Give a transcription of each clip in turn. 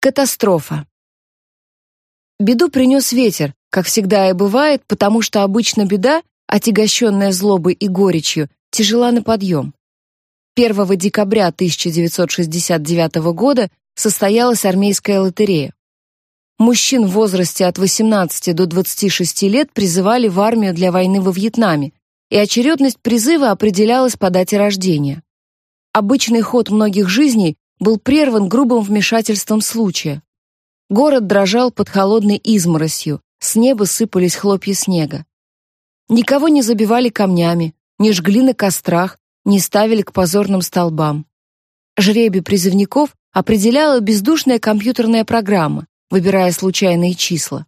Катастрофа. Беду принес ветер, как всегда и бывает, потому что обычно беда, отягощенная злобой и горечью, тяжела на подъем. 1 декабря 1969 года состоялась армейская лотерея. Мужчин в возрасте от 18 до 26 лет призывали в армию для войны во Вьетнаме, и очередность призыва определялась по дате рождения. Обычный ход многих жизней был прерван грубым вмешательством случая. Город дрожал под холодной изморосью, с неба сыпались хлопья снега. Никого не забивали камнями, не жгли на кострах, не ставили к позорным столбам. Жребий призывников определяла бездушная компьютерная программа, выбирая случайные числа.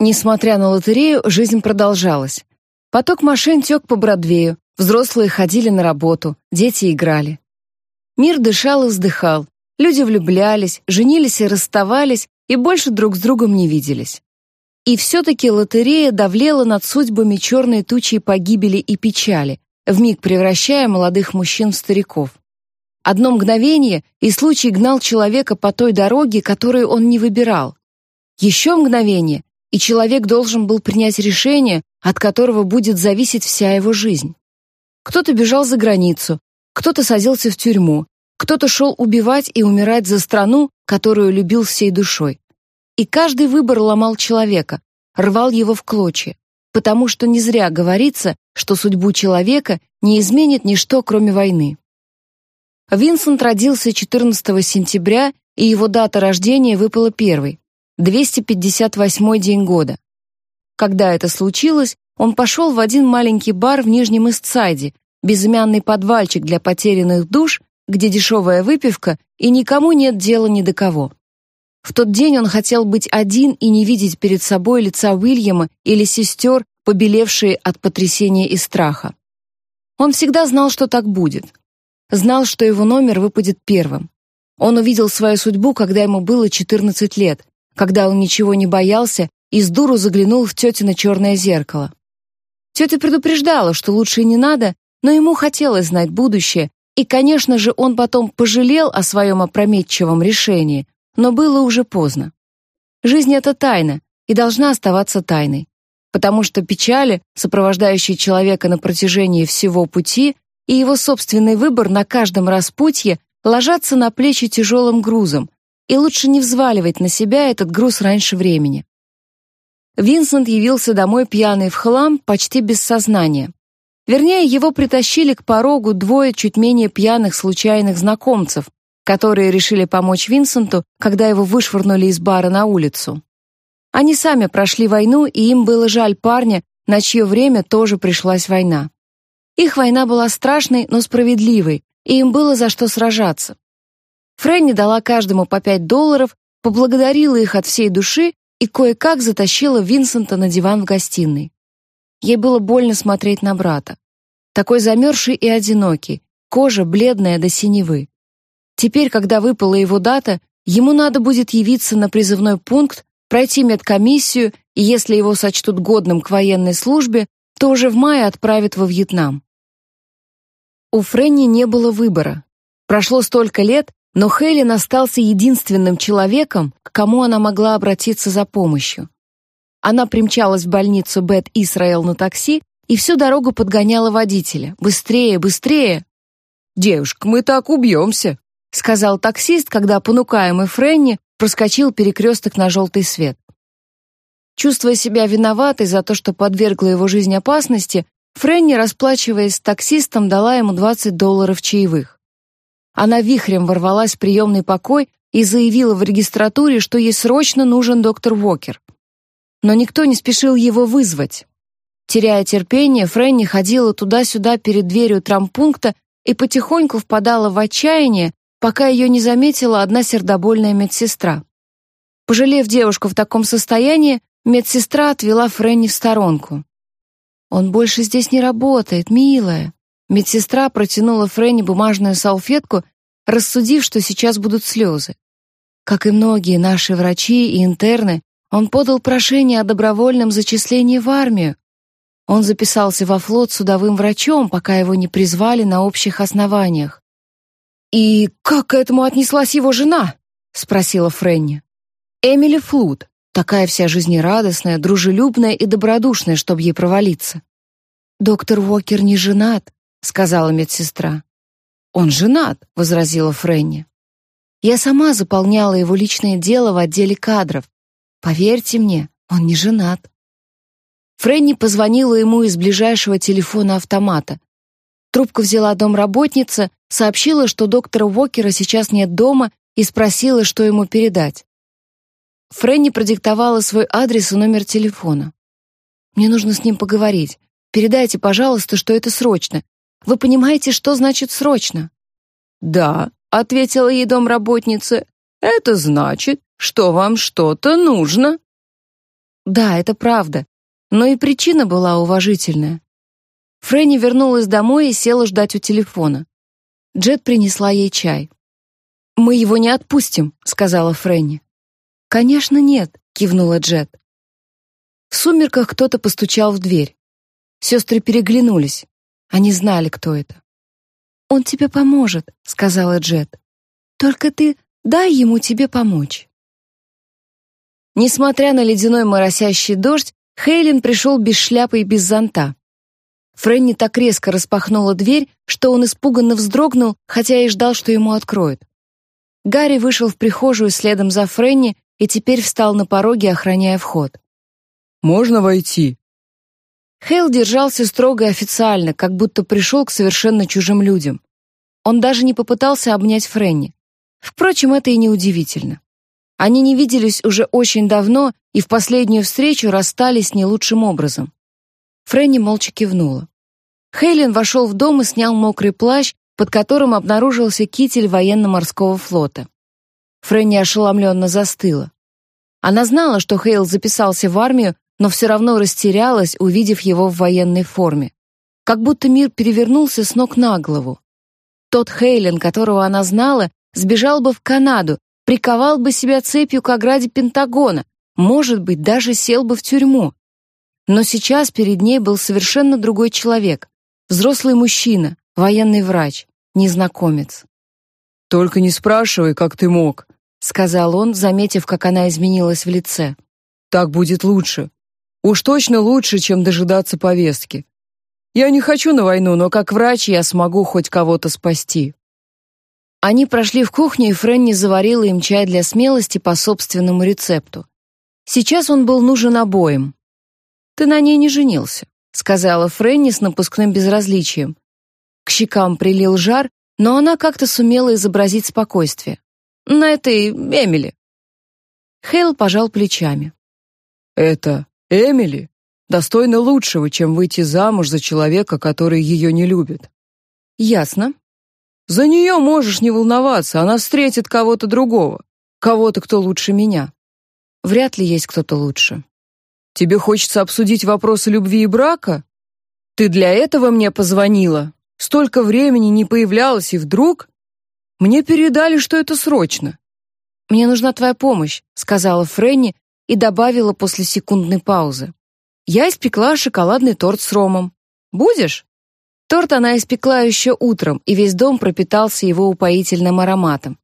Несмотря на лотерею, жизнь продолжалась. Поток машин тек по Бродвею, взрослые ходили на работу, дети играли. Мир дышал и вздыхал, люди влюблялись, женились и расставались, и больше друг с другом не виделись. И все-таки лотерея давлела над судьбами черной тучей погибели и печали, вмиг превращая молодых мужчин в стариков. Одно мгновение, и случай гнал человека по той дороге, которую он не выбирал. Еще мгновение, и человек должен был принять решение, от которого будет зависеть вся его жизнь. Кто-то бежал за границу, кто-то садился в тюрьму, кто-то шел убивать и умирать за страну, которую любил всей душой. И каждый выбор ломал человека, рвал его в клочья, потому что не зря говорится, что судьбу человека не изменит ничто, кроме войны. Винсент родился 14 сентября, и его дата рождения выпала первой, 258 день года. Когда это случилось, он пошел в один маленький бар в Нижнем Истсайде, безымянный подвальчик для потерянных душ, где дешевая выпивка и никому нет дела ни до кого. В тот день он хотел быть один и не видеть перед собой лица Уильяма или сестер, побелевшие от потрясения и страха. Он всегда знал, что так будет. Знал, что его номер выпадет первым. Он увидел свою судьбу, когда ему было 14 лет, когда он ничего не боялся и с дуру заглянул в тетино черное зеркало. Тетя предупреждала, что лучше не надо, но ему хотелось знать будущее, и, конечно же, он потом пожалел о своем опрометчивом решении, но было уже поздно. Жизнь — это тайна и должна оставаться тайной, потому что печали, сопровождающие человека на протяжении всего пути, и его собственный выбор на каждом распутье ложатся на плечи тяжелым грузом, и лучше не взваливать на себя этот груз раньше времени. Винсент явился домой пьяный в хлам, почти без сознания. Вернее, его притащили к порогу двое чуть менее пьяных случайных знакомцев, которые решили помочь Винсенту, когда его вышвырнули из бара на улицу. Они сами прошли войну, и им было жаль парня, на чье время тоже пришлась война. Их война была страшной, но справедливой, и им было за что сражаться. Фрэнни дала каждому по пять долларов, поблагодарила их от всей души и кое-как затащила Винсента на диван в гостиной. Ей было больно смотреть на брата. Такой замерзший и одинокий, кожа бледная до синевы. Теперь, когда выпала его дата, ему надо будет явиться на призывной пункт, пройти медкомиссию, и если его сочтут годным к военной службе, то уже в мае отправят во Вьетнам. У Фрэнни не было выбора. Прошло столько лет, но Хелен остался единственным человеком, к кому она могла обратиться за помощью. Она примчалась в больницу Бет Исраэл на такси и всю дорогу подгоняла водителя. «Быстрее, быстрее!» «Девушка, мы так убьемся», — сказал таксист, когда понукаемый Френни проскочил перекресток на желтый свет. Чувствуя себя виноватой за то, что подвергла его жизнь опасности, Френни, расплачиваясь с таксистом, дала ему 20 долларов чаевых. Она вихрем ворвалась в приемный покой и заявила в регистратуре, что ей срочно нужен доктор Уокер. Но никто не спешил его вызвать. Теряя терпение, Фрэнни ходила туда-сюда перед дверью травмпункта и потихоньку впадала в отчаяние, пока ее не заметила одна сердобольная медсестра. Пожалев девушку в таком состоянии, медсестра отвела Фрэнни в сторонку. «Он больше здесь не работает, милая», Медсестра протянула Фрэнни бумажную салфетку, рассудив, что сейчас будут слезы. Как и многие наши врачи и интерны, он подал прошение о добровольном зачислении в армию. Он записался во флот судовым врачом, пока его не призвали на общих основаниях. «И как к этому отнеслась его жена?» — спросила Фрэнни. Эмили Флуд, такая вся жизнерадостная, дружелюбная и добродушная, чтобы ей провалиться. Доктор Уокер не женат, сказала медсестра. Он женат, возразила Фрэнни. Я сама заполняла его личное дело в отделе кадров. Поверьте мне, он не женат. Фрэнни позвонила ему из ближайшего телефона автомата. Трубку взяла домработница, сообщила, что доктора Уокера сейчас нет дома и спросила, что ему передать. Фрэнни продиктовала свой адрес и номер телефона. «Мне нужно с ним поговорить. Передайте, пожалуйста, что это срочно. Вы понимаете, что значит срочно?» «Да», — ответила ей домработница. «Это значит, что вам что-то нужно». Да, это правда. Но и причина была уважительная. Фрэнни вернулась домой и села ждать у телефона. Джет принесла ей чай. «Мы его не отпустим», — сказала Фрэнни. «Конечно, нет», — кивнула Джет. В сумерках кто-то постучал в дверь. Сестры переглянулись. Они знали, кто это. «Он тебе поможет», — сказала Джет. «Только ты дай ему тебе помочь». Несмотря на ледяной моросящий дождь, Хейлин пришел без шляпы и без зонта. Фрэнни так резко распахнула дверь, что он испуганно вздрогнул, хотя и ждал, что ему откроют. Гарри вышел в прихожую следом за Фрэнни и теперь встал на пороге, охраняя вход. «Можно войти?» Хейл держался строго и официально, как будто пришел к совершенно чужим людям. Он даже не попытался обнять Фрэнни. Впрочем, это и не удивительно. Они не виделись уже очень давно и в последнюю встречу расстались не лучшим образом. Фрэнни молча кивнула. Хейлин вошел в дом и снял мокрый плащ, под которым обнаружился китель военно-морского флота. Фрэнни ошеломленно застыла. Она знала, что Хейл записался в армию, но все равно растерялась, увидев его в военной форме. Как будто мир перевернулся с ног на голову. Тот Хейлен, которого она знала, сбежал бы в Канаду, приковал бы себя цепью к ограде Пентагона, может быть, даже сел бы в тюрьму. Но сейчас перед ней был совершенно другой человек. Взрослый мужчина, военный врач, незнакомец. «Только не спрашивай, как ты мог», — сказал он, заметив, как она изменилась в лице. «Так будет лучше. Уж точно лучше, чем дожидаться повестки. Я не хочу на войну, но как врач я смогу хоть кого-то спасти». Они прошли в кухню, и Фрэнни заварила им чай для смелости по собственному рецепту. Сейчас он был нужен обоим. «Ты на ней не женился», — сказала Фрэнни с напускным безразличием. К щекам прилил жар, но она как-то сумела изобразить спокойствие. «На этой Эмили». Хейл пожал плечами. «Это Эмили достойна лучшего, чем выйти замуж за человека, который ее не любит». «Ясно». «За нее можешь не волноваться, она встретит кого-то другого, кого-то, кто лучше меня». «Вряд ли есть кто-то лучше». «Тебе хочется обсудить вопросы любви и брака? Ты для этого мне позвонила?» Столько времени не появлялась, и вдруг... Мне передали, что это срочно. «Мне нужна твоя помощь», — сказала Фрэнни и добавила после секундной паузы. «Я испекла шоколадный торт с ромом. Будешь?» Торт она испекла еще утром, и весь дом пропитался его упоительным ароматом.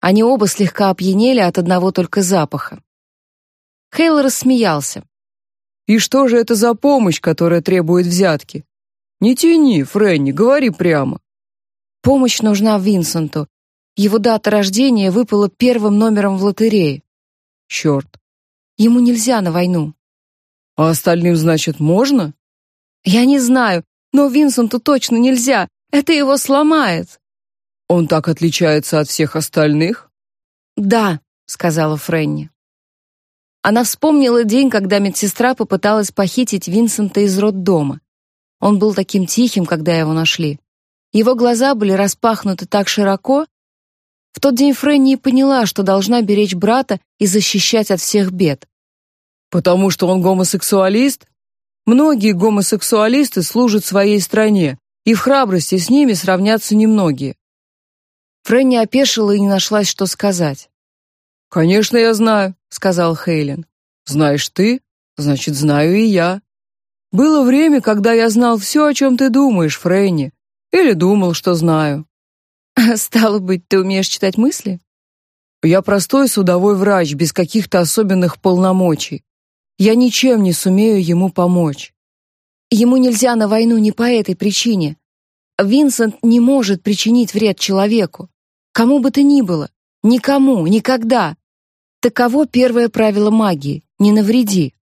Они оба слегка опьянели от одного только запаха. Хейл рассмеялся. «И что же это за помощь, которая требует взятки? Не тяни, Фрэнни, говори прямо. Помощь нужна Винсенту. Его дата рождения выпала первым номером в лотерее. Черт. Ему нельзя на войну. А остальным, значит, можно? Я не знаю, но Винсенту точно нельзя. Это его сломает. Он так отличается от всех остальных? Да, сказала Фрэнни. Она вспомнила день, когда медсестра попыталась похитить Винсента из роддома. Он был таким тихим, когда его нашли. Его глаза были распахнуты так широко. В тот день Фрэнни поняла, что должна беречь брата и защищать от всех бед. Потому что он гомосексуалист? Многие гомосексуалисты служат своей стране, и в храбрости с ними сравнятся немногие. Фрэнни опешила и не нашлась, что сказать. «Конечно, я знаю», — сказал Хейлен. «Знаешь ты, значит, знаю и я». Было время, когда я знал все, о чем ты думаешь, Фрэнни. Или думал, что знаю. Стало быть, ты умеешь читать мысли? Я простой судовой врач без каких-то особенных полномочий. Я ничем не сумею ему помочь. Ему нельзя на войну не по этой причине. Винсент не может причинить вред человеку. Кому бы то ни было. Никому, никогда. Таково первое правило магии — не навреди.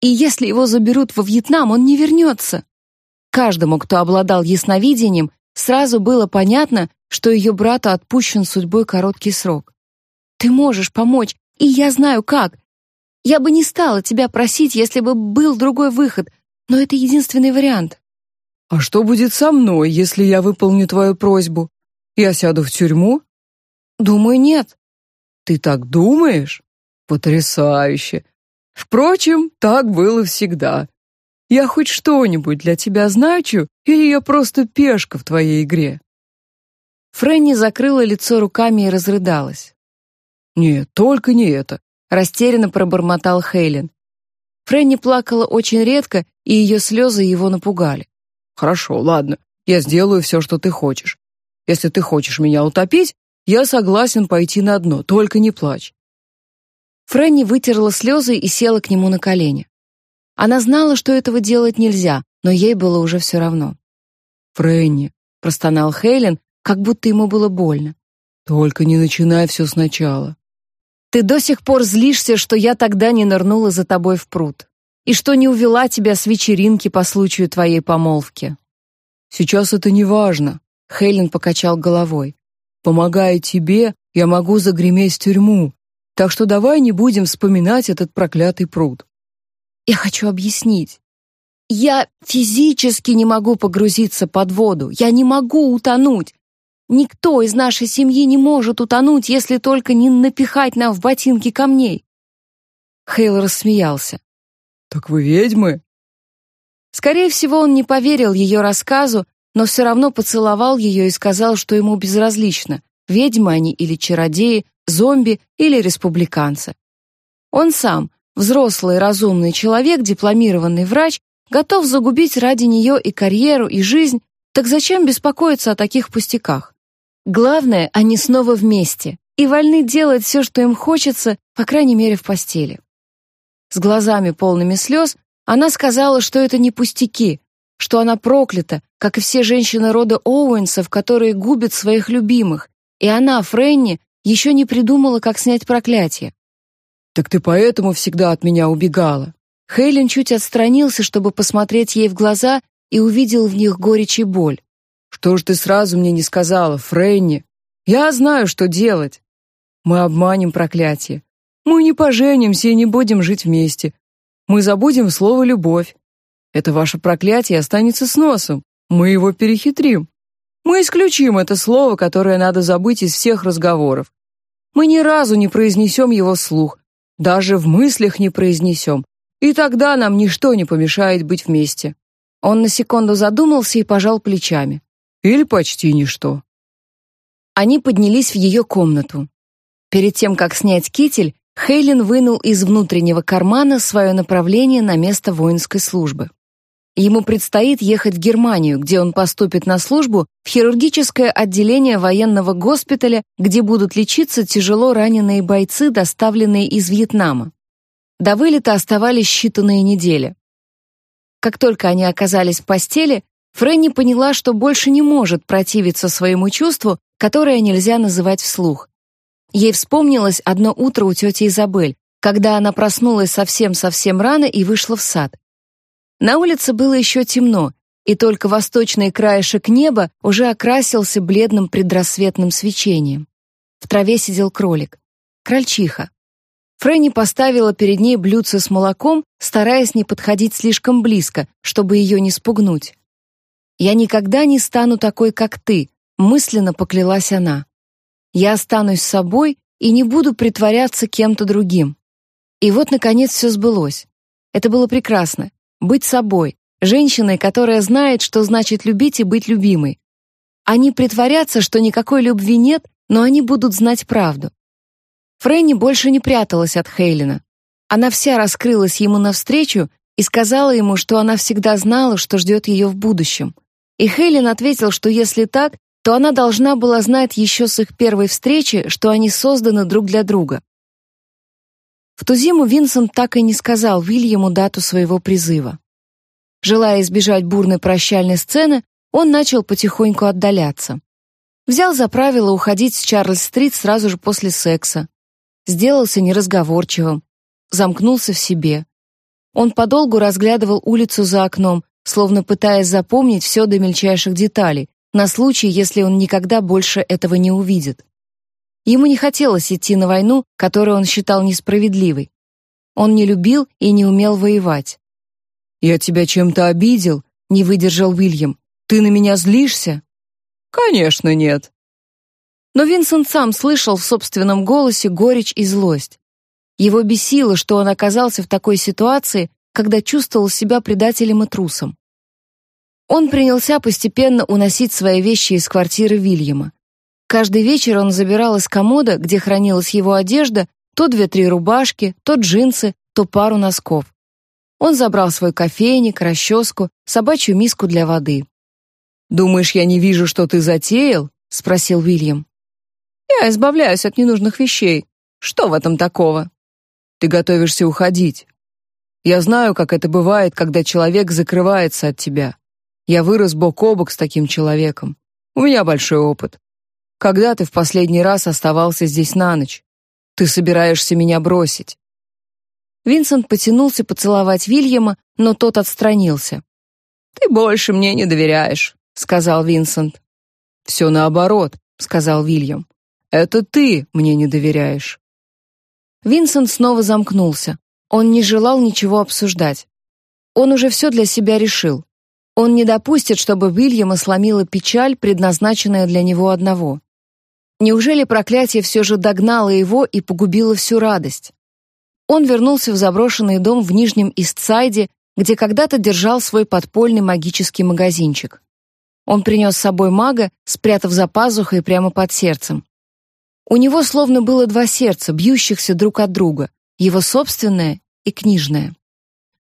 И если его заберут во Вьетнам, он не вернется. Каждому, кто обладал ясновидением, сразу было понятно, что ее брату отпущен судьбой короткий срок. Ты можешь помочь, и я знаю как. Я бы не стала тебя просить, если бы был другой выход, но это единственный вариант. А что будет со мной, если я выполню твою просьбу? Я сяду в тюрьму? Думаю, нет. Ты так думаешь? Потрясающе. Впрочем, так было всегда. Я хоть что-нибудь для тебя значу, или я просто пешка в твоей игре? Фрэнни закрыла лицо руками и разрыдалась. «Нет, только не это», — растерянно пробормотал Хейлен. Фрэнни плакала очень редко, и ее слезы его напугали. «Хорошо, ладно, я сделаю все, что ты хочешь. Если ты хочешь меня утопить, я согласен пойти на дно, только не плачь». Фрэнни вытерла слезы и села к нему на колени. Она знала, что этого делать нельзя, но ей было уже все равно. «Фрэнни», — простонал Хейлен, как будто ему было больно. «Только не начинай все сначала. Ты до сих пор злишься, что я тогда не нырнула за тобой в пруд и что не увела тебя с вечеринки по случаю твоей помолвки. Сейчас это не важно, Хелен покачал головой. Помогая тебе, я могу загреметь в тюрьму. Так что давай не будем вспоминать этот проклятый пруд. Я хочу объяснить. Я физически не могу погрузиться под воду. Я не могу утонуть. Никто из нашей семьи не может утонуть, если только не напихать нам в ботинки камней. Хейл рассмеялся. Так вы ведьмы? Скорее всего, он не поверил ее рассказу, но все равно поцеловал ее и сказал, что ему безразлично, ведьмы они или чародеи, зомби или республиканцы. Он сам, взрослый разумный человек, дипломированный врач, готов загубить ради нее и карьеру, и жизнь, так зачем беспокоиться о таких пустяках? Главное, они снова вместе и вольны делать все, что им хочется, по крайней мере, в постели. С глазами полными слез она сказала, что это не пустяки, что она проклята, как и все женщины рода Оуэнсов, которые губят своих любимых, и она, Фрэнни, еще не придумала, как снять проклятие. «Так ты поэтому всегда от меня убегала?» Хейлен чуть отстранился, чтобы посмотреть ей в глаза, и увидел в них горечь и боль. Что ж ты сразу мне не сказала, Фрэнни? Я знаю, что делать. Мы обманем проклятие. Мы не поженимся и не будем жить вместе. Мы забудем слово «любовь». Это ваше проклятие останется с носом. Мы его перехитрим. Мы исключим это слово, которое надо забыть из всех разговоров. Мы ни разу не произнесем его вслух, даже в мыслях не произнесем. И тогда нам ничто не помешает быть вместе. Он на секунду задумался и пожал плечами. Или почти ничто. Они поднялись в ее комнату. Перед тем, как снять китель, Хейлин вынул из внутреннего кармана свое направление на место воинской службы. Ему предстоит ехать в Германию, где он поступит на службу в хирургическое отделение военного госпиталя, где будут лечиться тяжело раненые бойцы, доставленные из Вьетнама. До вылета оставались считанные недели. Как только они оказались в постели, Фрэнни поняла, что больше не может противиться своему чувству, которое нельзя называть вслух. Ей вспомнилось одно утро у тети Изабель, когда она проснулась совсем-совсем рано и вышла в сад. На улице было еще темно, и только восточный краешек неба уже окрасился бледным предрассветным свечением. В траве сидел кролик. Крольчиха. Фрэнни поставила перед ней блюдце с молоком, стараясь не подходить слишком близко, чтобы ее не спугнуть. «Я никогда не стану такой, как ты», — мысленно поклялась она. «Я останусь собой и не буду притворяться кем-то другим». И вот, наконец, все сбылось. Это было прекрасно. Быть собой, женщиной, которая знает, что значит любить и быть любимой. Они притворятся, что никакой любви нет, но они будут знать правду. Фрэнни больше не пряталась от Хейлина. Она вся раскрылась ему навстречу и сказала ему, что она всегда знала, что ждет ее в будущем — и Хелен ответил, что если так, то она должна была знать еще с их первой встречи, что они созданы друг для друга. В ту зиму Винсент так и не сказал Уильяму дату своего призыва. Желая избежать бурной прощальной сцены, он начал потихоньку отдаляться. Взял за правило уходить с Чарльз-стрит сразу же после секса. Сделался неразговорчивым, замкнулся в себе. Он подолгу разглядывал улицу за окном, словно пытаясь запомнить все до мельчайших деталей, на случай, если он никогда больше этого не увидит. Ему не хотелось идти на войну, которую он считал несправедливой. Он не любил и не умел воевать. «Я тебя чем-то обидел?» — не выдержал Уильям. «Ты на меня злишься?» «Конечно нет». Но Винсент сам слышал в собственном голосе горечь и злость. Его бесило, что он оказался в такой ситуации, когда чувствовал себя предателем и трусом. Он принялся постепенно уносить свои вещи из квартиры Вильяма. Каждый вечер он забирал из комода, где хранилась его одежда, то две-три рубашки, то джинсы, то пару носков. Он забрал свой кофейник, расческу, собачью миску для воды. «Думаешь, я не вижу, что ты затеял?» — спросил Вильям. «Я избавляюсь от ненужных вещей. Что в этом такого?» «Ты готовишься уходить. Я знаю, как это бывает, когда человек закрывается от тебя. Я вырос бок о бок с таким человеком. У меня большой опыт. Когда ты в последний раз оставался здесь на ночь? Ты собираешься меня бросить?» Винсент потянулся поцеловать Вильяма, но тот отстранился. «Ты больше мне не доверяешь сказал Винсент. «Все наоборот», — сказал Вильям. «Это ты мне не доверяешь». Винсент снова замкнулся. Он не желал ничего обсуждать. Он уже все для себя решил. Он не допустит, чтобы Вильяма сломила печаль, предназначенная для него одного. Неужели проклятие все же догнало его и погубило всю радость? Он вернулся в заброшенный дом в Нижнем Истсайде, где когда-то держал свой подпольный магический магазинчик. Он принес с собой мага, спрятав за пазухой прямо под сердцем. У него словно было два сердца, бьющихся друг от друга, его собственное и книжное.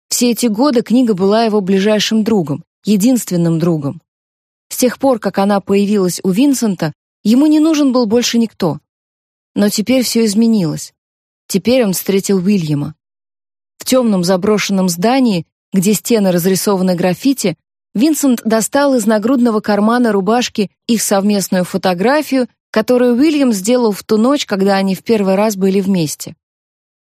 Все эти годы книга была его ближайшим другом, единственным другом. С тех пор, как она появилась у Винсента, ему не нужен был больше никто. Но теперь все изменилось. Теперь он встретил Уильяма. В темном заброшенном здании, где стены разрисованы граффити, Винсент достал из нагрудного кармана рубашки их совместную фотографию, которую Уильям сделал в ту ночь, когда они в первый раз были вместе.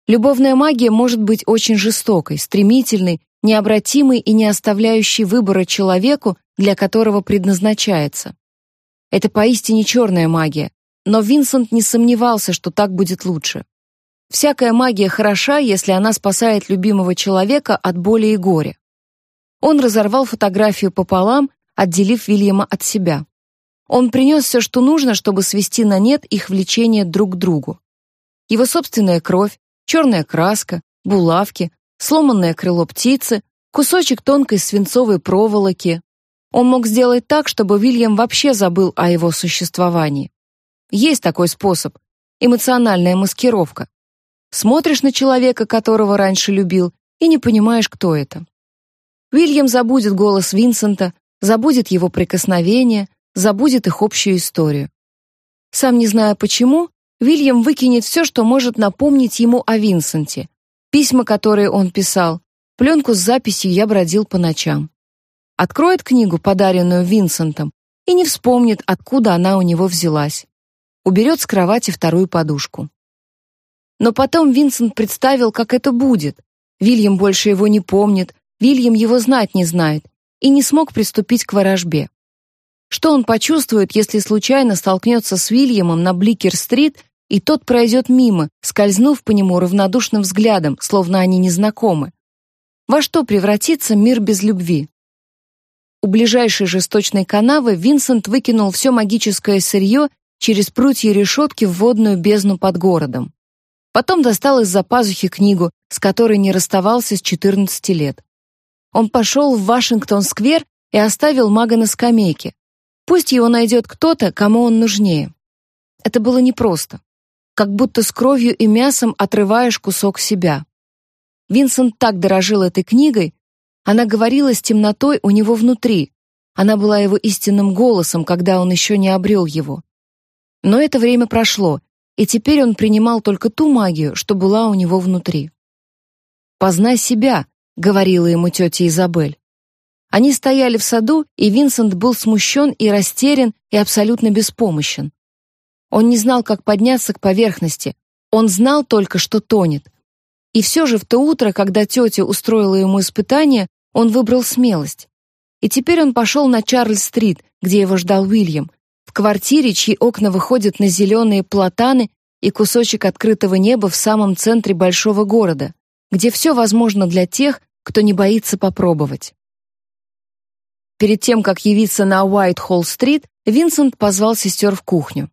Любовная магия может быть очень жестокой, стремительной, необратимой и не оставляющей выбора человеку, для которого предназначается. Это поистине черная магия, но Винсент не сомневался, что так будет лучше. Всякая магия хороша, если она спасает любимого человека от боли и горя. Он разорвал фотографию пополам, отделив Вильяма от себя. Он принес все, что нужно, чтобы свести на нет их влечение друг к другу. Его собственная кровь, черная краска, булавки, сломанное крыло птицы, кусочек тонкой свинцовой проволоки. Он мог сделать так, чтобы Вильям вообще забыл о его существовании. Есть такой способ — эмоциональная маскировка. Смотришь на человека, которого раньше любил, и не понимаешь, кто это. Уильям забудет голос Винсента, забудет его прикосновение, забудет их общую историю. Сам не зная почему, Уильям выкинет все, что может напомнить ему о Винсенте. Письма, которые он писал, пленку с записью «Я бродил по ночам». Откроет книгу, подаренную Винсентом, и не вспомнит, откуда она у него взялась. Уберет с кровати вторую подушку. Но потом Винсент представил, как это будет. Вильям больше его не помнит, Вильям его знать не знает и не смог приступить к ворожбе. Что он почувствует, если случайно столкнется с Вильямом на Бликер-стрит, и тот пройдет мимо, скользнув по нему равнодушным взглядом, словно они не знакомы? Во что превратится мир без любви? У ближайшей жесточной канавы Винсент выкинул все магическое сырье через прутья решетки в водную бездну под городом. Потом достал из-за пазухи книгу, с которой не расставался с 14 лет. Он пошел в Вашингтон-сквер и оставил мага на скамейке. Пусть его найдет кто-то, кому он нужнее. Это было непросто. Как будто с кровью и мясом отрываешь кусок себя. Винсент так дорожил этой книгой, она говорила с темнотой у него внутри, Она была его истинным голосом, когда он еще не обрел его. Но это время прошло, и теперь он принимал только ту магию, что была у него внутри. «Познай себя», — говорила ему тетя Изабель. Они стояли в саду, и Винсент был смущен и растерян и абсолютно беспомощен. Он не знал, как подняться к поверхности. Он знал только, что тонет. И все же в то утро, когда тетя устроила ему испытание, он выбрал смелость. И теперь он пошел на Чарльз-стрит, где его ждал Уильям, в квартире, чьи окна выходят на зеленые платаны и кусочек открытого неба в самом центре большого города, где все возможно для тех, кто не боится попробовать. Перед тем, как явиться на Уайт-Холл-стрит, Винсент позвал сестер в кухню.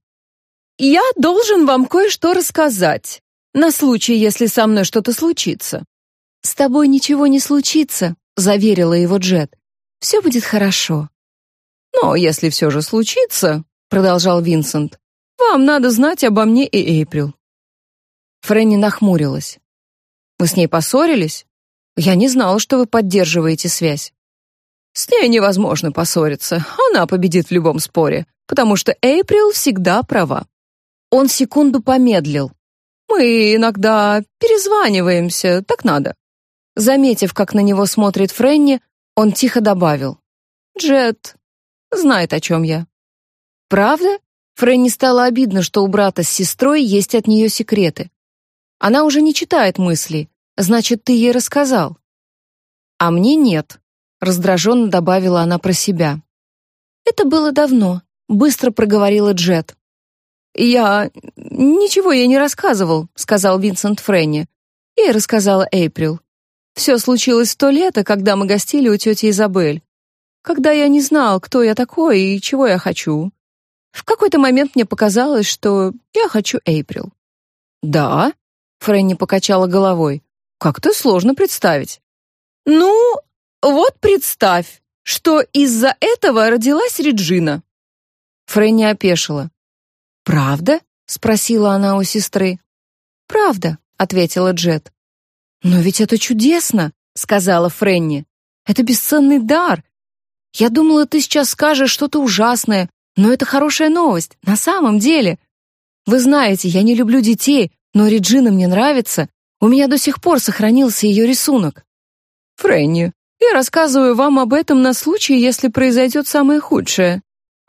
«Я должен вам кое-что рассказать. На случай, если со мной что-то случится». «С тобой ничего не случится», — заверила его Джет. «Все будет хорошо». «Но если все же случится», — продолжал Винсент, «вам надо знать обо мне и Эйприл». Фрэнни нахмурилась. «Вы с ней поссорились? Я не знала, что вы поддерживаете связь». «С ней невозможно поссориться. Она победит в любом споре, потому что Эйприл всегда права». Он секунду помедлил, мы иногда перезваниваемся, так надо». Заметив, как на него смотрит Френни, он тихо добавил. «Джет знает, о чем я». «Правда?» Фрэнни стало обидно, что у брата с сестрой есть от нее секреты. Она уже не читает мысли, значит, ты ей рассказал. А мне нет, раздраженно добавила она про себя. Это было давно, быстро проговорила Джет. «Я... ничего ей не рассказывал», — сказал Винсент Френни. Ей рассказала Эйприл. «Все случилось в то лето, когда мы гостили у тети Изабель. Когда я не знал, кто я такой и чего я хочу. В какой-то момент мне показалось, что я хочу Эйприл». «Да?» — Фрэнни покачала головой. «Как-то сложно представить». «Ну, вот представь, что из-за этого родилась Реджина». Фрэнни опешила. «Правда?» — спросила она у сестры. «Правда», — ответила Джет. «Но ведь это чудесно», — сказала Френни. «Это бесценный дар. Я думала, ты сейчас скажешь что-то ужасное, но это хорошая новость, на самом деле. Вы знаете, я не люблю детей, но Реджина мне нравится. У меня до сих пор сохранился ее рисунок». «Френни, я рассказываю вам об этом на случай, если произойдет самое худшее»,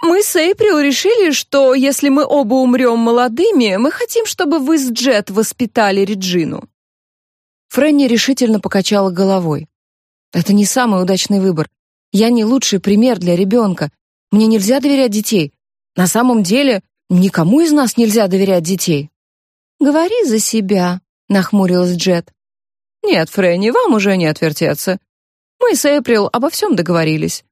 мы с Эйприл решили, что если мы оба умрем молодыми, мы хотим, чтобы вы с Джет воспитали Реджину. Фрэнни решительно покачала головой. Это не самый удачный выбор. Я не лучший пример для ребенка. Мне нельзя доверять детей. На самом деле, никому из нас нельзя доверять детей. Говори за себя, нахмурилась Джет. Нет, Фрэнни, вам уже не отвертеться. Мы с Эйприл обо всем договорились.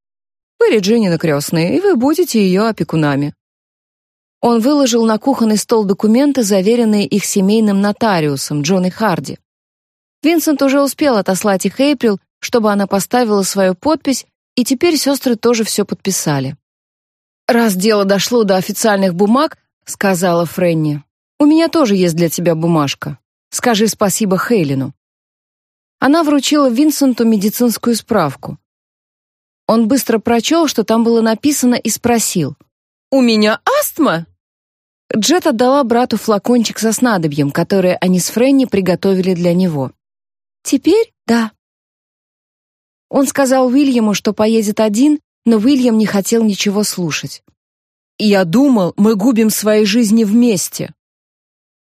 Вы Реджинина крестные, и вы будете ее опекунами». Он выложил на кухонный стол документы, заверенные их семейным нотариусом Джоной Харди. Винсент уже успел отослать их Эйприл, чтобы она поставила свою подпись, и теперь сестры тоже все подписали. «Раз дело дошло до официальных бумаг», — сказала Фрэнни, «у меня тоже есть для тебя бумажка. Скажи спасибо Хейлину». Она вручила Винсенту медицинскую справку. Он быстро прочел, что там было написано, и спросил. «У меня астма?» Джет отдала брату флакончик со снадобьем, которое они с Фрэнни приготовили для него. «Теперь да». Он сказал Уильяму, что поедет один, но Уильям не хотел ничего слушать. «Я думал, мы губим свои жизни вместе».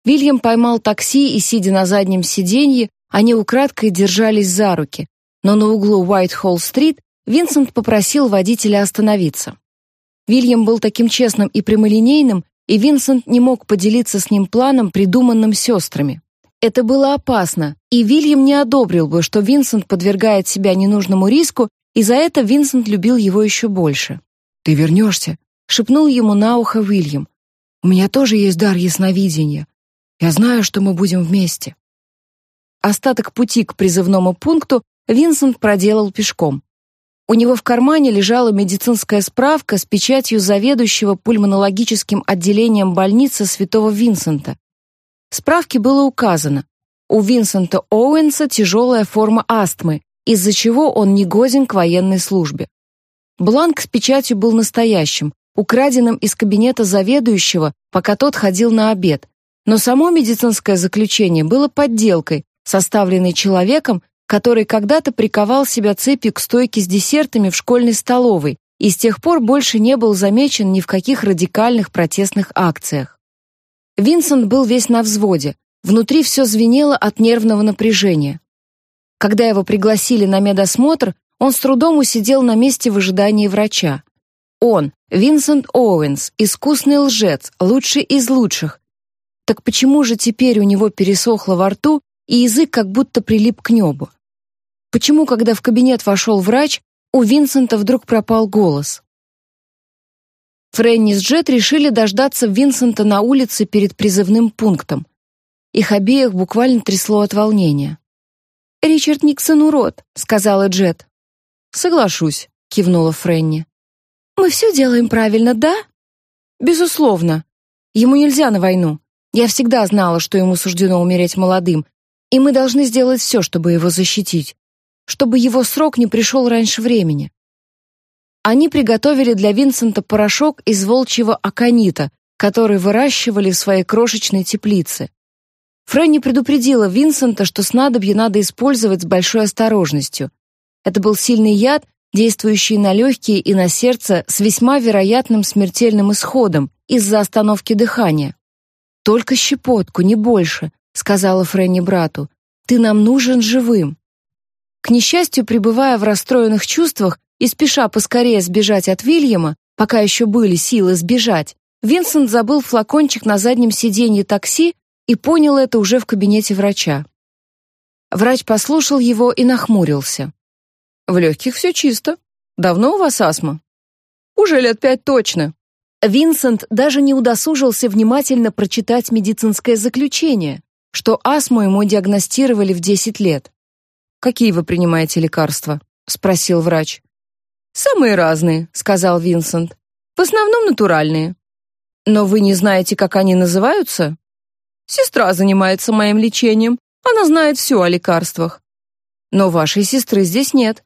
Вильям поймал такси и, сидя на заднем сиденье, они украдкой держались за руки, но на углу Уайт-Холл-стрит Винсент попросил водителя остановиться. Вильям был таким честным и прямолинейным, и Винсент не мог поделиться с ним планом, придуманным сестрами. Это было опасно, и Вильям не одобрил бы, что Винсент подвергает себя ненужному риску, и за это Винсент любил его еще больше. «Ты вернешься», — шепнул ему на ухо Вильям. «У меня тоже есть дар ясновидения. Я знаю, что мы будем вместе». Остаток пути к призывному пункту Винсент проделал пешком. У него в кармане лежала медицинская справка с печатью заведующего пульмонологическим отделением больницы Святого Винсента. В справке было указано: у Винсента Оуэнса тяжелая форма астмы, из-за чего он не годен к военной службе. Бланк с печатью был настоящим, украденным из кабинета заведующего, пока тот ходил на обед. Но само медицинское заключение было подделкой, составленной человеком, который когда-то приковал себя цепью к стойке с десертами в школьной столовой и с тех пор больше не был замечен ни в каких радикальных протестных акциях. Винсент был весь на взводе, внутри все звенело от нервного напряжения. Когда его пригласили на медосмотр, он с трудом усидел на месте в ожидании врача. Он, Винсент Оуэнс, искусный лжец, лучший из лучших. Так почему же теперь у него пересохло во рту и язык как будто прилип к небу? Почему, когда в кабинет вошел врач, у Винсента вдруг пропал голос? Фрэнни с Джет решили дождаться Винсента на улице перед призывным пунктом. Их обеих буквально трясло от волнения. «Ричард Никсон урод», — сказала Джет. «Соглашусь», — кивнула Фрэнни. «Мы все делаем правильно, да?» «Безусловно. Ему нельзя на войну. Я всегда знала, что ему суждено умереть молодым, и мы должны сделать все, чтобы его защитить, чтобы его срок не пришел раньше времени». Они приготовили для Винсента порошок из волчьего аконита, который выращивали в своей крошечной теплице. Фрэнни предупредила Винсента, что снадобье надо использовать с большой осторожностью. Это был сильный яд, действующий на легкие и на сердце с весьма вероятным смертельным исходом из-за остановки дыхания. «Только щепотку, не больше», — сказала Фрэнни брату. «Ты нам нужен живым». К несчастью, пребывая в расстроенных чувствах и спеша поскорее сбежать от Вильяма, пока еще были силы сбежать, Винсент забыл флакончик на заднем сиденье такси и понял это уже в кабинете врача. Врач послушал его и нахмурился. В легких все чисто. Давно у вас астма? Уже лет пять точно. Винсент даже не удосужился внимательно прочитать медицинское заключение, что астму ему диагностировали в 10 лет. Какие вы принимаете лекарства? спросил врач. Самые разные, сказал Винсент. В основном натуральные. Но вы не знаете, как они называются? Сестра занимается моим лечением. Она знает все о лекарствах. Но вашей сестры здесь нет.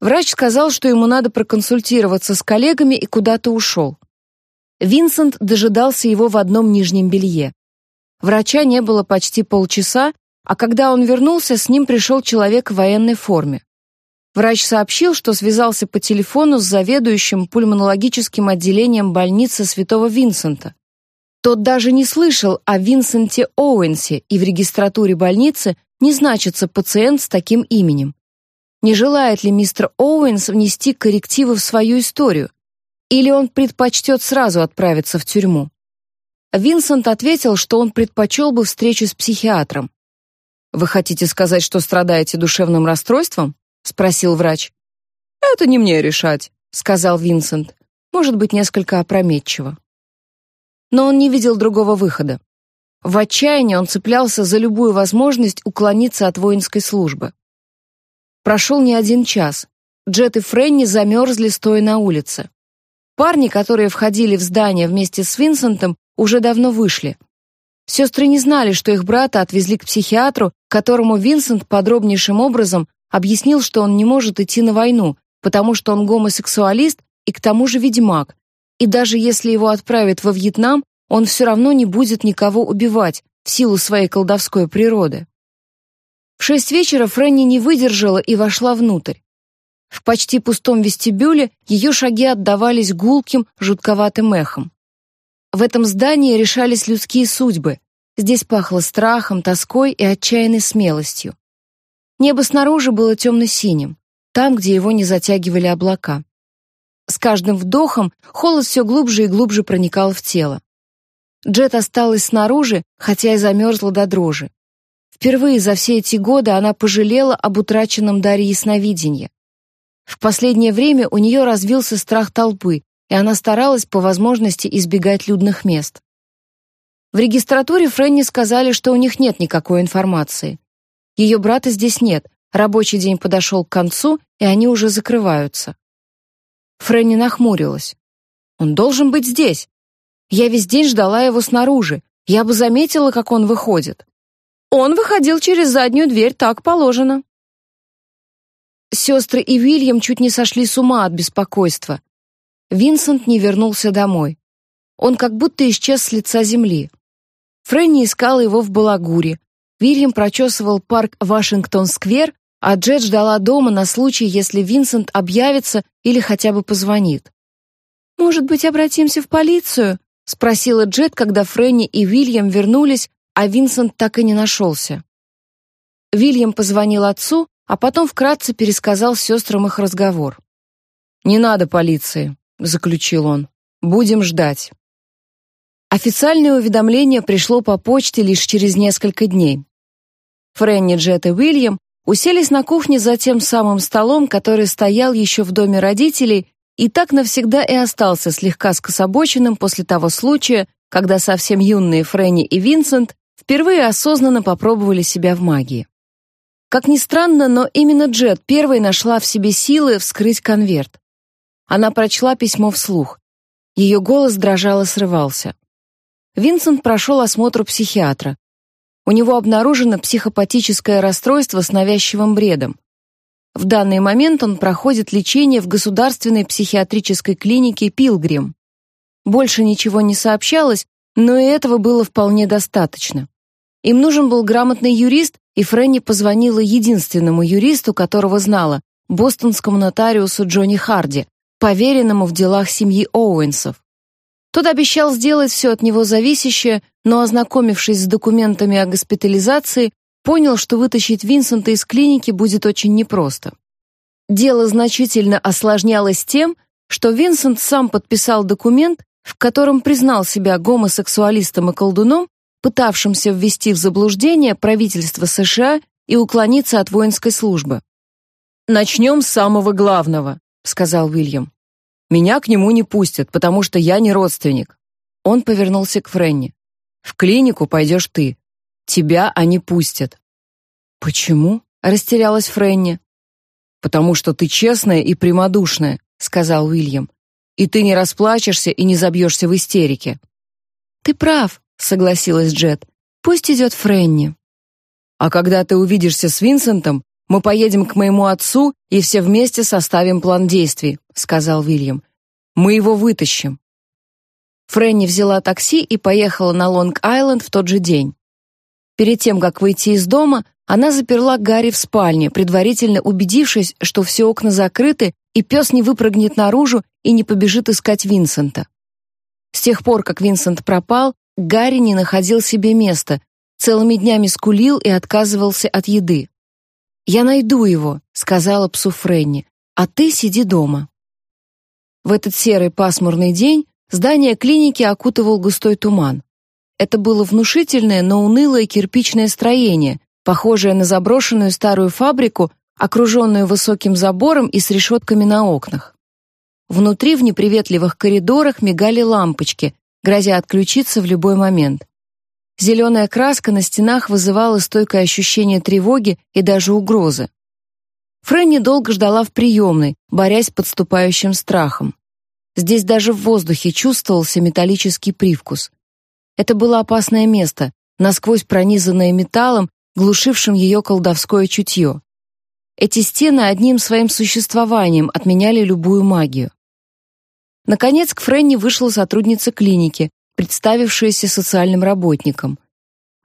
Врач сказал, что ему надо проконсультироваться с коллегами и куда-то ушел. Винсент дожидался его в одном нижнем белье. Врача не было почти полчаса, а когда он вернулся, с ним пришел человек в военной форме. Врач сообщил, что связался по телефону с заведующим пульмонологическим отделением больницы Святого Винсента. Тот даже не слышал о Винсенте Оуэнсе, и в регистратуре больницы не значится пациент с таким именем. Не желает ли мистер Оуэнс внести коррективы в свою историю? Или он предпочтет сразу отправиться в тюрьму? Винсент ответил, что он предпочел бы встречу с психиатром. «Вы хотите сказать, что страдаете душевным расстройством?» — спросил врач. «Это не мне решать», — сказал Винсент. Может быть, несколько опрометчиво. Но он не видел другого выхода. В отчаянии он цеплялся за любую возможность уклониться от воинской службы. Прошел не один час. Джет и Фрэнни замерзли, стоя на улице. Парни, которые входили в здание вместе с Винсентом, уже давно вышли. Сестры не знали, что их брата отвезли к психиатру, которому Винсент подробнейшим образом объяснил, что он не может идти на войну, потому что он гомосексуалист и к тому же ведьмак. И даже если его отправят во Вьетнам, он все равно не будет никого убивать в силу своей колдовской природы. В шесть вечера Фрэнни не выдержала и вошла внутрь. В почти пустом вестибюле ее шаги отдавались гулким, жутковатым эхом. В этом здании решались людские судьбы. Здесь пахло страхом, тоской и отчаянной смелостью. Небо снаружи было темно-синим, там, где его не затягивали облака. С каждым вдохом холод все глубже и глубже проникал в тело. Джет осталась снаружи, хотя и замерзла до дрожи. Впервые за все эти годы она пожалела об утраченном даре ясновидения. В последнее время у нее развился страх толпы, и она старалась по возможности избегать людных мест. В регистратуре Фрэнни сказали, что у них нет никакой информации. Ее брата здесь нет, рабочий день подошел к концу, и они уже закрываются. Фрэнни нахмурилась. «Он должен быть здесь. Я весь день ждала его снаружи. Я бы заметила, как он выходит». Он выходил через заднюю дверь, так положено. Сестры и Вильям чуть не сошли с ума от беспокойства. Винсент не вернулся домой. Он как будто исчез с лица земли. Фрэнни искала его в Балагуре. Вильям прочесывал парк Вашингтон-сквер, а Джет ждала дома на случай, если Винсент объявится или хотя бы позвонит. «Может быть, обратимся в полицию?» — спросила Джет, когда Фрэнни и Вильям вернулись, а Винсент так и не нашелся. Вильям позвонил отцу, а потом вкратце пересказал сестрам их разговор. «Не надо полиции», — заключил он. «Будем ждать». Официальное уведомление пришло по почте лишь через несколько дней. Фрэнни, Джет и Уильям уселись на кухне за тем самым столом, который стоял еще в доме родителей и так навсегда и остался слегка скособоченным после того случая, когда совсем юные Фрэнни и Винсент впервые осознанно попробовали себя в магии. Как ни странно, но именно Джет первой нашла в себе силы вскрыть конверт. Она прочла письмо вслух. Ее голос дрожал и срывался. Винсент прошел осмотр у психиатра. У него обнаружено психопатическое расстройство с навязчивым бредом. В данный момент он проходит лечение в государственной психиатрической клинике Пилгрим. Больше ничего не сообщалось, но и этого было вполне достаточно. Им нужен был грамотный юрист, и Фрэнни позвонила единственному юристу, которого знала, бостонскому нотариусу Джонни Харди, поверенному в делах семьи Оуэнсов. Тот обещал сделать все от него зависящее, но, ознакомившись с документами о госпитализации, понял, что вытащить Винсента из клиники будет очень непросто. Дело значительно осложнялось тем, что Винсент сам подписал документ, в котором признал себя гомосексуалистом и колдуном, пытавшимся ввести в заблуждение правительство США и уклониться от воинской службы. «Начнем с самого главного», — сказал Уильям. «Меня к нему не пустят, потому что я не родственник». Он повернулся к Френни. «В клинику пойдешь ты. Тебя они пустят». «Почему?» — растерялась Френни. «Потому что ты честная и прямодушная», — сказал Уильям. «И ты не расплачешься и не забьешься в истерике». «Ты прав», — согласилась Джет. «Пусть идет Френни». «А когда ты увидишься с Винсентом, мы поедем к моему отцу и все вместе составим план действий», — сказал Вильям. «Мы его вытащим». Фрэнни взяла такси и поехала на Лонг-Айленд в тот же день. Перед тем, как выйти из дома, она заперла Гарри в спальне, предварительно убедившись, что все окна закрыты и пес не выпрыгнет наружу и не побежит искать Винсента. С тех пор, как Винсент пропал, Гарри не находил себе места, целыми днями скулил и отказывался от еды. «Я найду его», — сказала псу Френни, «а ты сиди дома». В этот серый пасмурный день здание клиники окутывал густой туман. Это было внушительное, но унылое кирпичное строение, похожее на заброшенную старую фабрику, окруженную высоким забором и с решетками на окнах. Внутри в неприветливых коридорах мигали лампочки, грозя отключиться в любой момент. Зеленая краска на стенах вызывала стойкое ощущение тревоги и даже угрозы. Фрэнни долго ждала в приемной, борясь с подступающим страхом. Здесь даже в воздухе чувствовался металлический привкус. Это было опасное место, насквозь пронизанное металлом, глушившим ее колдовское чутье. Эти стены одним своим существованием отменяли любую магию. Наконец к Фрэнни вышла сотрудница клиники, представившаяся социальным работником.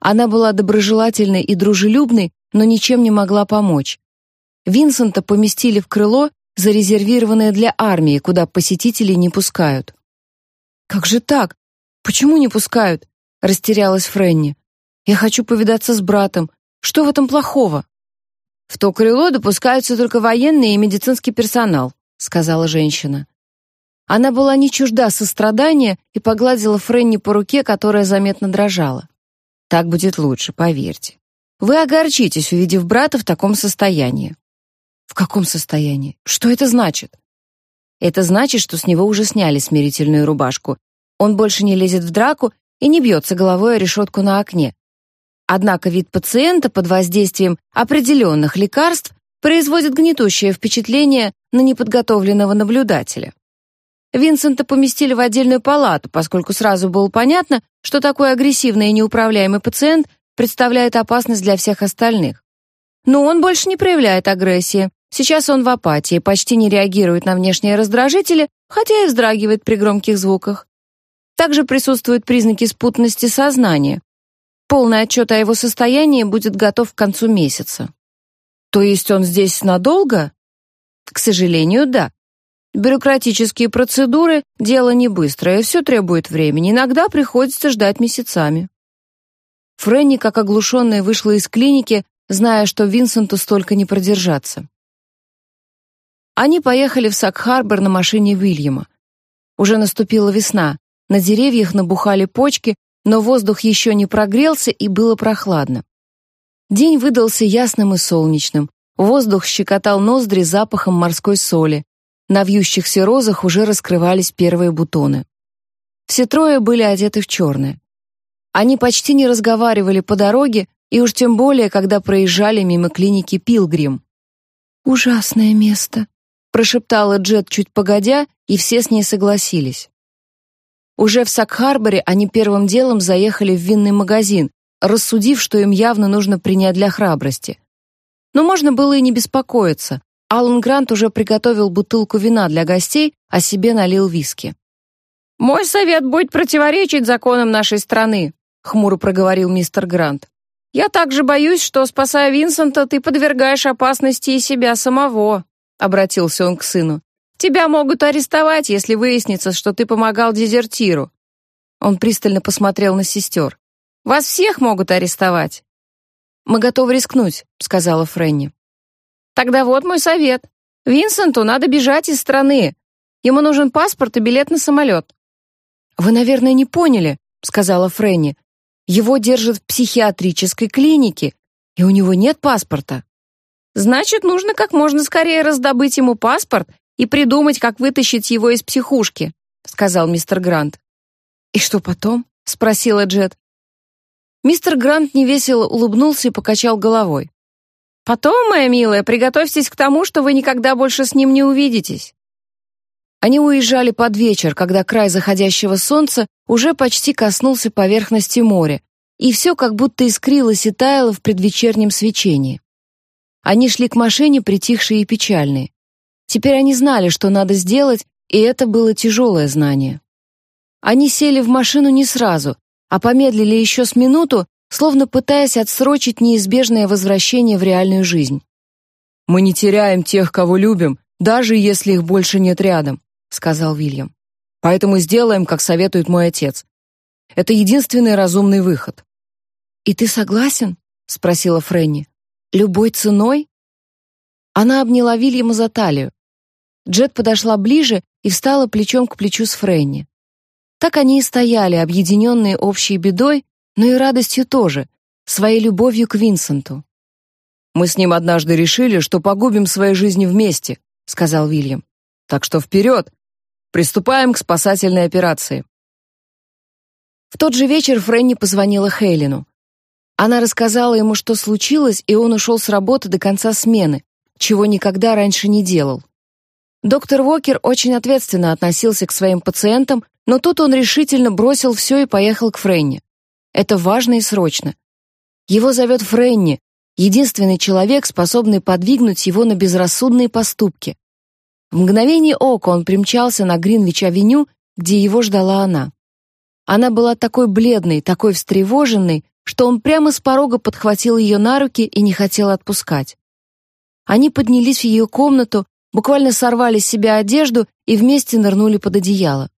Она была доброжелательной и дружелюбной, но ничем не могла помочь. Винсента поместили в крыло, зарезервированное для армии, куда посетителей не пускают. «Как же так? Почему не пускают?» — растерялась Фрэнни. «Я хочу повидаться с братом. Что в этом плохого?» «В то крыло допускаются только военные и медицинский персонал», — сказала женщина. Она была не чужда сострадания и погладила Фрэнни по руке, которая заметно дрожала. «Так будет лучше, поверьте. Вы огорчитесь, увидев брата в таком состоянии». «В каком состоянии? Что это значит?» «Это значит, что с него уже сняли смирительную рубашку. Он больше не лезет в драку и не бьется головой о решетку на окне. Однако вид пациента под воздействием определенных лекарств производит гнетущее впечатление на неподготовленного наблюдателя. Винсента поместили в отдельную палату, поскольку сразу было понятно, что такой агрессивный и неуправляемый пациент представляет опасность для всех остальных. Но он больше не проявляет агрессии, Сейчас он в апатии, почти не реагирует на внешние раздражители, хотя и вздрагивает при громких звуках. Также присутствуют признаки спутанности сознания. Полный отчет о его состоянии будет готов к концу месяца. То есть он здесь надолго? К сожалению, да. Бюрократические процедуры — дело не быстрое, все требует времени, иногда приходится ждать месяцами. Фрэнни, как оглушенная, вышла из клиники, зная, что Винсенту столько не продержаться. Они поехали в Сак-Харбор на машине Уильяма. Уже наступила весна, на деревьях набухали почки, но воздух еще не прогрелся и было прохладно. День выдался ясным и солнечным, воздух щекотал ноздри запахом морской соли, на вьющихся розах уже раскрывались первые бутоны. Все трое были одеты в черное. Они почти не разговаривали по дороге, и уж тем более, когда проезжали мимо клиники Пилгрим. «Ужасное место», прошептала Джет чуть погодя, и все с ней согласились. Уже в Сак-Харборе они первым делом заехали в винный магазин, рассудив, что им явно нужно принять для храбрости. Но можно было и не беспокоиться. Алан Грант уже приготовил бутылку вина для гостей, а себе налил виски. «Мой совет будет противоречить законам нашей страны», — хмуро проговорил мистер Грант. «Я также боюсь, что, спасая Винсента, ты подвергаешь опасности и себя самого» обратился он к сыну. Тебя могут арестовать, если выяснится, что ты помогал дезертиру. Он пристально посмотрел на сестер. Вас всех могут арестовать. Мы готовы рискнуть, сказала Фрэнни. Тогда вот мой совет. Винсенту надо бежать из страны. Ему нужен паспорт и билет на самолет». Вы, наверное, не поняли, сказала Фрэнни. Его держат в психиатрической клинике, и у него нет паспорта. Значит, нужно как можно скорее раздобыть ему паспорт и придумать, как вытащить его из психушки, сказал мистер Грант. И что потом? спросила Джет. Мистер Грант невесело улыбнулся и покачал головой. Потом, моя милая, приготовьтесь к тому, что вы никогда больше с ним не увидитесь. Они уезжали под вечер, когда край заходящего солнца уже почти коснулся поверхности моря, и все как будто искрилось и таяло в предвечернем свечении. Они шли к машине, притихшие и печальные. Теперь они знали, что надо сделать, и это было тяжелое знание. Они сели в машину не сразу, а помедлили еще с минуту, словно пытаясь отсрочить неизбежное возвращение в реальную жизнь. «Мы не теряем тех, кого любим, даже если их больше нет рядом», — сказал Вильям. «Поэтому сделаем, как советует мой отец. Это единственный разумный выход». «И ты согласен?» — спросила Фрэнни. Любой ценой? Она обняла Вильяма за талию. Джет подошла ближе и встала плечом к плечу с Фрэнни. Так они и стояли, объединенные общей бедой, но и радостью тоже, своей любовью к Винсенту. «Мы с ним однажды решили, что погубим свои жизни вместе», — сказал Вильям. «Так что вперед! Приступаем к спасательной операции». В тот же вечер Фрэнни позвонила Хейлину. Она рассказала ему, что случилось, и он ушел с работы до конца смены, чего никогда раньше не делал. Доктор Уокер очень ответственно относился к своим пациентам, но тут он решительно бросил все и поехал к Френни. Это важно и срочно. Его зовет Френни, единственный человек, способный подвигнуть его на безрассудные поступки. В мгновение ока он примчался на Гринвич-авеню, где его ждала она. Она была такой бледной, такой встревоженной, что он прямо с порога подхватил ее на руки и не хотел отпускать. Они поднялись в ее комнату, буквально сорвали с себя одежду и вместе нырнули под одеяло.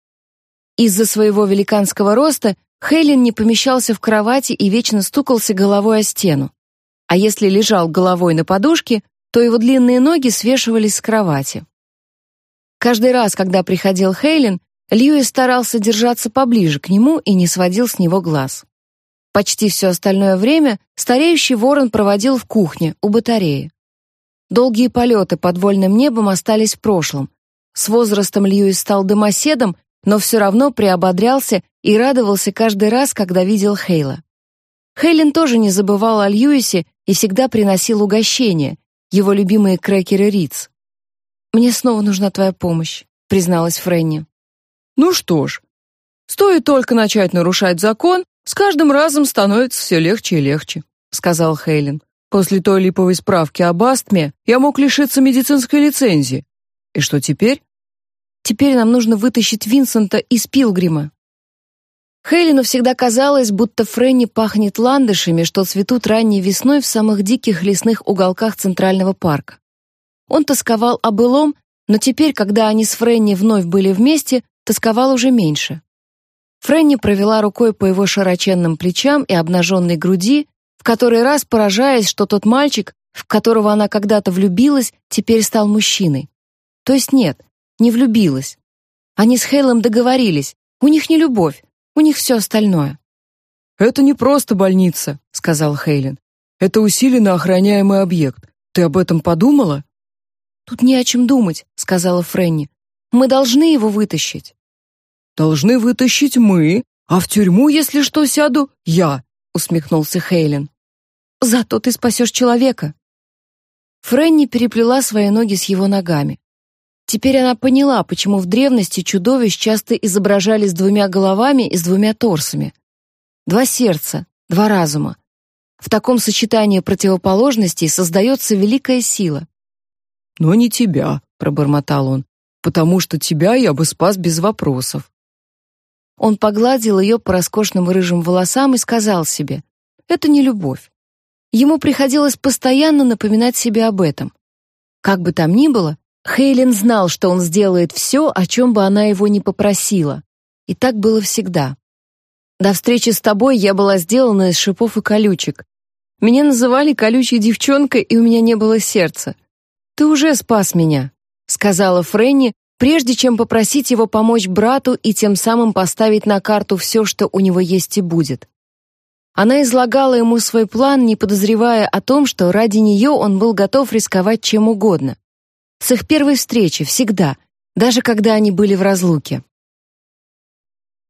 Из-за своего великанского роста Хейлин не помещался в кровати и вечно стукался головой о стену. А если лежал головой на подушке, то его длинные ноги свешивались с кровати. Каждый раз, когда приходил Хейлин, Льюис старался держаться поближе к нему и не сводил с него глаз. Почти все остальное время стареющий ворон проводил в кухне, у батареи. Долгие полеты под вольным небом остались в прошлом. С возрастом Льюис стал домоседом, но все равно приободрялся и радовался каждый раз, когда видел Хейла. Хейлин тоже не забывал о Льюисе и всегда приносил угощения, его любимые крекеры Риц. «Мне снова нужна твоя помощь», — призналась Фрэнни. «Ну что ж, стоит только начать нарушать закон, с каждым разом становится все легче и легче, сказал Хейлин. После той липовой справки об астме я мог лишиться медицинской лицензии. И что теперь? Теперь нам нужно вытащить Винсента из Пилгрима. Хейлину всегда казалось, будто Фрэнни пахнет ландышами, что цветут ранней весной в самых диких лесных уголках Центрального парка. Он тосковал о былом, но теперь, когда они с Фрэнни вновь были вместе, тосковал уже меньше. Фрэнни провела рукой по его широченным плечам и обнаженной груди, в который раз поражаясь, что тот мальчик, в которого она когда-то влюбилась, теперь стал мужчиной. То есть нет, не влюбилась. Они с Хейлом договорились, у них не любовь, у них все остальное. «Это не просто больница», — сказал Хейлен. «Это усиленно охраняемый объект. Ты об этом подумала?» «Тут не о чем думать», — сказала Фрэнни. «Мы должны его вытащить». «Должны вытащить мы, а в тюрьму, если что, сяду я», — усмехнулся Хейлен. «Зато ты спасешь человека». Фрэнни переплела свои ноги с его ногами. Теперь она поняла, почему в древности чудовищ часто изображали с двумя головами и с двумя торсами. Два сердца, два разума. В таком сочетании противоположностей создается великая сила. «Но не тебя», — пробормотал он, «потому что тебя я бы спас без вопросов». Он погладил ее по роскошным рыжим волосам и сказал себе, «Это не любовь». Ему приходилось постоянно напоминать себе об этом. Как бы там ни было, Хейлен знал, что он сделает все, о чем бы она его не попросила. И так было всегда. До встречи с тобой я была сделана из шипов и колючек. Меня называли колючей девчонкой, и у меня не было сердца. Ты уже спас меня, сказала Фрэнни, прежде чем попросить его помочь брату и тем самым поставить на карту все, что у него есть и будет. Она излагала ему свой план, не подозревая о том, что ради нее он был готов рисковать чем угодно. С их первой встречи, всегда, даже когда они были в разлуке.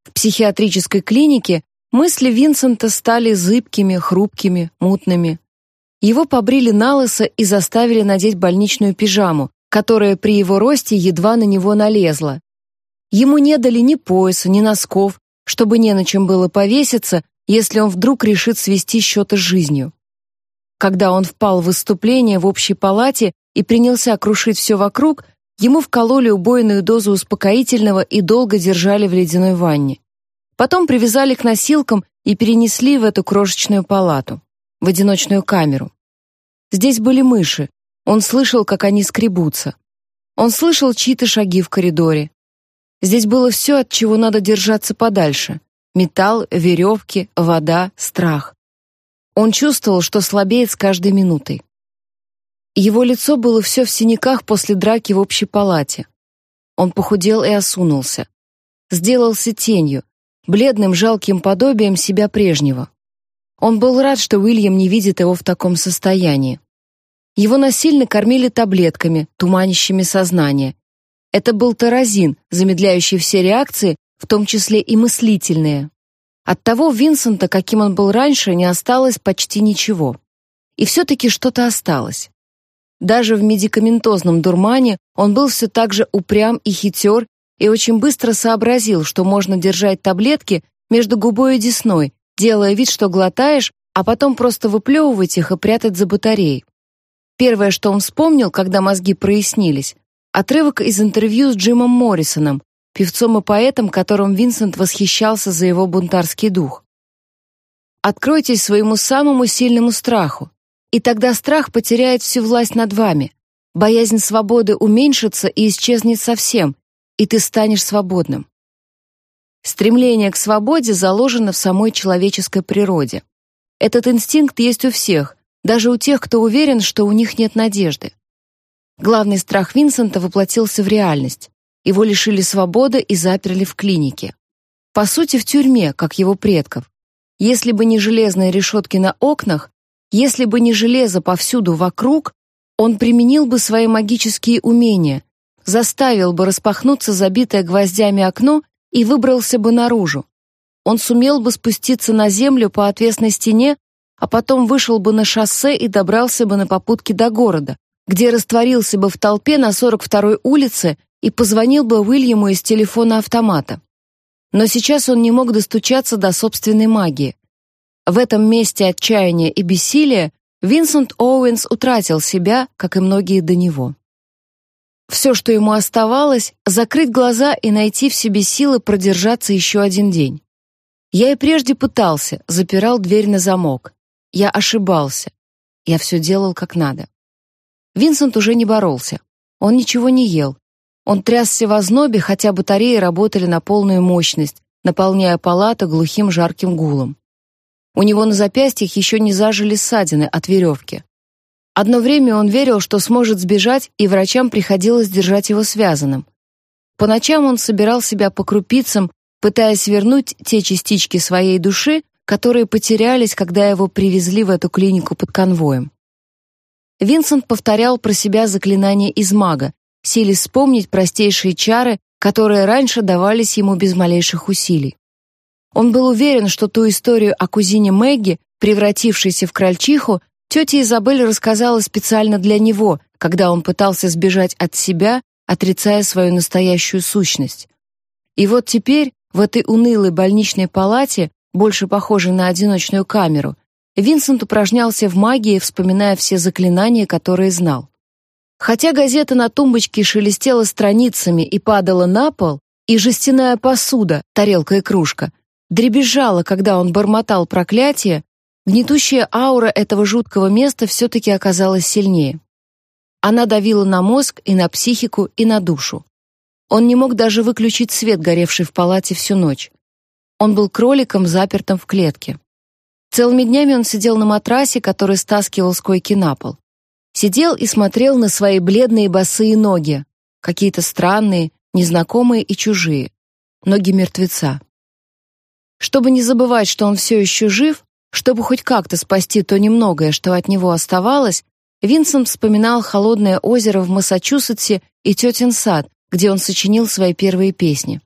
В психиатрической клинике мысли Винсента стали зыбкими, хрупкими, мутными. Его побрили на лысо и заставили надеть больничную пижаму, которая при его росте едва на него налезла. Ему не дали ни пояса, ни носков, чтобы не на чем было повеситься, если он вдруг решит свести счеты с жизнью. Когда он впал в выступление в общей палате, и принялся крушить все вокруг, ему вкололи убойную дозу успокоительного и долго держали в ледяной ванне. Потом привязали к носилкам и перенесли в эту крошечную палату, в одиночную камеру. Здесь были мыши. Он слышал, как они скребутся. Он слышал чьи-то шаги в коридоре. Здесь было все, от чего надо держаться подальше: металл, веревки, вода, страх. Он чувствовал, что слабеет с каждой минутой. Его лицо было все в синяках после драки в общей палате. Он похудел и осунулся. Сделался тенью, бледным жалким подобием себя прежнего. Он был рад, что Уильям не видит его в таком состоянии. Его насильно кормили таблетками, туманящими сознание. Это был таразин, замедляющий все реакции, в том числе и мыслительные. От того Винсента, каким он был раньше, не осталось почти ничего. И все-таки что-то осталось. Даже в медикаментозном дурмане он был все так же упрям и хитер и очень быстро сообразил, что можно держать таблетки между губой и десной, делая вид, что глотаешь, а потом просто выплевывать их и прятать за батареей. Первое, что он вспомнил, когда мозги прояснились, отрывок из интервью с Джимом Моррисоном, певцом и поэтом, которым Винсент восхищался за его бунтарский дух. Откройтесь своему самому сильному страху, и тогда страх потеряет всю власть над вами. Боязнь свободы уменьшится и исчезнет совсем, и ты станешь свободным. Стремление к свободе заложено в самой человеческой природе. Этот инстинкт есть у всех, даже у тех, кто уверен, что у них нет надежды. Главный страх Винсента воплотился в реальность. Его лишили свободы и заперли в клинике. По сути, в тюрьме, как его предков. Если бы не железные решетки на окнах, если бы не железо повсюду вокруг, он применил бы свои магические умения, заставил бы распахнуться забитое гвоздями окно и выбрался бы наружу. Он сумел бы спуститься на землю по отвесной стене, а потом вышел бы на шоссе и добрался бы на попутке до города, где растворился бы в толпе на 42-й улице и позвонил бы Уильяму из телефона автомата. Но сейчас он не мог достучаться до собственной магии. В этом месте отчаяния и бессилия Винсент Оуэнс утратил себя, как и многие до него. Все, что ему оставалось, закрыть глаза и найти в себе силы продержаться еще один день. Я и прежде пытался, запирал дверь на замок. Я ошибался. Я все делал как надо. Винсент уже не боролся. Он ничего не ел. Он трясся в ознобе, хотя батареи работали на полную мощность, наполняя палату глухим жарким гулом. У него на запястьях еще не зажили ссадины от веревки. Одно время он верил, что сможет сбежать, и врачам приходилось держать его связанным. По ночам он собирал себя по крупицам, пытаясь вернуть те частички своей души, которые потерялись, когда его привезли в эту клинику под конвоем. Винсент повторял про себя заклинание из мага, силясь вспомнить простейшие чары, которые раньше давались ему без малейших усилий. Он был уверен, что ту историю о кузине Мэгги, превратившейся в крольчиху, Тетя Изабель рассказала специально для него, когда он пытался сбежать от себя, отрицая свою настоящую сущность. И вот теперь, в этой унылой больничной палате, больше похожей на одиночную камеру, Винсент упражнялся в магии, вспоминая все заклинания, которые знал. Хотя газета на тумбочке шелестела страницами и падала на пол, и жестяная посуда, тарелка и кружка, дребезжала, когда он бормотал проклятие, Гнетущая аура этого жуткого места все-таки оказалась сильнее. Она давила на мозг и на психику, и на душу. Он не мог даже выключить свет, горевший в палате всю ночь. Он был кроликом, запертым в клетке. Целыми днями он сидел на матрасе, который стаскивал с койки на пол. Сидел и смотрел на свои бледные босые ноги, какие-то странные, незнакомые и чужие. Ноги мертвеца. Чтобы не забывать, что он все еще жив, чтобы хоть как-то спасти то немногое, что от него оставалось, Винсент вспоминал холодное озеро в Массачусетсе и тетин сад, где он сочинил свои первые песни.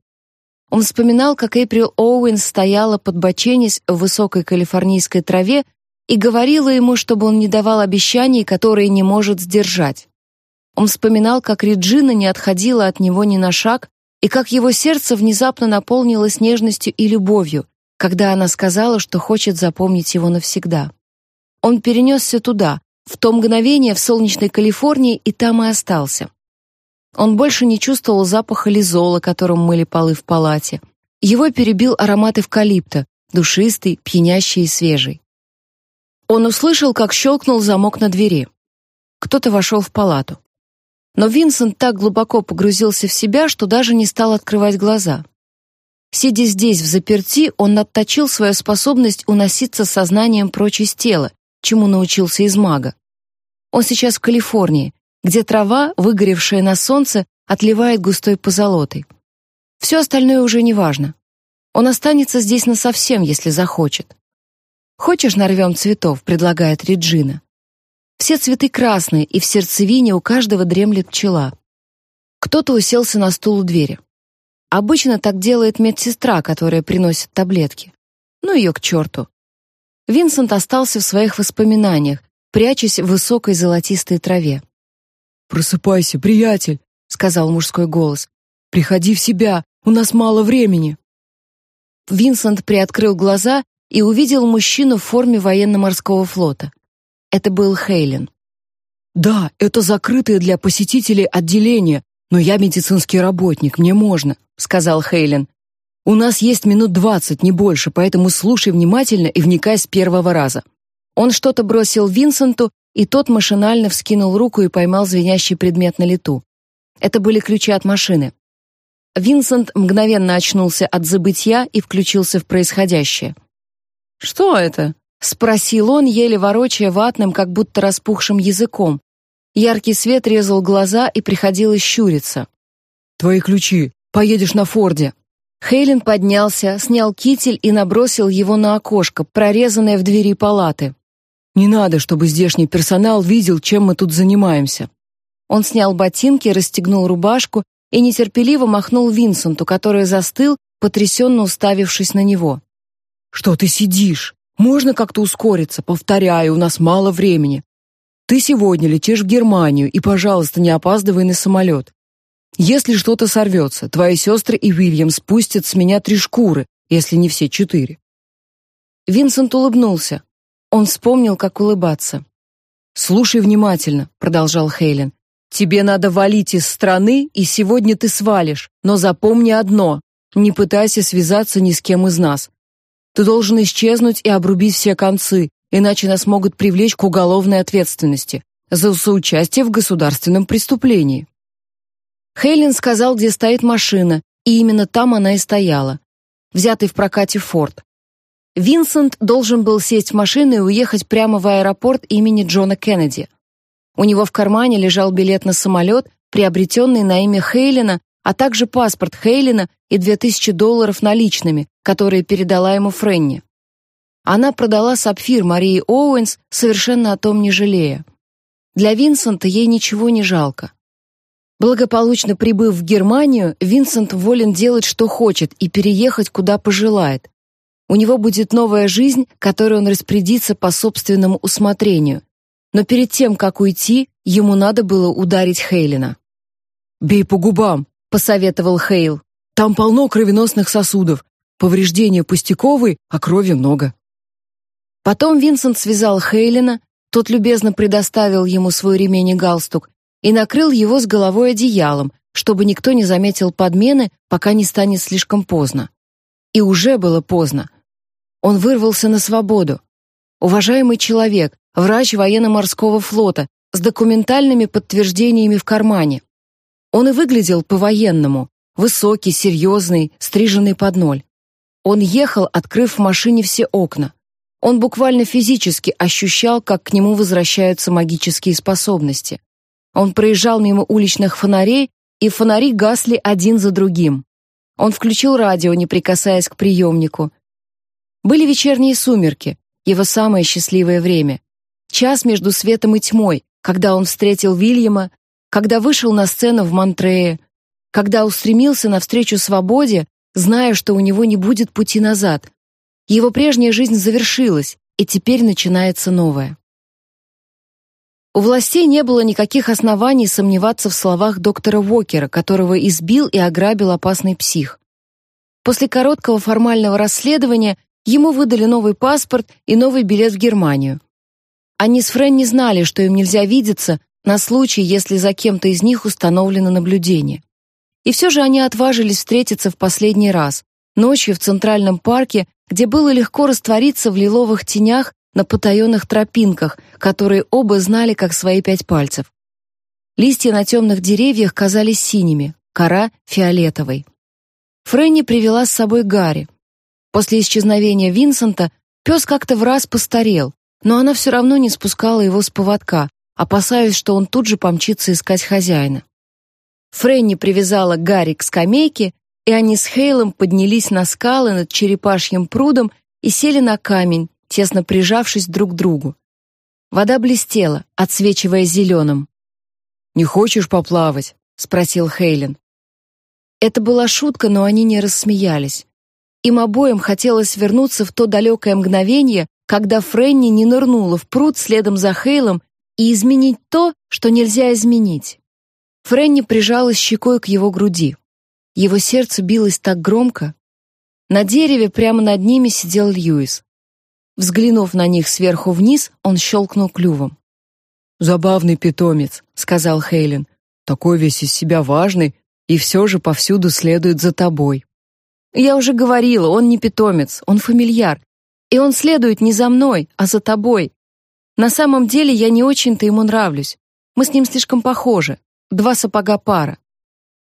Он вспоминал, как Эйприл Оуэнс стояла под боченись в высокой калифорнийской траве и говорила ему, чтобы он не давал обещаний, которые не может сдержать. Он вспоминал, как Реджина не отходила от него ни на шаг, и как его сердце внезапно наполнилось нежностью и любовью, когда она сказала, что хочет запомнить его навсегда. Он перенесся туда, в то мгновение в солнечной Калифорнии, и там и остался. Он больше не чувствовал запаха лизола, которым мыли полы в палате. Его перебил аромат эвкалипта, душистый, пьянящий и свежий. Он услышал, как щелкнул замок на двери. Кто-то вошел в палату. Но Винсент так глубоко погрузился в себя, что даже не стал открывать глаза. Сидя здесь в заперти, он отточил свою способность уноситься сознанием прочь из тела, чему научился из мага. Он сейчас в Калифорнии, где трава, выгоревшая на солнце, отливает густой позолотой. Все остальное уже не важно. Он останется здесь насовсем, если захочет. «Хочешь, нарвем цветов?» — предлагает Реджина. Все цветы красные, и в сердцевине у каждого дремлет пчела. Кто-то уселся на стул у двери. Обычно так делает медсестра, которая приносит таблетки. Ну ее к черту. Винсент остался в своих воспоминаниях, прячась в высокой золотистой траве. «Просыпайся, приятель», — сказал мужской голос. «Приходи в себя, у нас мало времени». Винсент приоткрыл глаза и увидел мужчину в форме военно-морского флота. Это был Хейлен. «Да, это закрытое для посетителей отделение, но я медицинский работник, мне можно», — сказал Хейлен. «У нас есть минут двадцать, не больше, поэтому слушай внимательно и вникай с первого раза». Он что-то бросил Винсенту, и тот машинально вскинул руку и поймал звенящий предмет на лету. Это были ключи от машины. Винсент мгновенно очнулся от забытья и включился в происходящее. «Что это?» — спросил он, еле ворочая ватным, как будто распухшим языком. Яркий свет резал глаза и приходилось щуриться. «Твои ключи. Поедешь на Форде». Хейлен поднялся, снял китель и набросил его на окошко, прорезанное в двери палаты. «Не надо, чтобы здешний персонал видел, чем мы тут занимаемся». Он снял ботинки, расстегнул рубашку и нетерпеливо махнул Винсенту, который застыл, потрясенно уставившись на него. «Что ты сидишь? Можно как-то ускориться? Повторяю, у нас мало времени. Ты сегодня летишь в Германию, и, пожалуйста, не опаздывай на самолет. Если что-то сорвется, твои сестры и Уильям спустят с меня три шкуры, если не все четыре». Винсент улыбнулся. Он вспомнил, как улыбаться. «Слушай внимательно», — продолжал Хейлен. «Тебе надо валить из страны, и сегодня ты свалишь. Но запомни одно — не пытайся связаться ни с кем из нас. Ты должен исчезнуть и обрубить все концы, иначе нас могут привлечь к уголовной ответственности за соучастие в государственном преступлении». Хейлен сказал, где стоит машина, и именно там она и стояла. Взятый в прокате Форд. Винсент должен был сесть в машину и уехать прямо в аэропорт имени Джона Кеннеди. У него в кармане лежал билет на самолет, приобретенный на имя Хейлена, а также паспорт Хейлена и 2000 долларов наличными, которые передала ему Френни. Она продала сапфир Марии Оуэнс, совершенно о том не жалея. Для Винсента ей ничего не жалко. Благополучно прибыв в Германию, Винсент волен делать, что хочет, и переехать, куда пожелает. У него будет новая жизнь, которой он распорядится по собственному усмотрению. Но перед тем, как уйти, ему надо было ударить Хейлина. «Бей по губам», — посоветовал Хейл. «Там полно кровеносных сосудов. Повреждения пустяковые, а крови много». Потом Винсент связал Хейлина, тот любезно предоставил ему свой ремень и галстук, и накрыл его с головой одеялом, чтобы никто не заметил подмены, пока не станет слишком поздно. И уже было поздно. Он вырвался на свободу. Уважаемый человек, врач военно-морского флота, с документальными подтверждениями в кармане. Он и выглядел по-военному, высокий, серьезный, стриженный под ноль. Он ехал, открыв в машине все окна. Он буквально физически ощущал, как к нему возвращаются магические способности. Он проезжал мимо уличных фонарей, и фонари гасли один за другим. Он включил радио, не прикасаясь к приемнику. Были вечерние сумерки, его самое счастливое время. Час между светом и тьмой, когда он встретил Вильяма, когда вышел на сцену в Монтрее, когда устремился навстречу свободе, зная, что у него не будет пути назад. Его прежняя жизнь завершилась, и теперь начинается новая. У властей не было никаких оснований сомневаться в словах доктора Уокера, которого избил и ограбил опасный псих. После короткого формального расследования ему выдали новый паспорт и новый билет в Германию. Они с Френ не знали, что им нельзя видеться на случай, если за кем-то из них установлено наблюдение. И все же они отважились встретиться в последний раз, ночью в Центральном парке, где было легко раствориться в лиловых тенях на потаенных тропинках, которые оба знали как свои пять пальцев. Листья на темных деревьях казались синими, кора — фиолетовой. Фрэнни привела с собой Гарри. После исчезновения Винсента пес как-то в раз постарел, но она все равно не спускала его с поводка, опасаясь, что он тут же помчится искать хозяина. Фрэнни привязала Гарри к скамейке, и они с Хейлом поднялись на скалы над черепашьим прудом и сели на камень, тесно прижавшись друг к другу. Вода блестела, отсвечивая зеленым. «Не хочешь поплавать?» — спросил Хейлен. Это была шутка, но они не рассмеялись. Им обоим хотелось вернуться в то далекое мгновение, когда Фрэнни не нырнула в пруд следом за Хейлом и изменить то, что нельзя изменить. Фрэнни прижалась щекой к его груди. Его сердце билось так громко. На дереве прямо над ними сидел Льюис. Взглянув на них сверху вниз, он щелкнул клювом. «Забавный питомец», — сказал Хейлен. «Такой весь из себя важный, и все же повсюду следует за тобой». «Я уже говорила, он не питомец, он фамильяр. И он следует не за мной, а за тобой. На самом деле я не очень-то ему нравлюсь. Мы с ним слишком похожи. Два сапога пара».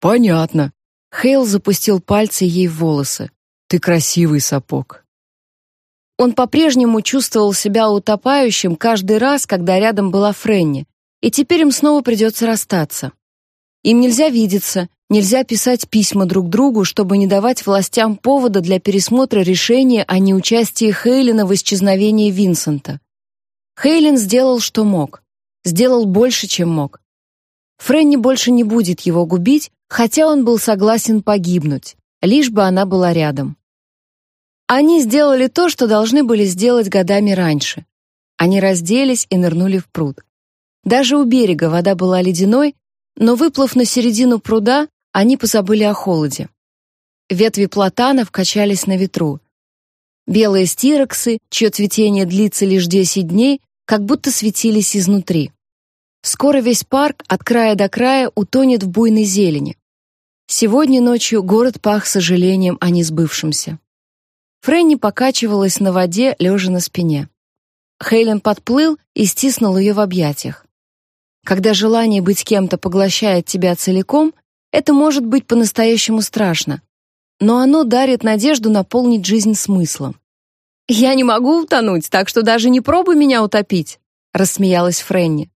«Понятно». Хейл запустил пальцы ей в волосы. «Ты красивый сапог». Он по-прежнему чувствовал себя утопающим каждый раз, когда рядом была Френни, и теперь им снова придется расстаться. Им нельзя видеться, нельзя писать письма друг другу, чтобы не давать властям повода для пересмотра решения о неучастии Хейлина в исчезновении Винсента. Хейлин сделал, что мог. Сделал больше, чем мог. Френни больше не будет его губить, хотя он был согласен погибнуть, лишь бы она была рядом. Они сделали то, что должны были сделать годами раньше. Они разделись и нырнули в пруд. Даже у берега вода была ледяной, но выплыв на середину пруда, они позабыли о холоде. Ветви платанов качались на ветру. Белые стироксы, чье цветение длится лишь 10 дней, как будто светились изнутри. Скоро весь парк от края до края утонет в буйной зелени. Сегодня ночью город пах сожалением о несбывшемся. Фрэнни покачивалась на воде, лежа на спине. Хейлен подплыл и стиснул ее в объятиях. Когда желание быть кем-то поглощает тебя целиком, это может быть по-настоящему страшно. Но оно дарит надежду наполнить жизнь смыслом. «Я не могу утонуть, так что даже не пробуй меня утопить», — рассмеялась Фрэнни.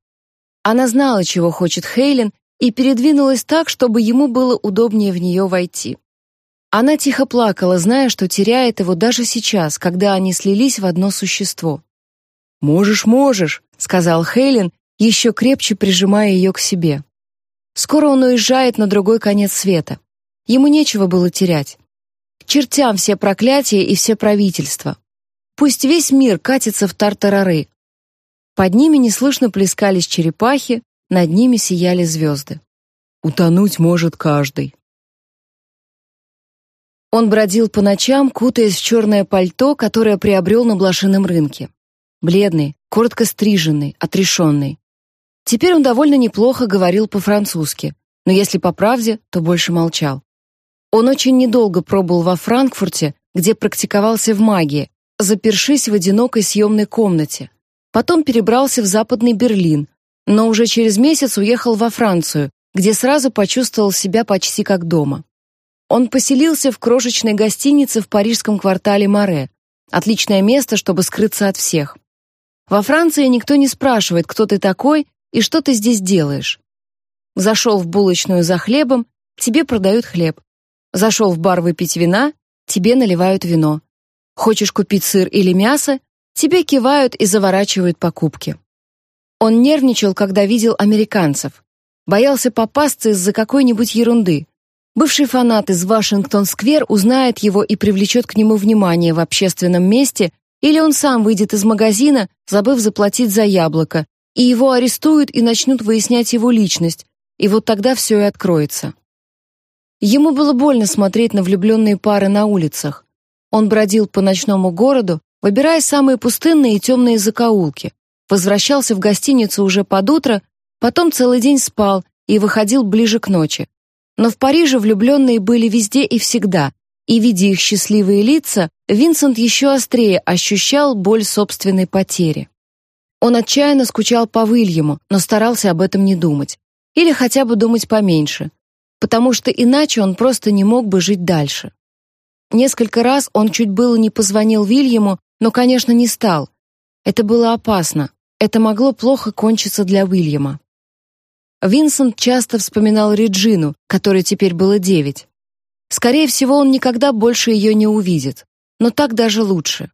Она знала, чего хочет Хейлен, и передвинулась так, чтобы ему было удобнее в нее войти. Она тихо плакала, зная, что теряет его даже сейчас, когда они слились в одно существо. «Можешь, можешь», — сказал Хейлен, еще крепче прижимая ее к себе. Скоро он уезжает на другой конец света. Ему нечего было терять. К чертям все проклятия и все правительства. Пусть весь мир катится в тартарары. Под ними неслышно плескались черепахи, над ними сияли звезды. Утонуть может каждый. Он бродил по ночам, кутаясь в черное пальто, которое приобрел на блошином рынке. Бледный, коротко стриженный, отрешенный. Теперь он довольно неплохо говорил по-французски, но если по правде, то больше молчал. Он очень недолго пробыл во Франкфурте, где практиковался в магии, запершись в одинокой съемной комнате. Потом перебрался в Западный Берлин, но уже через месяц уехал во Францию, где сразу почувствовал себя почти как дома. Он поселился в крошечной гостинице в парижском квартале Море. Отличное место, чтобы скрыться от всех. Во Франции никто не спрашивает, кто ты такой и что ты здесь делаешь? Зашел в булочную за хлебом, тебе продают хлеб. Зашел в бар выпить вина, тебе наливают вино. Хочешь купить сыр или мясо, тебе кивают и заворачивают покупки. Он нервничал, когда видел американцев. Боялся попасться из-за какой-нибудь ерунды. Бывший фанат из Вашингтон-сквер узнает его и привлечет к нему внимание в общественном месте, или он сам выйдет из магазина, забыв заплатить за яблоко, и его арестуют и начнут выяснять его личность, и вот тогда все и откроется. Ему было больно смотреть на влюбленные пары на улицах. Он бродил по ночному городу, выбирая самые пустынные и темные закоулки, возвращался в гостиницу уже под утро, потом целый день спал и выходил ближе к ночи. Но в Париже влюбленные были везде и всегда, и, видя их счастливые лица, Винсент еще острее ощущал боль собственной потери. Он отчаянно скучал по Вильяму, но старался об этом не думать. Или хотя бы думать поменьше, потому что иначе он просто не мог бы жить дальше. Несколько раз он чуть было не позвонил Вильяму, но, конечно, не стал. Это было опасно. Это могло плохо кончиться для Уильяма. Винсент часто вспоминал Реджину, которой теперь было девять. Скорее всего, он никогда больше ее не увидит. Но так даже лучше.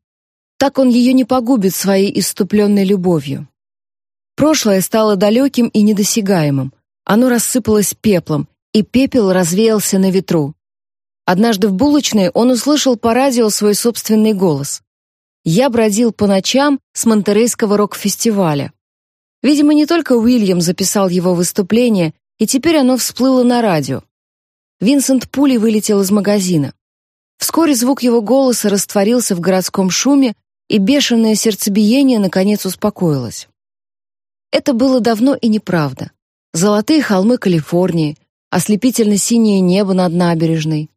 Так он ее не погубит своей иступленной любовью. Прошлое стало далеким и недосягаемым. Оно рассыпалось пеплом, и пепел развеялся на ветру. Однажды в булочной он услышал по радио свой собственный голос. «Я бродил по ночам с Монтерейского рок-фестиваля». Видимо, не только Уильям записал его выступление, и теперь оно всплыло на радио. Винсент пулей вылетел из магазина. Вскоре звук его голоса растворился в городском шуме, и бешеное сердцебиение наконец успокоилось. Это было давно и неправда. Золотые холмы Калифорнии, ослепительно-синее небо над набережной.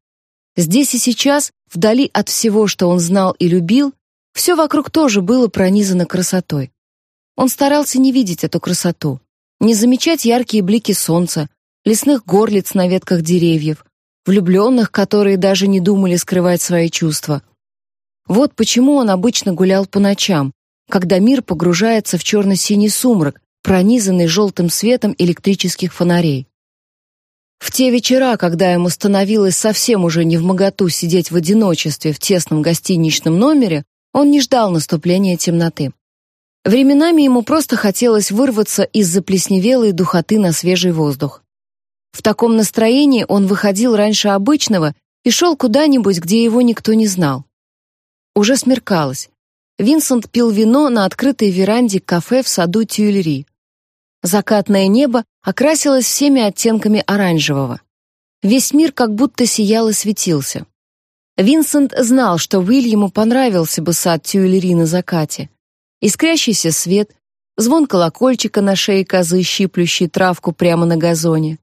Здесь и сейчас, вдали от всего, что он знал и любил, все вокруг тоже было пронизано красотой. Он старался не видеть эту красоту, не замечать яркие блики солнца, лесных горлиц на ветках деревьев, влюбленных, которые даже не думали скрывать свои чувства, вот почему он обычно гулял по ночам, когда мир погружается в черно-синий сумрак, пронизанный желтым светом электрических фонарей. В те вечера, когда ему становилось совсем уже не в моготу сидеть в одиночестве в тесном гостиничном номере, он не ждал наступления темноты. Временами ему просто хотелось вырваться из заплесневелой духоты на свежий воздух. В таком настроении он выходил раньше обычного и шел куда-нибудь, где его никто не знал. Уже смеркалось. Винсент пил вино на открытой веранде кафе в саду Тюильри. Закатное небо окрасилось всеми оттенками оранжевого. Весь мир как будто сиял и светился. Винсент знал, что Уильяму понравился бы сад Тюильри на закате. Искрящийся свет, звон колокольчика на шее козы, щиплющей травку прямо на газоне.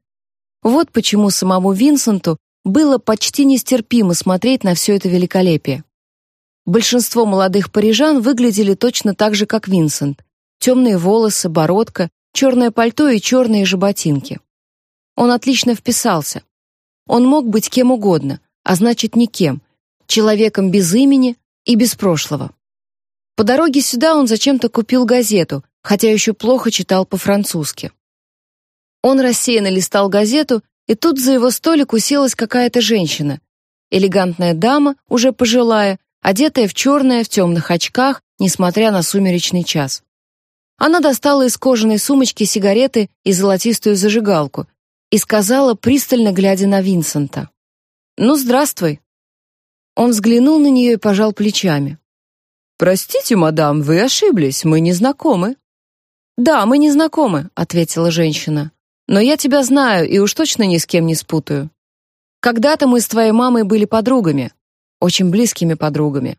Вот почему самому Винсенту было почти нестерпимо смотреть на все это великолепие. Большинство молодых парижан выглядели точно так же, как Винсент. Темные волосы, бородка, черное пальто и черные же ботинки. Он отлично вписался. Он мог быть кем угодно, а значит никем, человеком без имени и без прошлого. По дороге сюда он зачем-то купил газету, хотя еще плохо читал по-французски. Он рассеянно листал газету, и тут за его столик уселась какая-то женщина. Элегантная дама, уже пожилая, одетая в черное, в темных очках, несмотря на сумеречный час. Она достала из кожаной сумочки сигареты и золотистую зажигалку и сказала, пристально глядя на Винсента. «Ну, здравствуй». Он взглянул на нее и пожал плечами. «Простите, мадам, вы ошиблись, мы не знакомы». «Да, мы не знакомы», — ответила женщина. «Но я тебя знаю и уж точно ни с кем не спутаю. Когда-то мы с твоей мамой были подругами, очень близкими подругами.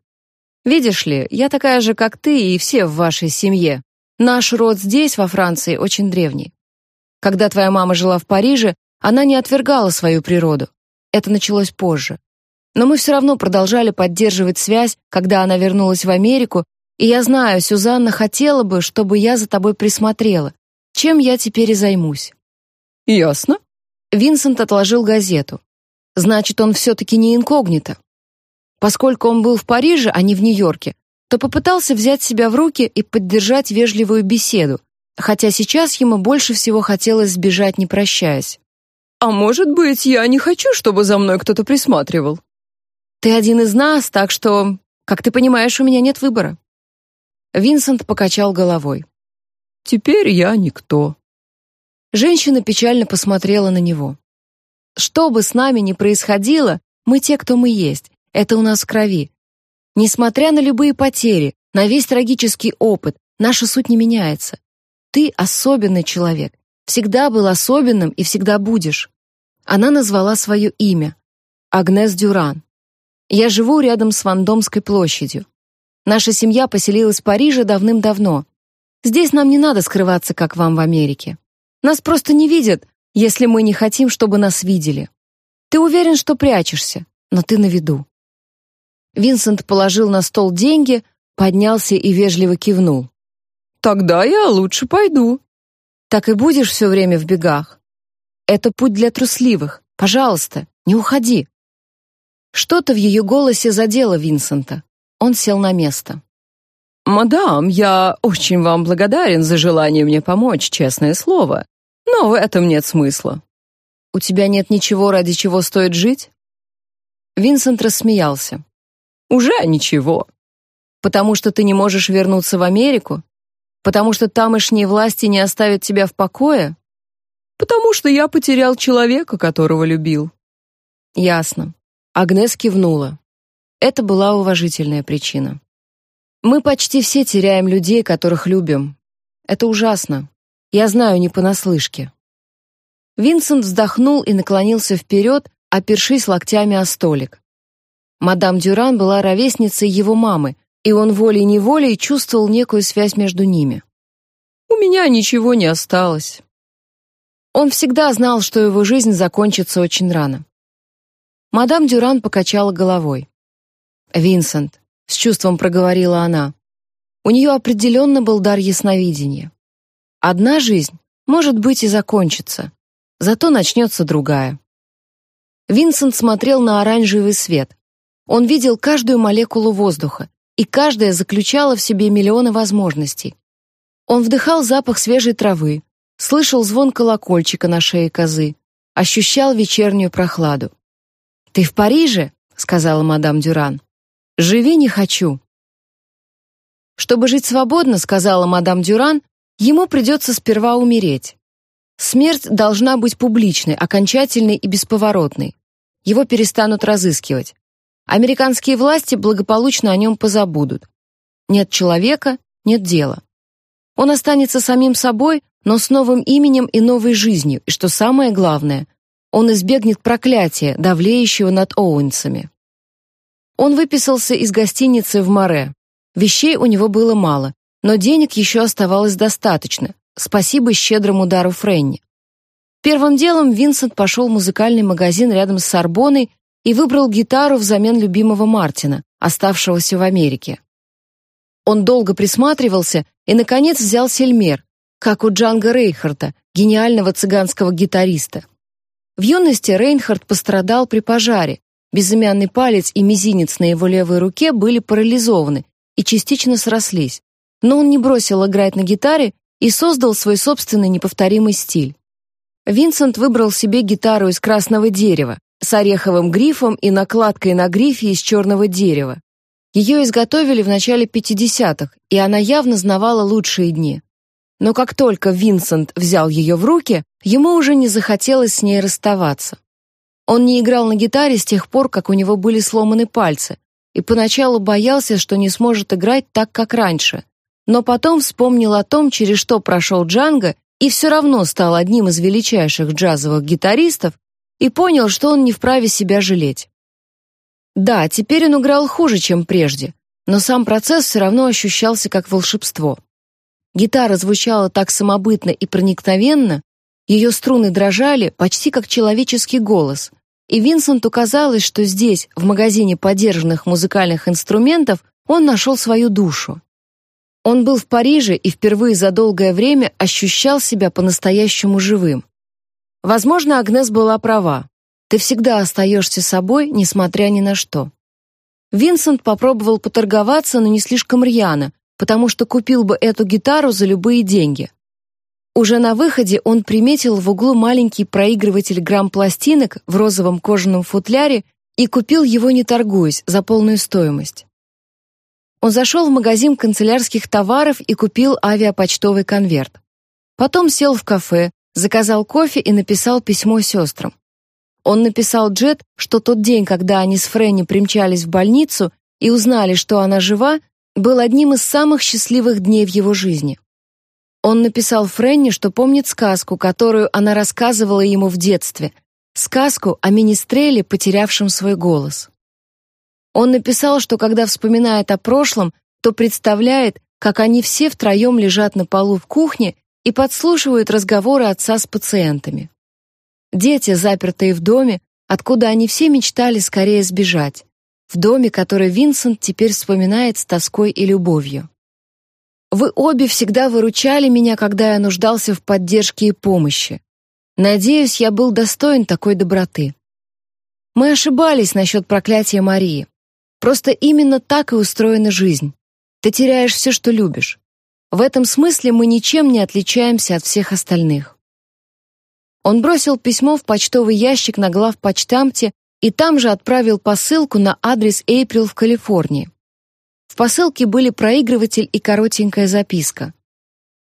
Видишь ли, я такая же, как ты и все в вашей семье. Наш род здесь, во Франции, очень древний. Когда твоя мама жила в Париже, она не отвергала свою природу. Это началось позже. Но мы все равно продолжали поддерживать связь, когда она вернулась в Америку, и я знаю, Сюзанна хотела бы, чтобы я за тобой присмотрела. Чем я теперь и займусь. Ясно. Винсент отложил газету. Значит, он все-таки не инкогнито. Поскольку он был в Париже, а не в Нью-Йорке, то попытался взять себя в руки и поддержать вежливую беседу, хотя сейчас ему больше всего хотелось сбежать, не прощаясь. «А может быть, я не хочу, чтобы за мной кто-то присматривал?» Ты один из нас, так что, как ты понимаешь, у меня нет выбора. Винсент покачал головой. Теперь я никто. Женщина печально посмотрела на него. Что бы с нами ни происходило, мы те, кто мы есть. Это у нас в крови. Несмотря на любые потери, на весь трагический опыт, наша суть не меняется. Ты особенный человек. Всегда был особенным и всегда будешь. Она назвала свое имя. Агнес Дюран. Я живу рядом с Вандомской площадью. Наша семья поселилась в Париже давным-давно. Здесь нам не надо скрываться, как вам в Америке. Нас просто не видят, если мы не хотим, чтобы нас видели. Ты уверен, что прячешься, но ты на виду. Винсент положил на стол деньги, поднялся и вежливо кивнул. Тогда я лучше пойду. Так и будешь все время в бегах. Это путь для трусливых. Пожалуйста, не уходи. Что-то в ее голосе задело Винсента. Он сел на место. «Мадам, я очень вам благодарен за желание мне помочь, честное слово. Но в этом нет смысла». «У тебя нет ничего, ради чего стоит жить?» Винсент рассмеялся. «Уже ничего». «Потому что ты не можешь вернуться в Америку? Потому что тамошние власти не оставят тебя в покое?» «Потому что я потерял человека, которого любил». «Ясно. Агнес кивнула. Это была уважительная причина. Мы почти все теряем людей, которых любим. Это ужасно. Я знаю не понаслышке. Винсент вздохнул и наклонился вперед, опершись локтями о столик. Мадам Дюран была ровесницей его мамы, и он волей-неволей чувствовал некую связь между ними. «У меня ничего не осталось». Он всегда знал, что его жизнь закончится очень рано. Мадам Дюран покачала головой. «Винсент», — с чувством проговорила она, — «у нее определенно был дар ясновидения. Одна жизнь, может быть, и закончится, зато начнется другая». Винсент смотрел на оранжевый свет. Он видел каждую молекулу воздуха, и каждая заключала в себе миллионы возможностей. Он вдыхал запах свежей травы, слышал звон колокольчика на шее козы, ощущал вечернюю прохладу. «Ты в Париже?» — сказала мадам Дюран. «Живи не хочу». «Чтобы жить свободно», — сказала мадам Дюран, «ему придется сперва умереть. Смерть должна быть публичной, окончательной и бесповоротной. Его перестанут разыскивать. Американские власти благополучно о нем позабудут. Нет человека — нет дела. Он останется самим собой, но с новым именем и новой жизнью, и, что самое главное, он избегнет проклятия, давлеющего над Оуэнсами. Он выписался из гостиницы в Море. Вещей у него было мало, но денег еще оставалось достаточно, спасибо щедрому дару Френни. Первым делом Винсент пошел в музыкальный магазин рядом с Сорбоной и выбрал гитару взамен любимого Мартина, оставшегося в Америке. Он долго присматривался и, наконец, взял сельмер, как у Джанга Рейхарта, гениального цыганского гитариста. В юности Рейнхард пострадал при пожаре. Безымянный палец и мизинец на его левой руке были парализованы и частично срослись. Но он не бросил играть на гитаре и создал свой собственный неповторимый стиль. Винсент выбрал себе гитару из красного дерева с ореховым грифом и накладкой на грифе из черного дерева. Ее изготовили в начале 50-х, и она явно знавала лучшие дни. Но как только Винсент взял ее в руки, ему уже не захотелось с ней расставаться. Он не играл на гитаре с тех пор, как у него были сломаны пальцы, и поначалу боялся, что не сможет играть так, как раньше. Но потом вспомнил о том, через что прошел Джанго, и все равно стал одним из величайших джазовых гитаристов, и понял, что он не вправе себя жалеть. Да, теперь он играл хуже, чем прежде, но сам процесс все равно ощущался как волшебство. Гитара звучала так самобытно и проникновенно, ее струны дрожали почти как человеческий голос, и Винсенту казалось, что здесь, в магазине подержанных музыкальных инструментов, он нашел свою душу. Он был в Париже и впервые за долгое время ощущал себя по-настоящему живым. Возможно, Агнес была права. Ты всегда остаешься собой, несмотря ни на что. Винсент попробовал поторговаться, но не слишком рьяно, потому что купил бы эту гитару за любые деньги. Уже на выходе он приметил в углу маленький проигрыватель грамм-пластинок в розовом кожаном футляре и купил его не торгуясь, за полную стоимость. Он зашел в магазин канцелярских товаров и купил авиапочтовый конверт. Потом сел в кафе, заказал кофе и написал письмо сестрам. Он написал Джет, что тот день, когда они с Фрэнни примчались в больницу и узнали, что она жива, был одним из самых счастливых дней в его жизни. Он написал Фрэнни, что помнит сказку, которую она рассказывала ему в детстве, сказку о министреле, потерявшем свой голос. Он написал, что когда вспоминает о прошлом, то представляет, как они все втроем лежат на полу в кухне и подслушивают разговоры отца с пациентами. Дети, запертые в доме, откуда они все мечтали скорее сбежать. В доме, который Винсент теперь вспоминает с тоской и любовью. Вы обе всегда выручали меня, когда я нуждался в поддержке и помощи. Надеюсь, я был достоин такой доброты. Мы ошибались насчет проклятия Марии. Просто именно так и устроена жизнь. Ты теряешь все, что любишь. В этом смысле мы ничем не отличаемся от всех остальных. Он бросил письмо в почтовый ящик на главпочтамте и там же отправил посылку на адрес Эйприл в Калифорнии. В посылке были проигрыватель и коротенькая записка.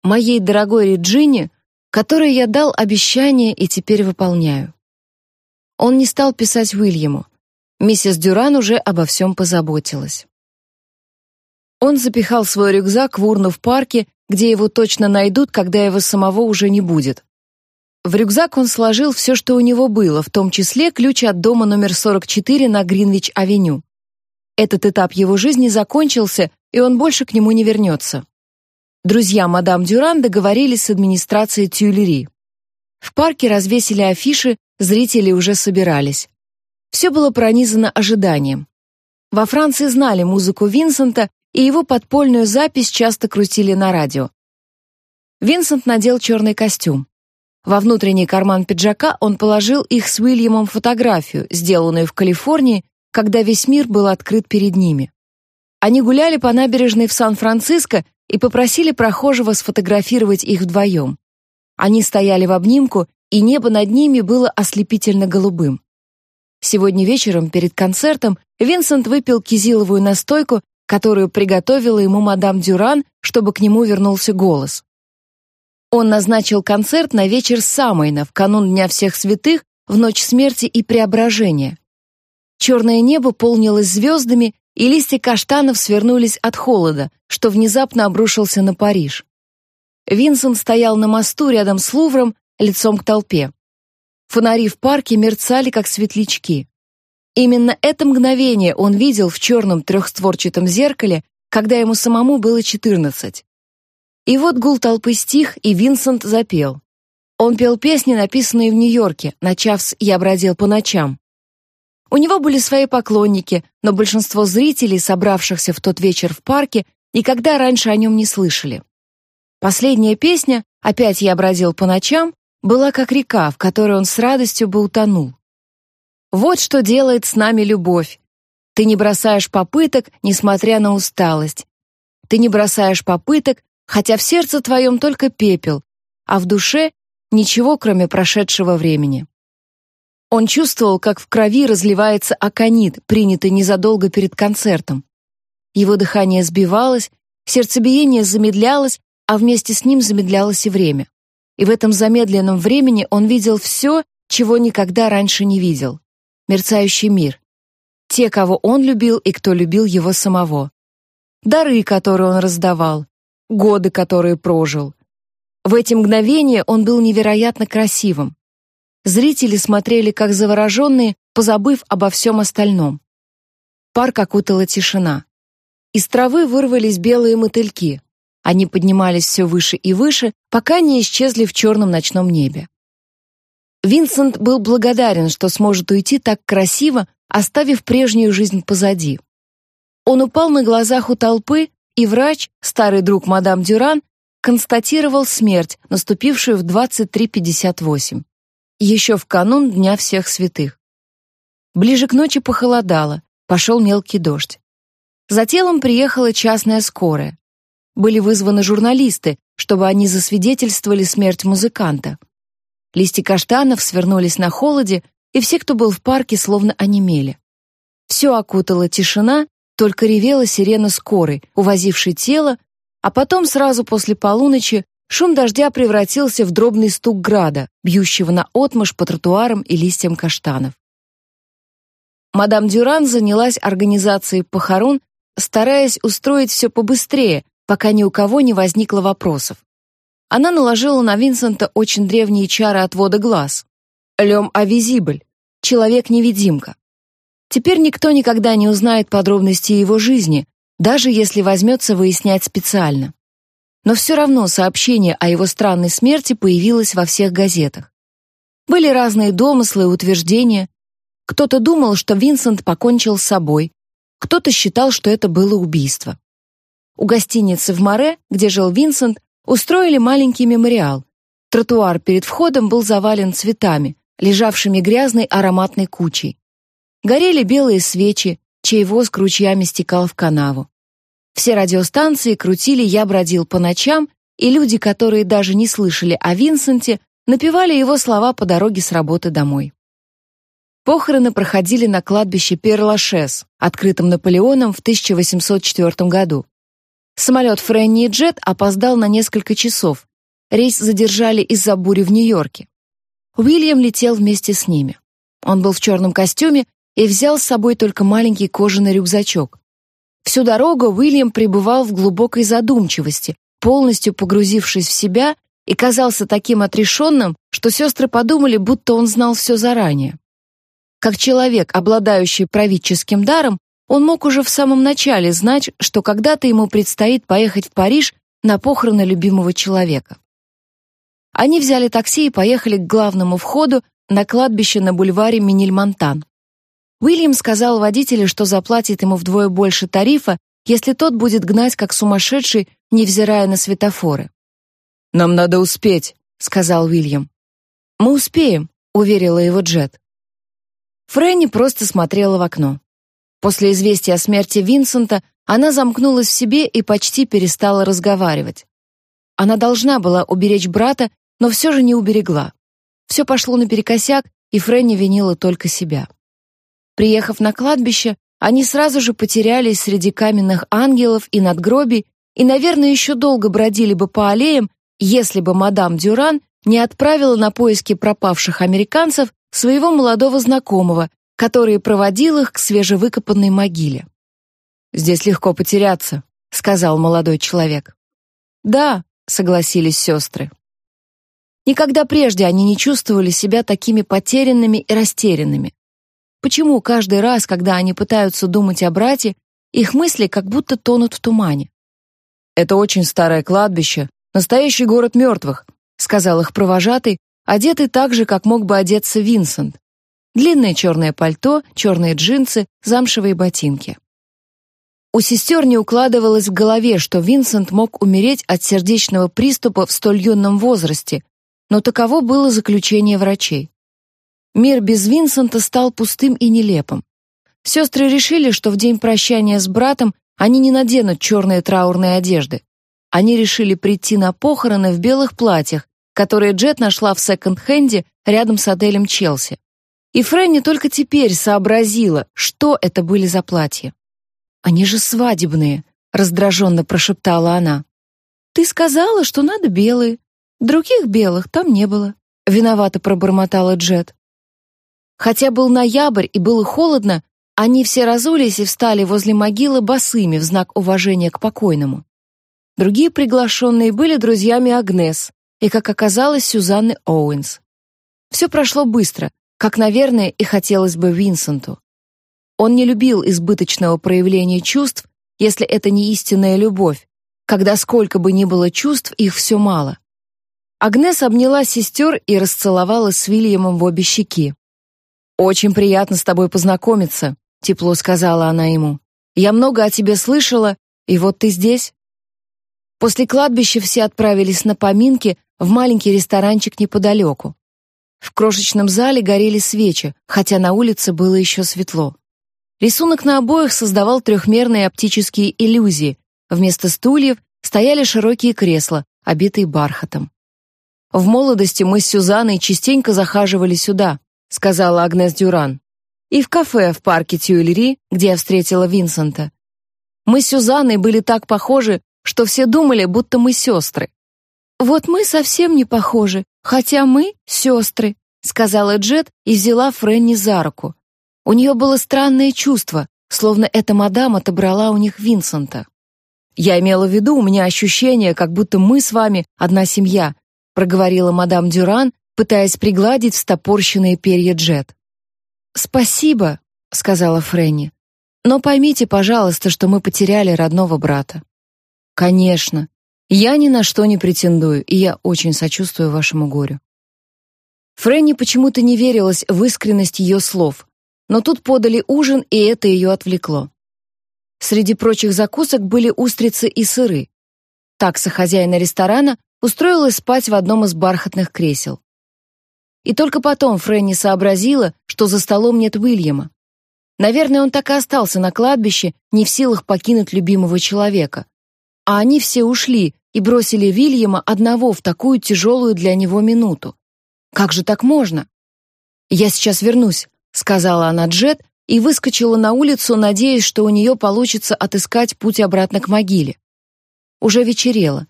«Моей дорогой Реджине, которой я дал обещание и теперь выполняю». Он не стал писать Уильяму. Миссис Дюран уже обо всем позаботилась. Он запихал свой рюкзак в урну в парке, где его точно найдут, когда его самого уже не будет. В рюкзак он сложил все, что у него было, в том числе ключ от дома номер 44 на Гринвич-авеню. Этот этап его жизни закончился, и он больше к нему не вернется. Друзья мадам Дюран договорились с администрацией Тюильри. В парке развесили афиши, зрители уже собирались. Все было пронизано ожиданием. Во Франции знали музыку Винсента, и его подпольную запись часто крутили на радио. Винсент надел черный костюм. Во внутренний карман пиджака он положил их с Уильямом фотографию, сделанную в Калифорнии, когда весь мир был открыт перед ними. Они гуляли по набережной в Сан-Франциско и попросили прохожего сфотографировать их вдвоем. Они стояли в обнимку, и небо над ними было ослепительно голубым. Сегодня вечером перед концертом Винсент выпил кизиловую настойку, которую приготовила ему мадам Дюран, чтобы к нему вернулся голос. Он назначил концерт на вечер Самайна в канун Дня всех святых, в ночь смерти и преображения. Черное небо полнилось звездами, и листья каштанов свернулись от холода, что внезапно обрушился на Париж. Винсент стоял на мосту рядом с Лувром, лицом к толпе. Фонари в парке мерцали, как светлячки. Именно это мгновение он видел в черном трехстворчатом зеркале, когда ему самому было четырнадцать. И вот гул толпы стих, и Винсент запел. Он пел песни, написанные в Нью-Йорке, начав с «Я бродил по ночам». У него были свои поклонники, но большинство зрителей, собравшихся в тот вечер в парке, никогда раньше о нем не слышали. Последняя песня «Опять я бродил по ночам» была как река, в которой он с радостью бы утонул. Вот что делает с нами любовь. Ты не бросаешь попыток, несмотря на усталость. Ты не бросаешь попыток, хотя в сердце твоем только пепел, а в душе ничего, кроме прошедшего времени. Он чувствовал, как в крови разливается аконит, принятый незадолго перед концертом. Его дыхание сбивалось, сердцебиение замедлялось, а вместе с ним замедлялось и время. И в этом замедленном времени он видел все, чего никогда раньше не видел. Мерцающий мир. Те, кого он любил и кто любил его самого. Дары, которые он раздавал, годы, которые прожил. В эти мгновения он был невероятно красивым. Зрители смотрели как завороженные, позабыв обо всем остальном. Парк окутала тишина. Из травы вырвались белые мотыльки. Они поднимались все выше и выше, пока не исчезли в черном ночном небе. Винсент был благодарен, что сможет уйти так красиво, оставив прежнюю жизнь позади. Он упал на глазах у толпы, и врач, старый друг мадам Дюран, констатировал смерть, наступившую в 23:58. Еще в канун Дня всех святых. Ближе к ночи похолодало, пошел мелкий дождь. За телом приехала частная скорая. Были вызваны журналисты, чтобы они засвидетельствовали смерть музыканта. Листья каштанов свернулись на холоде, и все, кто был в парке, словно онемели. Все окутала тишина, только ревела сирена скорой, увозившей тело, а потом сразу после полуночи шум дождя превратился в дробный стук града, бьющего на отмышь по тротуарам и листьям каштанов. Мадам Дюран занялась организацией похорон, стараясь устроить все побыстрее, пока ни у кого не возникло вопросов. Она наложила на Винсента очень древние чары отвода глаз. Лем авизибль, человек-невидимка. Теперь никто никогда не узнает подробности его жизни, даже если возьмется выяснять специально. Но все равно сообщение о его странной смерти появилось во всех газетах. Были разные домыслы и утверждения. Кто-то думал, что Винсент покончил с собой, кто-то считал, что это было убийство. У гостиницы в Море, где жил Винсент, устроили маленький мемориал. Тротуар перед входом был завален цветами, лежавшими грязной ароматной кучей. Горели белые свечи, чей воск ручьями стекал в канаву. Все радиостанции крутили «Я бродил по ночам», и люди, которые даже не слышали о Винсенте, напевали его слова по дороге с работы домой. Похороны проходили на кладбище Перлашес, открытом Наполеоном в 1804 году. Самолет Фрэнни и Джет опоздал на несколько часов. Рейс задержали из-за бури в Нью-Йорке. Уильям летел вместе с ними. Он был в черном костюме и взял с собой только маленький кожаный рюкзачок. Всю дорогу Уильям пребывал в глубокой задумчивости, полностью погрузившись в себя, и казался таким отрешенным, что сестры подумали, будто он знал все заранее. Как человек, обладающий правительским даром, он мог уже в самом начале знать, что когда-то ему предстоит поехать в Париж на похороны любимого человека. Они взяли такси и поехали к главному входу на кладбище на бульваре Минильмонтан. Уильям сказал водителю, что заплатит ему вдвое больше тарифа, если тот будет гнать как сумасшедший, невзирая на светофоры. «Нам надо успеть», — сказал Уильям. «Мы успеем», — уверила его Джет. Фрэнни просто смотрела в окно. После известия о смерти Винсента она замкнулась в себе и почти перестала разговаривать. Она должна была уберечь брата, но все же не уберегла. Все пошло наперекосяк, и Фрэнни винила только себя. Приехав на кладбище, они сразу же потерялись среди каменных ангелов и надгробий и, наверное, еще долго бродили бы по аллеям, если бы мадам Дюран не отправила на поиски пропавших американцев своего молодого знакомого, который проводил их к свежевыкопанной могиле. «Здесь легко потеряться», — сказал молодой человек. «Да», — согласились сестры. Никогда прежде они не чувствовали себя такими потерянными и растерянными. Почему каждый раз, когда они пытаются думать о брате, их мысли как будто тонут в тумане? Это очень старое кладбище, Настоящий город мертвых», — сказал их провожатый, одетый так же, как мог бы одеться Винсент. Длинное черное пальто, черные джинсы, замшевые ботинки. У сестер не укладывалось в голове, что Винсент мог умереть от сердечного приступа в столь юном возрасте, но таково было заключение врачей. Мир без Винсента стал пустым и нелепым. Сестры решили, что в день прощания с братом они не наденут черные траурные одежды. Они решили прийти на похороны в белых платьях, которые Джет нашла в секонд-хенде рядом с отелем Челси. И Фрэнни только теперь сообразила, что это были за платья. «Они же свадебные», — раздраженно прошептала она. «Ты сказала, что надо белые. Других белых там не было», — виновато пробормотала Джет. Хотя был ноябрь и было холодно, они все разулись и встали возле могилы босыми в знак уважения к покойному. Другие приглашенные были друзьями Агнес и, как оказалось, Сюзанны Оуэнс. Все прошло быстро, как, наверное, и хотелось бы Винсенту. Он не любил избыточного проявления чувств, если это не истинная любовь, когда сколько бы ни было чувств, их все мало. Агнес обняла сестер и расцеловала с Вильямом в обе щеки. «Очень приятно с тобой познакомиться», — тепло сказала она ему. «Я много о тебе слышала, и вот ты здесь». После кладбища все отправились на поминки в маленький ресторанчик неподалеку. В крошечном зале горели свечи, хотя на улице было еще светло. Рисунок на обоях создавал трехмерные оптические иллюзии. Вместо стульев стояли широкие кресла, обитые бархатом. В молодости мы с Сюзанной частенько захаживали сюда, сказала Агнес Дюран. И в кафе в парке Тюильри, где я встретила Винсента. Мы с Сюзанной были так похожи, что все думали, будто мы сестры. Вот мы совсем не похожи, хотя мы сестры, сказала Джет и взяла Фрэнни за руку. У нее было странное чувство, словно эта мадам отобрала у них Винсента. «Я имела в виду, у меня ощущение, как будто мы с вами одна семья», проговорила мадам Дюран, пытаясь пригладить встопорщенные перья Джет. «Спасибо», — сказала Фрэнни. «Но поймите, пожалуйста, что мы потеряли родного брата». «Конечно. Я ни на что не претендую, и я очень сочувствую вашему горю». Фрэнни почему-то не верилась в искренность ее слов, но тут подали ужин, и это ее отвлекло. Среди прочих закусок были устрицы и сыры. Такса хозяина ресторана устроилась спать в одном из бархатных кресел. И только потом Фрэнни сообразила, что за столом нет Уильяма. Наверное, он так и остался на кладбище, не в силах покинуть любимого человека. А они все ушли и бросили Вильяма одного в такую тяжелую для него минуту. Как же так можно? «Я сейчас вернусь», сказала она Джет и выскочила на улицу, надеясь, что у нее получится отыскать путь обратно к могиле. Уже вечерело.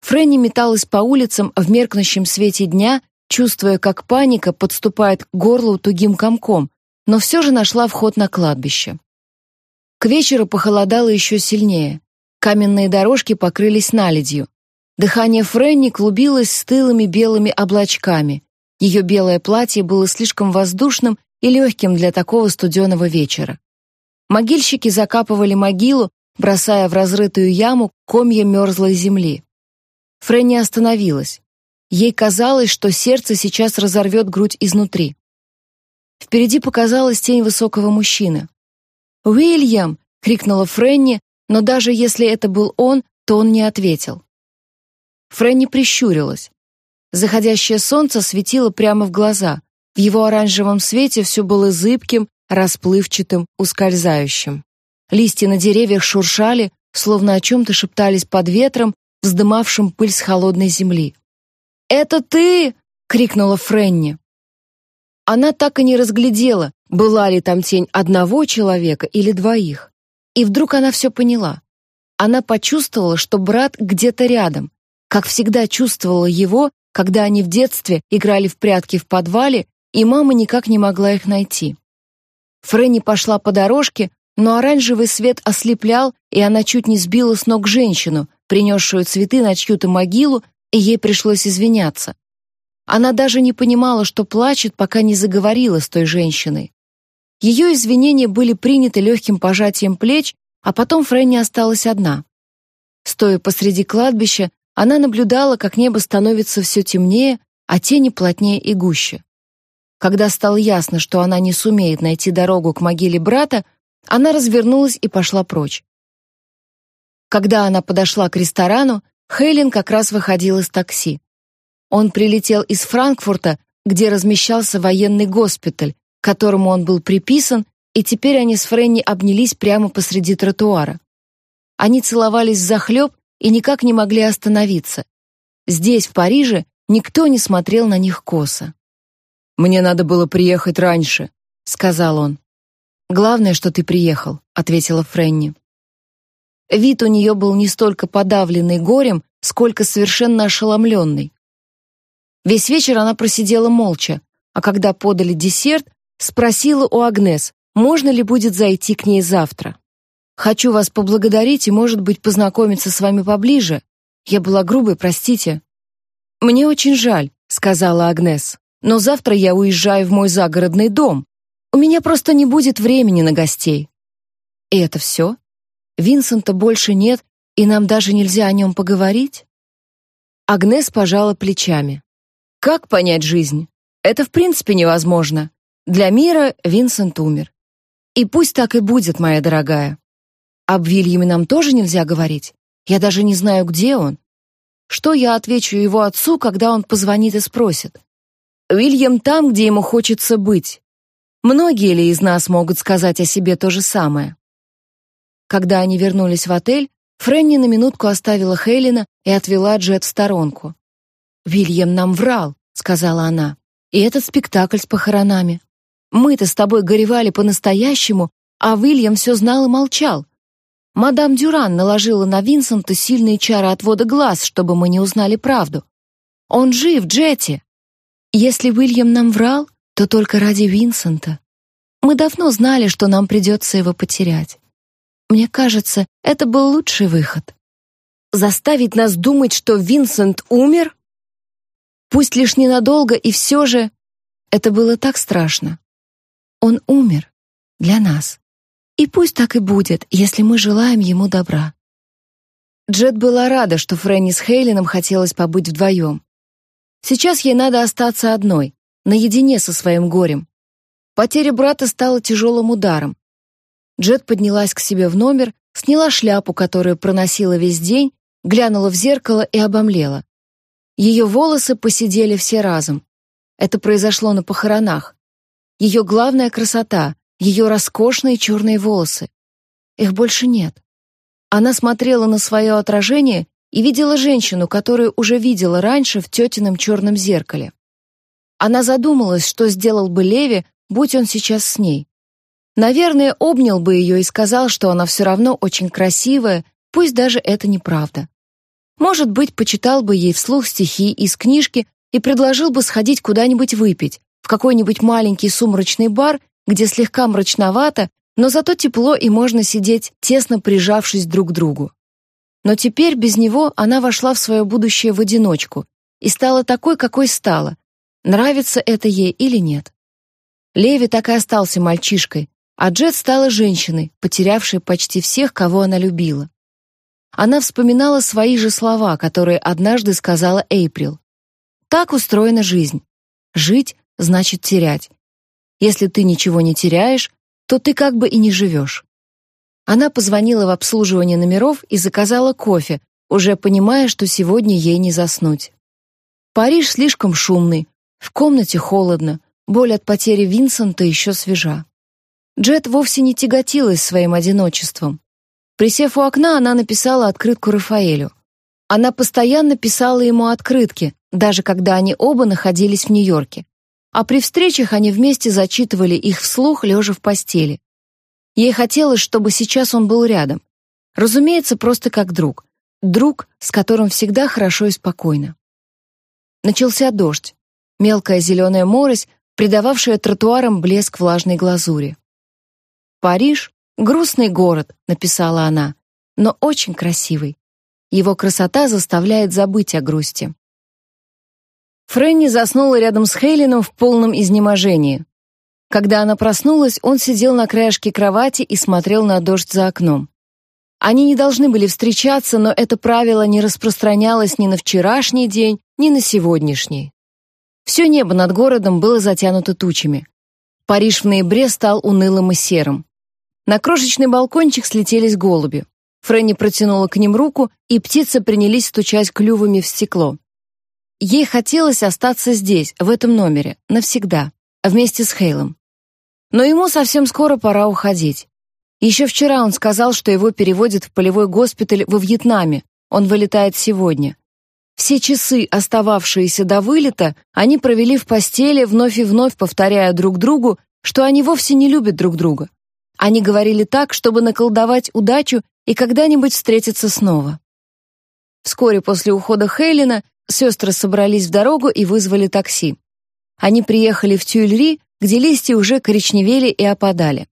Фрэнни металась по улицам в меркнущем свете дня, чувствуя, как паника подступает к горлу тугим комком, но все же нашла вход на кладбище. К вечеру похолодало еще сильнее. Каменные дорожки покрылись наледью. Дыхание Фрэнни клубилось стылыми белыми облачками. Ее белое платье было слишком воздушным и легким для такого студеного вечера. Могильщики закапывали могилу, бросая в разрытую яму комья мерзлой земли. Фрэнни остановилась. Ей казалось, что сердце сейчас разорвет грудь изнутри. Впереди показалась тень высокого мужчины. «Уильям!» — крикнула Фрэнни, но даже если это был он, то он не ответил. Фрэнни прищурилась. Заходящее солнце светило прямо в глаза. В его оранжевом свете все было зыбким, расплывчатым, ускользающим. Листья на деревьях шуршали, словно о чем-то шептались под ветром, вздымавшим пыль с холодной земли. «Это ты!» — крикнула Френни. Она так и не разглядела, была ли там тень одного человека или двоих. И вдруг она все поняла. Она почувствовала, что брат где-то рядом, как всегда чувствовала его, когда они в детстве играли в прятки в подвале и мама никак не могла их найти. Фрэнни пошла по дорожке, но оранжевый свет ослеплял, и она чуть не сбила с ног женщину, принесшую цветы на чью-то могилу, и ей пришлось извиняться. Она даже не понимала, что плачет, пока не заговорила с той женщиной. Ее извинения были приняты легким пожатием плеч, а потом Фрэнни осталась одна. Стоя посреди кладбища, она наблюдала, как небо становится все темнее, а тени плотнее и гуще. Когда стало ясно, что она не сумеет найти дорогу к могиле брата, она развернулась и пошла прочь. Когда она подошла к ресторану, Хейлин как раз выходил из такси. Он прилетел из Франкфурта, где размещался военный госпиталь, к которому он был приписан, и теперь они с Френни обнялись прямо посреди тротуара. Они целовались взахлеб и никак не могли остановиться. Здесь, в Париже, никто не смотрел на них косо. «Мне надо было приехать раньше», — сказал он. «Главное, что ты приехал», — ответила Френни. Вид у нее был не столько подавленный горем, сколько совершенно ошеломленный. Весь вечер она просидела молча, а когда подали десерт, спросила у Агнес, можно ли будет зайти к ней завтра. «Хочу вас поблагодарить и, может быть, познакомиться с вами поближе. Я была грубой, простите». «Мне очень жаль», — сказала Агнес, «но завтра я уезжаю в мой загородный дом. У меня просто не будет времени на гостей». «И это все?» Винсента больше нет, и нам даже нельзя о нем поговорить? Агнес пожала плечами. Как понять жизнь? Это в принципе невозможно. Для мира Винсент умер. И пусть так и будет, моя дорогая. Об Вильяме нам тоже нельзя говорить. Я даже не знаю, где он. Что я отвечу его отцу, когда он позвонит и спросит? Уильям там, где ему хочется быть. Многие ли из нас могут сказать о себе то же самое? Когда они вернулись в отель, Фрэнни на минутку оставила Хейлина и отвела Джет в сторонку. «Вильям нам врал», — сказала она. «И этот спектакль с похоронами. Мы-то с тобой горевали по-настоящему, а Вильям все знал и молчал. Мадам Дюран наложила на Винсента сильные чары отвода глаз, чтобы мы не узнали правду. Он жив, Джетти. Если Уильям нам врал, то только ради Винсента. Мы давно знали, что нам придется его потерять. Мне кажется, это был лучший выход. Заставить нас думать, что Винсент умер? Пусть лишь ненадолго, и все же это было так страшно. Он умер для нас. И пусть так и будет, если мы желаем ему добра. Джет была рада, что Фрэнни с Хейлином хотелось побыть вдвоем. Сейчас ей надо остаться одной, наедине со своим горем. Потеря брата стала тяжелым ударом. Джет поднялась к себе в номер, сняла шляпу, которую проносила весь день, глянула в зеркало и обомлела. Ее волосы посидели все разом. Это произошло на похоронах. Ее главная красота, ее роскошные черные волосы. Их больше нет. Она смотрела на свое отражение и видела женщину, которую уже видела раньше в тетином черном зеркале. Она задумалась, что сделал бы Леви, будь он сейчас с ней. Наверное, обнял бы ее и сказал, что она все равно очень красивая, пусть даже это неправда. Может быть, почитал бы ей вслух стихи из книжки и предложил бы сходить куда-нибудь выпить, в какой-нибудь маленький сумрачный бар, где слегка мрачновато, но зато тепло и можно сидеть, тесно прижавшись друг к другу. Но теперь без него она вошла в свое будущее в одиночку и стала такой, какой стала. Нравится это ей или нет. Леви так и остался мальчишкой, а Джет стала женщиной, потерявшей почти всех, кого она любила. Она вспоминала свои же слова, которые однажды сказала Эйприл. Так устроена жизнь. Жить значит терять. Если ты ничего не теряешь, то ты как бы и не живешь. Она позвонила в обслуживание номеров и заказала кофе, уже понимая, что сегодня ей не заснуть. Париж слишком шумный, в комнате холодно, боль от потери Винсента еще свежа. Джет вовсе не тяготилась своим одиночеством. Присев у окна, она написала открытку Рафаэлю. Она постоянно писала ему открытки, даже когда они оба находились в Нью-Йорке. А при встречах они вместе зачитывали их вслух, лежа в постели. Ей хотелось, чтобы сейчас он был рядом. Разумеется, просто как друг. Друг, с которым всегда хорошо и спокойно. Начался дождь. Мелкая зеленая морось, придававшая тротуарам блеск влажной глазури. Париж — грустный город, написала она, но очень красивый. Его красота заставляет забыть о грусти. Фрэнни заснула рядом с Хейлином в полном изнеможении. Когда она проснулась, он сидел на краешке кровати и смотрел на дождь за окном. Они не должны были встречаться, но это правило не распространялось ни на вчерашний день, ни на сегодняшний. Все небо над городом было затянуто тучами. Париж в ноябре стал унылым и серым. На крошечный балкончик слетелись голуби. Фрэнни протянула к ним руку, и птицы принялись стучать клювами в стекло. Ей хотелось остаться здесь, в этом номере, навсегда, вместе с Хейлом. Но ему совсем скоро пора уходить. Еще вчера он сказал, что его переводят в полевой госпиталь во Вьетнаме. Он вылетает сегодня. Все часы, остававшиеся до вылета, они провели в постели, вновь и вновь повторяя друг другу, что они вовсе не любят друг друга. Они говорили так, чтобы наколдовать удачу и когда-нибудь встретиться снова. Вскоре после ухода Хейлина сестры собрались в дорогу и вызвали такси. Они приехали в Тюильри, где листья уже коричневели и опадали.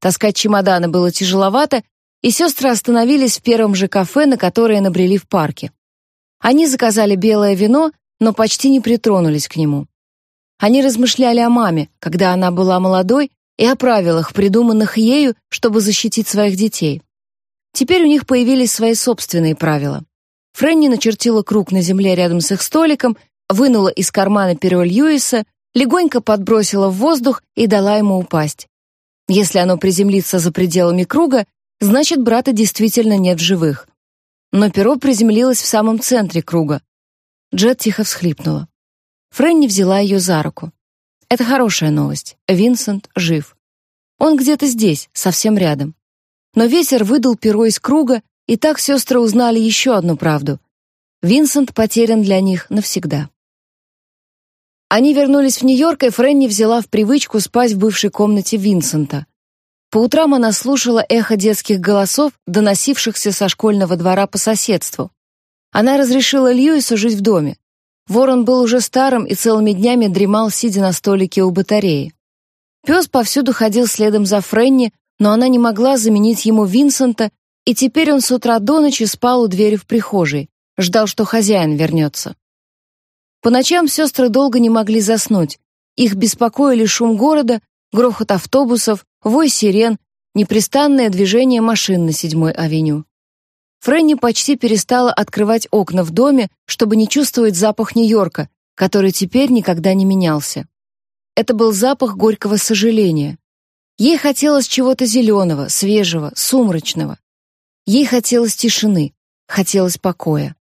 Таскать чемоданы было тяжеловато, и сестры остановились в первом же кафе, на которое набрели в парке. Они заказали белое вино, но почти не притронулись к нему. Они размышляли о маме, когда она была молодой, и о правилах, придуманных ею, чтобы защитить своих детей. Теперь у них появились свои собственные правила. Фрэнни начертила круг на земле рядом с их столиком, вынула из кармана перо Льюиса, легонько подбросила в воздух и дала ему упасть. Если оно приземлится за пределами круга, значит, брата действительно нет в живых. Но перо приземлилось в самом центре круга. Джет тихо всхлипнула. Фрэнни взяла ее за руку. Это хорошая новость. Винсент жив. Он где-то здесь, совсем рядом. Но ветер выдал перо из круга, и так сестры узнали еще одну правду. Винсент потерян для них навсегда. Они вернулись в Нью-Йорк, и Фрэнни взяла в привычку спать в бывшей комнате Винсента. По утрам она слушала эхо детских голосов, доносившихся со школьного двора по соседству. Она разрешила Льюису жить в доме. Ворон был уже старым и целыми днями дремал, сидя на столике у батареи. Пес повсюду ходил следом за Фрэнни, но она не могла заменить ему Винсента, и теперь он с утра до ночи спал у двери в прихожей, ждал, что хозяин вернется. По ночам сестры долго не могли заснуть. Их беспокоили шум города, грохот автобусов, вой сирен, непрестанное движение машин на седьмой авеню. Фрэнни почти перестала открывать окна в доме, чтобы не чувствовать запах Нью-Йорка, который теперь никогда не менялся. Это был запах горького сожаления. Ей хотелось чего-то зеленого, свежего, сумрачного. Ей хотелось тишины, хотелось покоя.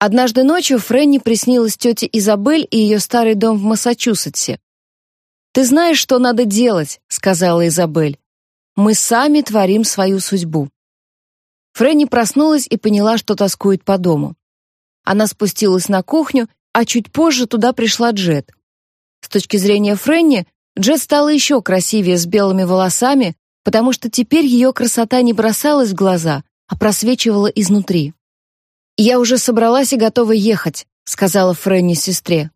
Однажды ночью Фрэнни приснилась тете Изабель и ее старый дом в Массачусетсе. «Ты знаешь, что надо делать», — сказала Изабель. «Мы сами творим свою судьбу». Фрэнни проснулась и поняла, что тоскует по дому. Она спустилась на кухню, а чуть позже туда пришла Джет. С точки зрения Фрэнни, Джет стала еще красивее с белыми волосами, потому что теперь ее красота не бросалась в глаза, а просвечивала изнутри. «Я уже собралась и готова ехать», — сказала Фрэнни сестре.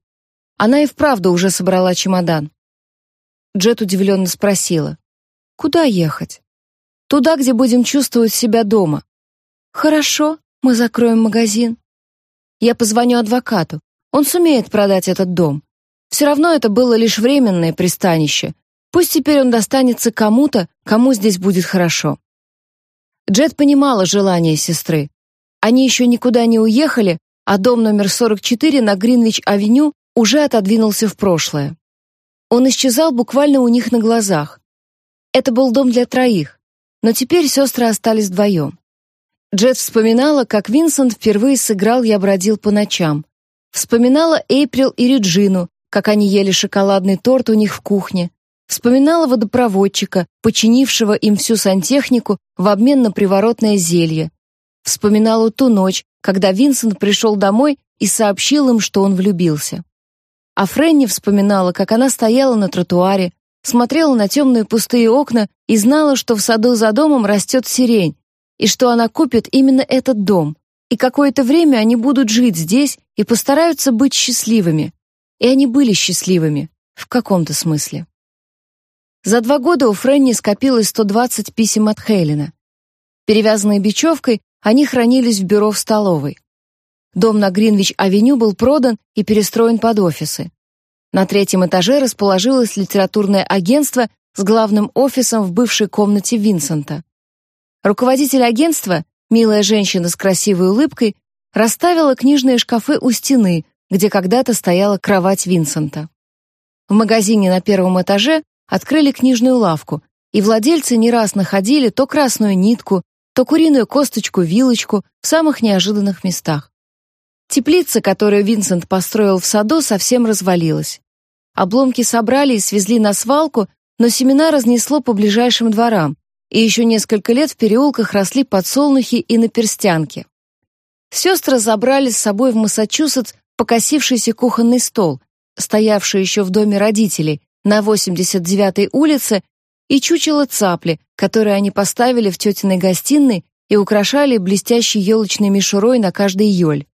Она и вправду уже собрала чемодан. Джет удивленно спросила. «Куда ехать?» «Туда, где будем чувствовать себя дома». «Хорошо, мы закроем магазин». «Я позвоню адвокату. Он сумеет продать этот дом. Все равно это было лишь временное пристанище. Пусть теперь он достанется кому-то, кому здесь будет хорошо». Джет понимала желание сестры. Они еще никуда не уехали, а дом номер 44 на Гринвич-авеню уже отодвинулся в прошлое. Он исчезал буквально у них на глазах. Это был дом для троих, но теперь сестры остались вдвоем. Джет вспоминала, как Винсент впервые сыграл «Я бродил по ночам». Вспоминала Эйприл и Реджину, как они ели шоколадный торт у них в кухне. Вспоминала водопроводчика, починившего им всю сантехнику в обмен на приворотное зелье, Вспоминала ту ночь, когда Винсент пришел домой и сообщил им, что он влюбился. А Фрэнни вспоминала, как она стояла на тротуаре, смотрела на темные пустые окна и знала, что в саду за домом растет сирень, и что она купит именно этот дом, и какое-то время они будут жить здесь и постараются быть счастливыми. И они были счастливыми, в каком-то смысле. За два года у Фрэнни скопилось 120 писем от Хейлина. Перевязанные бечевкой, они хранились в бюро в столовой. Дом на Гринвич-авеню был продан и перестроен под офисы. На третьем этаже расположилось литературное агентство с главным офисом в бывшей комнате Винсента. Руководитель агентства, милая женщина с красивой улыбкой, расставила книжные шкафы у стены, где когда-то стояла кровать Винсента. В магазине на первом этаже открыли книжную лавку, и владельцы не раз находили то красную нитку, то куриную косточку-вилочку в самых неожиданных местах. Теплица, которую Винсент построил в саду, совсем развалилась. Обломки собрали и свезли на свалку, но семена разнесло по ближайшим дворам, и еще несколько лет в переулках росли подсолнухи и наперстянки. Сестры забрали с собой в Массачусетс покосившийся кухонный стол, стоявший еще в доме родителей на 89-й улице, и чучело цапли, которое они поставили в тетиной гостиной и украшали блестящей елочной мишурой на каждый ёль.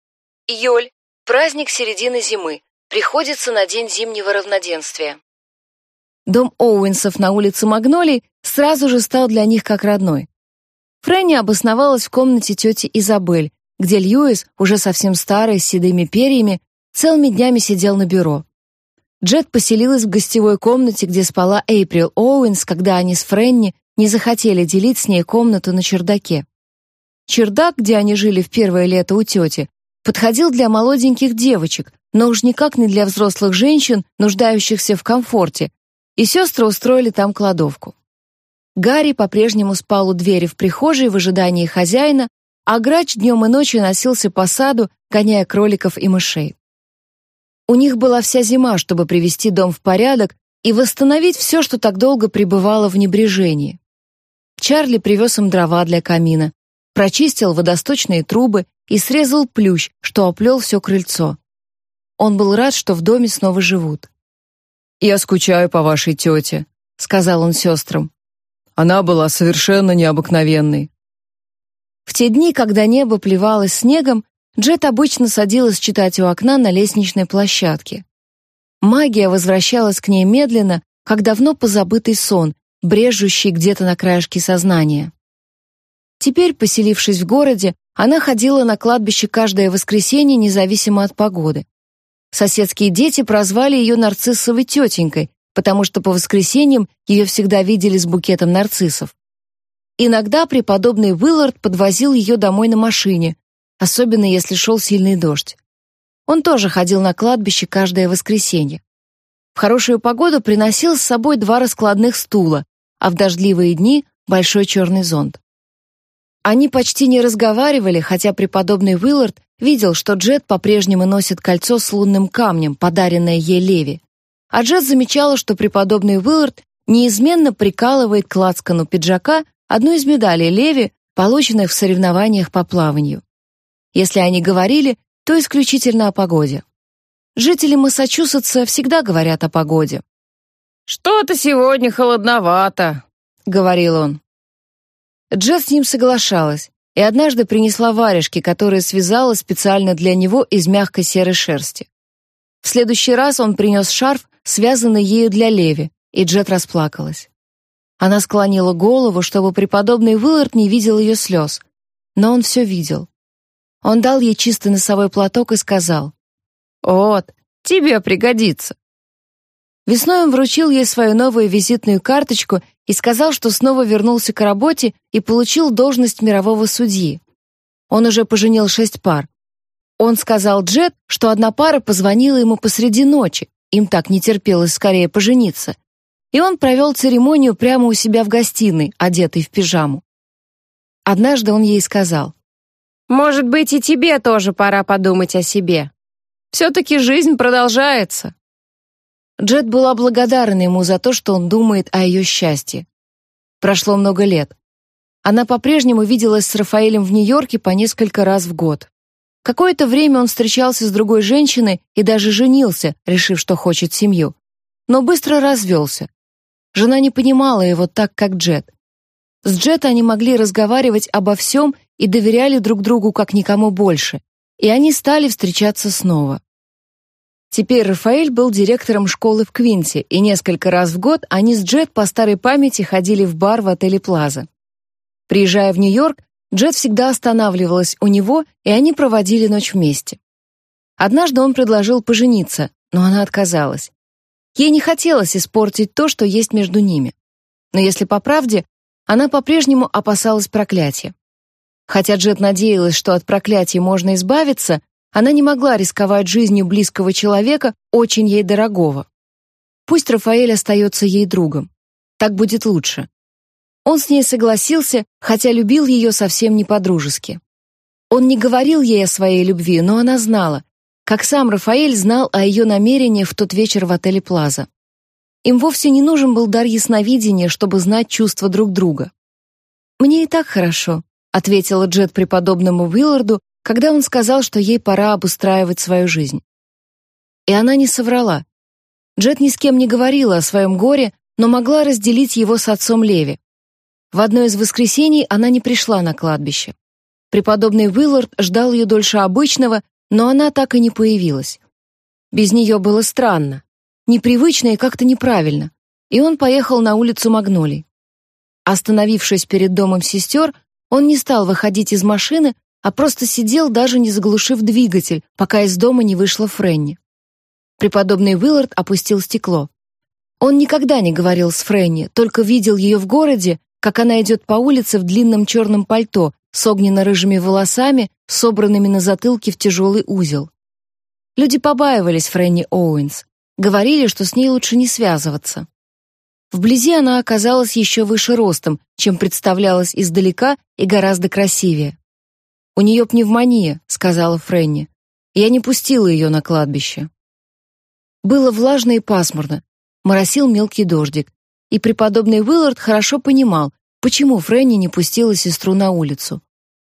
Ёль — праздник середины зимы, приходится на день зимнего равноденствия. Дом Оуэнсов на улице Магнолий сразу же стал для них как родной. Фрэнни обосновалась в комнате тети Изабель, где Льюис, уже совсем старый, с седыми перьями, целыми днями сидел на бюро. Джет поселилась в гостевой комнате, где спала Эйприл Оуэнс, когда они с Фрэнни не захотели делить с ней комнату на чердаке. Чердак, где они жили в первое лето у тети, подходил для молоденьких девочек, но уж никак не для взрослых женщин, нуждающихся в комфорте, и сестры устроили там кладовку. Гарри по-прежнему спал у двери в прихожей в ожидании хозяина, а Грач днем и ночью носился по саду, гоняя кроликов и мышей. У них была вся зима, чтобы привести дом в порядок и восстановить все, что так долго пребывало в небрежении. Чарли привез им дрова для камина, прочистил водосточные трубы и срезал плющ, что оплел все крыльцо. Он был рад, что в доме снова живут. «Я скучаю по вашей тете», — сказал он сестрам. «Она была совершенно необыкновенной». В те дни, когда небо плевалось снегом, Джет обычно садилась читать у окна на лестничной площадке. Магия возвращалась к ней медленно, как давно позабытый сон, брежущий где-то на краешке сознания. Теперь, поселившись в городе, она ходила на кладбище каждое воскресенье, независимо от погоды. Соседские дети прозвали ее нарциссовой тетенькой, потому что по воскресеньям ее всегда видели с букетом нарциссов. Иногда преподобный Уиллард подвозил ее домой на машине, особенно если шел сильный дождь. Он тоже ходил на кладбище каждое воскресенье. В хорошую погоду приносил с собой два раскладных стула, а в дождливые дни — большой черный зонт. Они почти не разговаривали, хотя преподобный Уиллард видел, что Джет по-прежнему носит кольцо с лунным камнем, подаренное ей Леви. А Джет замечала, что преподобный Уиллард неизменно прикалывает к лацкану пиджака одну из медалей Леви, полученных в соревнованиях по плаванию. Если они говорили, то исключительно о погоде. Жители Массачусетса всегда говорят о погоде. «Что-то сегодня холодновато», — говорил он. Джет с ним соглашалась и однажды принесла варежки, которые связала специально для него из мягкой серой шерсти. В следующий раз он принес шарф, связанный ею для Леви, и Джет расплакалась. Она склонила голову, чтобы преподобный Уиллард не видел ее слез, но он все видел. Он дал ей чистый носовой платок и сказал, «Вот, тебе пригодится». Весной он вручил ей свою новую визитную карточку и сказал, что снова вернулся к работе и получил должность мирового судьи. Он уже поженил шесть пар. Он сказал Джет, что одна пара позвонила ему посреди ночи, им так не терпелось скорее пожениться. И он провел церемонию прямо у себя в гостиной, одетый в пижаму. Однажды он ей сказал, может быть, и тебе тоже пора подумать о себе. Все-таки жизнь продолжается». Джет была благодарна ему за то, что он думает о ее счастье. Прошло много лет. Она по-прежнему виделась с Рафаэлем в Нью-Йорке по несколько раз в год. Какое-то время он встречался с другой женщиной и даже женился, решив, что хочет семью. Но быстро развелся. Жена не понимала его так, как Джет. С Джет они могли разговаривать обо всем и доверяли друг другу как никому больше, и они стали встречаться снова. Теперь Рафаэль был директором школы в Квинсе, и несколько раз в год они с Джет по старой памяти ходили в бар в отеле Плаза. Приезжая в Нью-Йорк, Джет всегда останавливалась у него, и они проводили ночь вместе. Однажды он предложил пожениться, но она отказалась. Ей не хотелось испортить то, что есть между ними. Но если по правде, она по-прежнему опасалась проклятия. Хотя Джет надеялась, что от проклятия можно избавиться, она не могла рисковать жизнью близкого человека, очень ей дорогого. Пусть Рафаэль остается ей другом. Так будет лучше. Он с ней согласился, хотя любил ее совсем не по-дружески. Он не говорил ей о своей любви, но она знала, как сам Рафаэль знал о ее намерениях в тот вечер в отеле Плаза. Им вовсе не нужен был дар ясновидения, чтобы знать чувства друг друга. «Мне и так хорошо», — ответила Джет преподобному Уилларду, когда он сказал, что ей пора обустраивать свою жизнь. И она не соврала. Джет ни с кем не говорила о своем горе, но могла разделить его с отцом Леви. В одно из воскресений она не пришла на кладбище. Преподобный Уиллард ждал ее дольше обычного, но она так и не появилась. Без нее было странно, непривычно и как-то неправильно, и он поехал на улицу Магнолий. Остановившись перед домом сестер, он не стал выходить из машины, а просто сидел, даже не заглушив двигатель, пока из дома не вышла Фрэнни. Преподобный Уиллард опустил стекло. Он никогда не говорил с Фрэнни, только видел ее в городе, как она идет по улице в длинном черном пальто с огненно-рыжими волосами, собранными на затылке в тяжелый узел. Люди побаивались Фрэнни Оуэнс, говорили, что с ней лучше не связываться. Вблизи она оказалась еще выше ростом, чем представлялась издалека, и гораздо красивее. «У нее пневмония», — сказала Фрэнни. Я не пустила ее на кладбище. Было влажно и пасмурно, моросил мелкий дождик, и преподобный Уиллард хорошо понимал, почему Фрэнни не пустила сестру на улицу.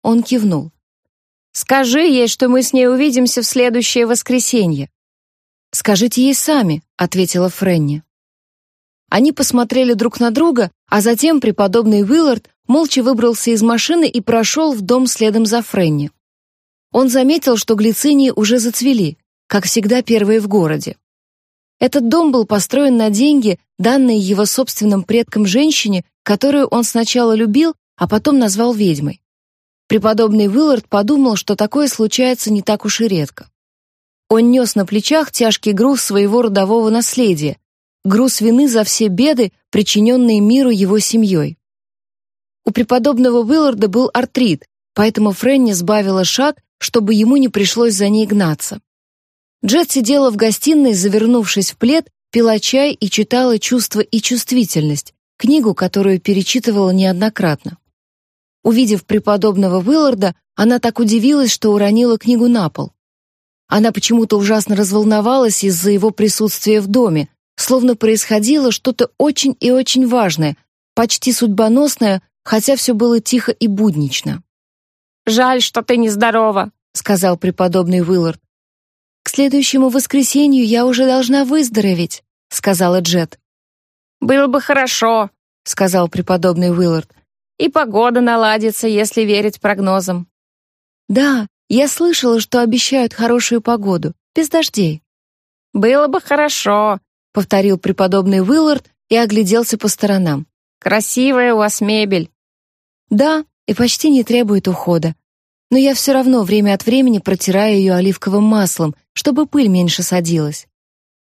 Он кивнул. «Скажи ей, что мы с ней увидимся в следующее воскресенье». «Скажите ей сами», — ответила Фрэнни. Они посмотрели друг на друга, а затем преподобный Уиллард молча выбрался из машины и прошел в дом следом за Фрэнни. Он заметил, что глицинии уже зацвели, как всегда первые в городе. Этот дом был построен на деньги, данные его собственным предкам женщине, которую он сначала любил, а потом назвал ведьмой. Преподобный Уиллард подумал, что такое случается не так уж и редко. Он нес на плечах тяжкий груз своего родового наследия, груз вины за все беды, причиненные миру его семьей. У преподобного Уилларда был артрит, поэтому Фрэнни сбавила шаг, чтобы ему не пришлось за ней гнаться. Джет сидела в гостиной, завернувшись в плед, пила чай и читала «Чувство и чувствительность», книгу, которую перечитывала неоднократно. Увидев преподобного Уилларда, она так удивилась, что уронила книгу на пол. Она почему-то ужасно разволновалась из-за его присутствия в доме, словно происходило что-то очень и очень важное, почти судьбоносное, хотя все было тихо и буднично. «Жаль, что ты нездорова», — сказал преподобный Уиллард. «К следующему воскресенью я уже должна выздороветь», — сказала Джет. «Было бы хорошо», — сказал преподобный Уиллард. «И погода наладится, если верить прогнозам». «Да, я слышала, что обещают хорошую погоду, без дождей». «Было бы хорошо», — повторил преподобный Уиллард и огляделся по сторонам. «Красивая у вас мебель». «Да, и почти не требует ухода. Но я все равно время от времени протираю ее оливковым маслом, чтобы пыль меньше садилась.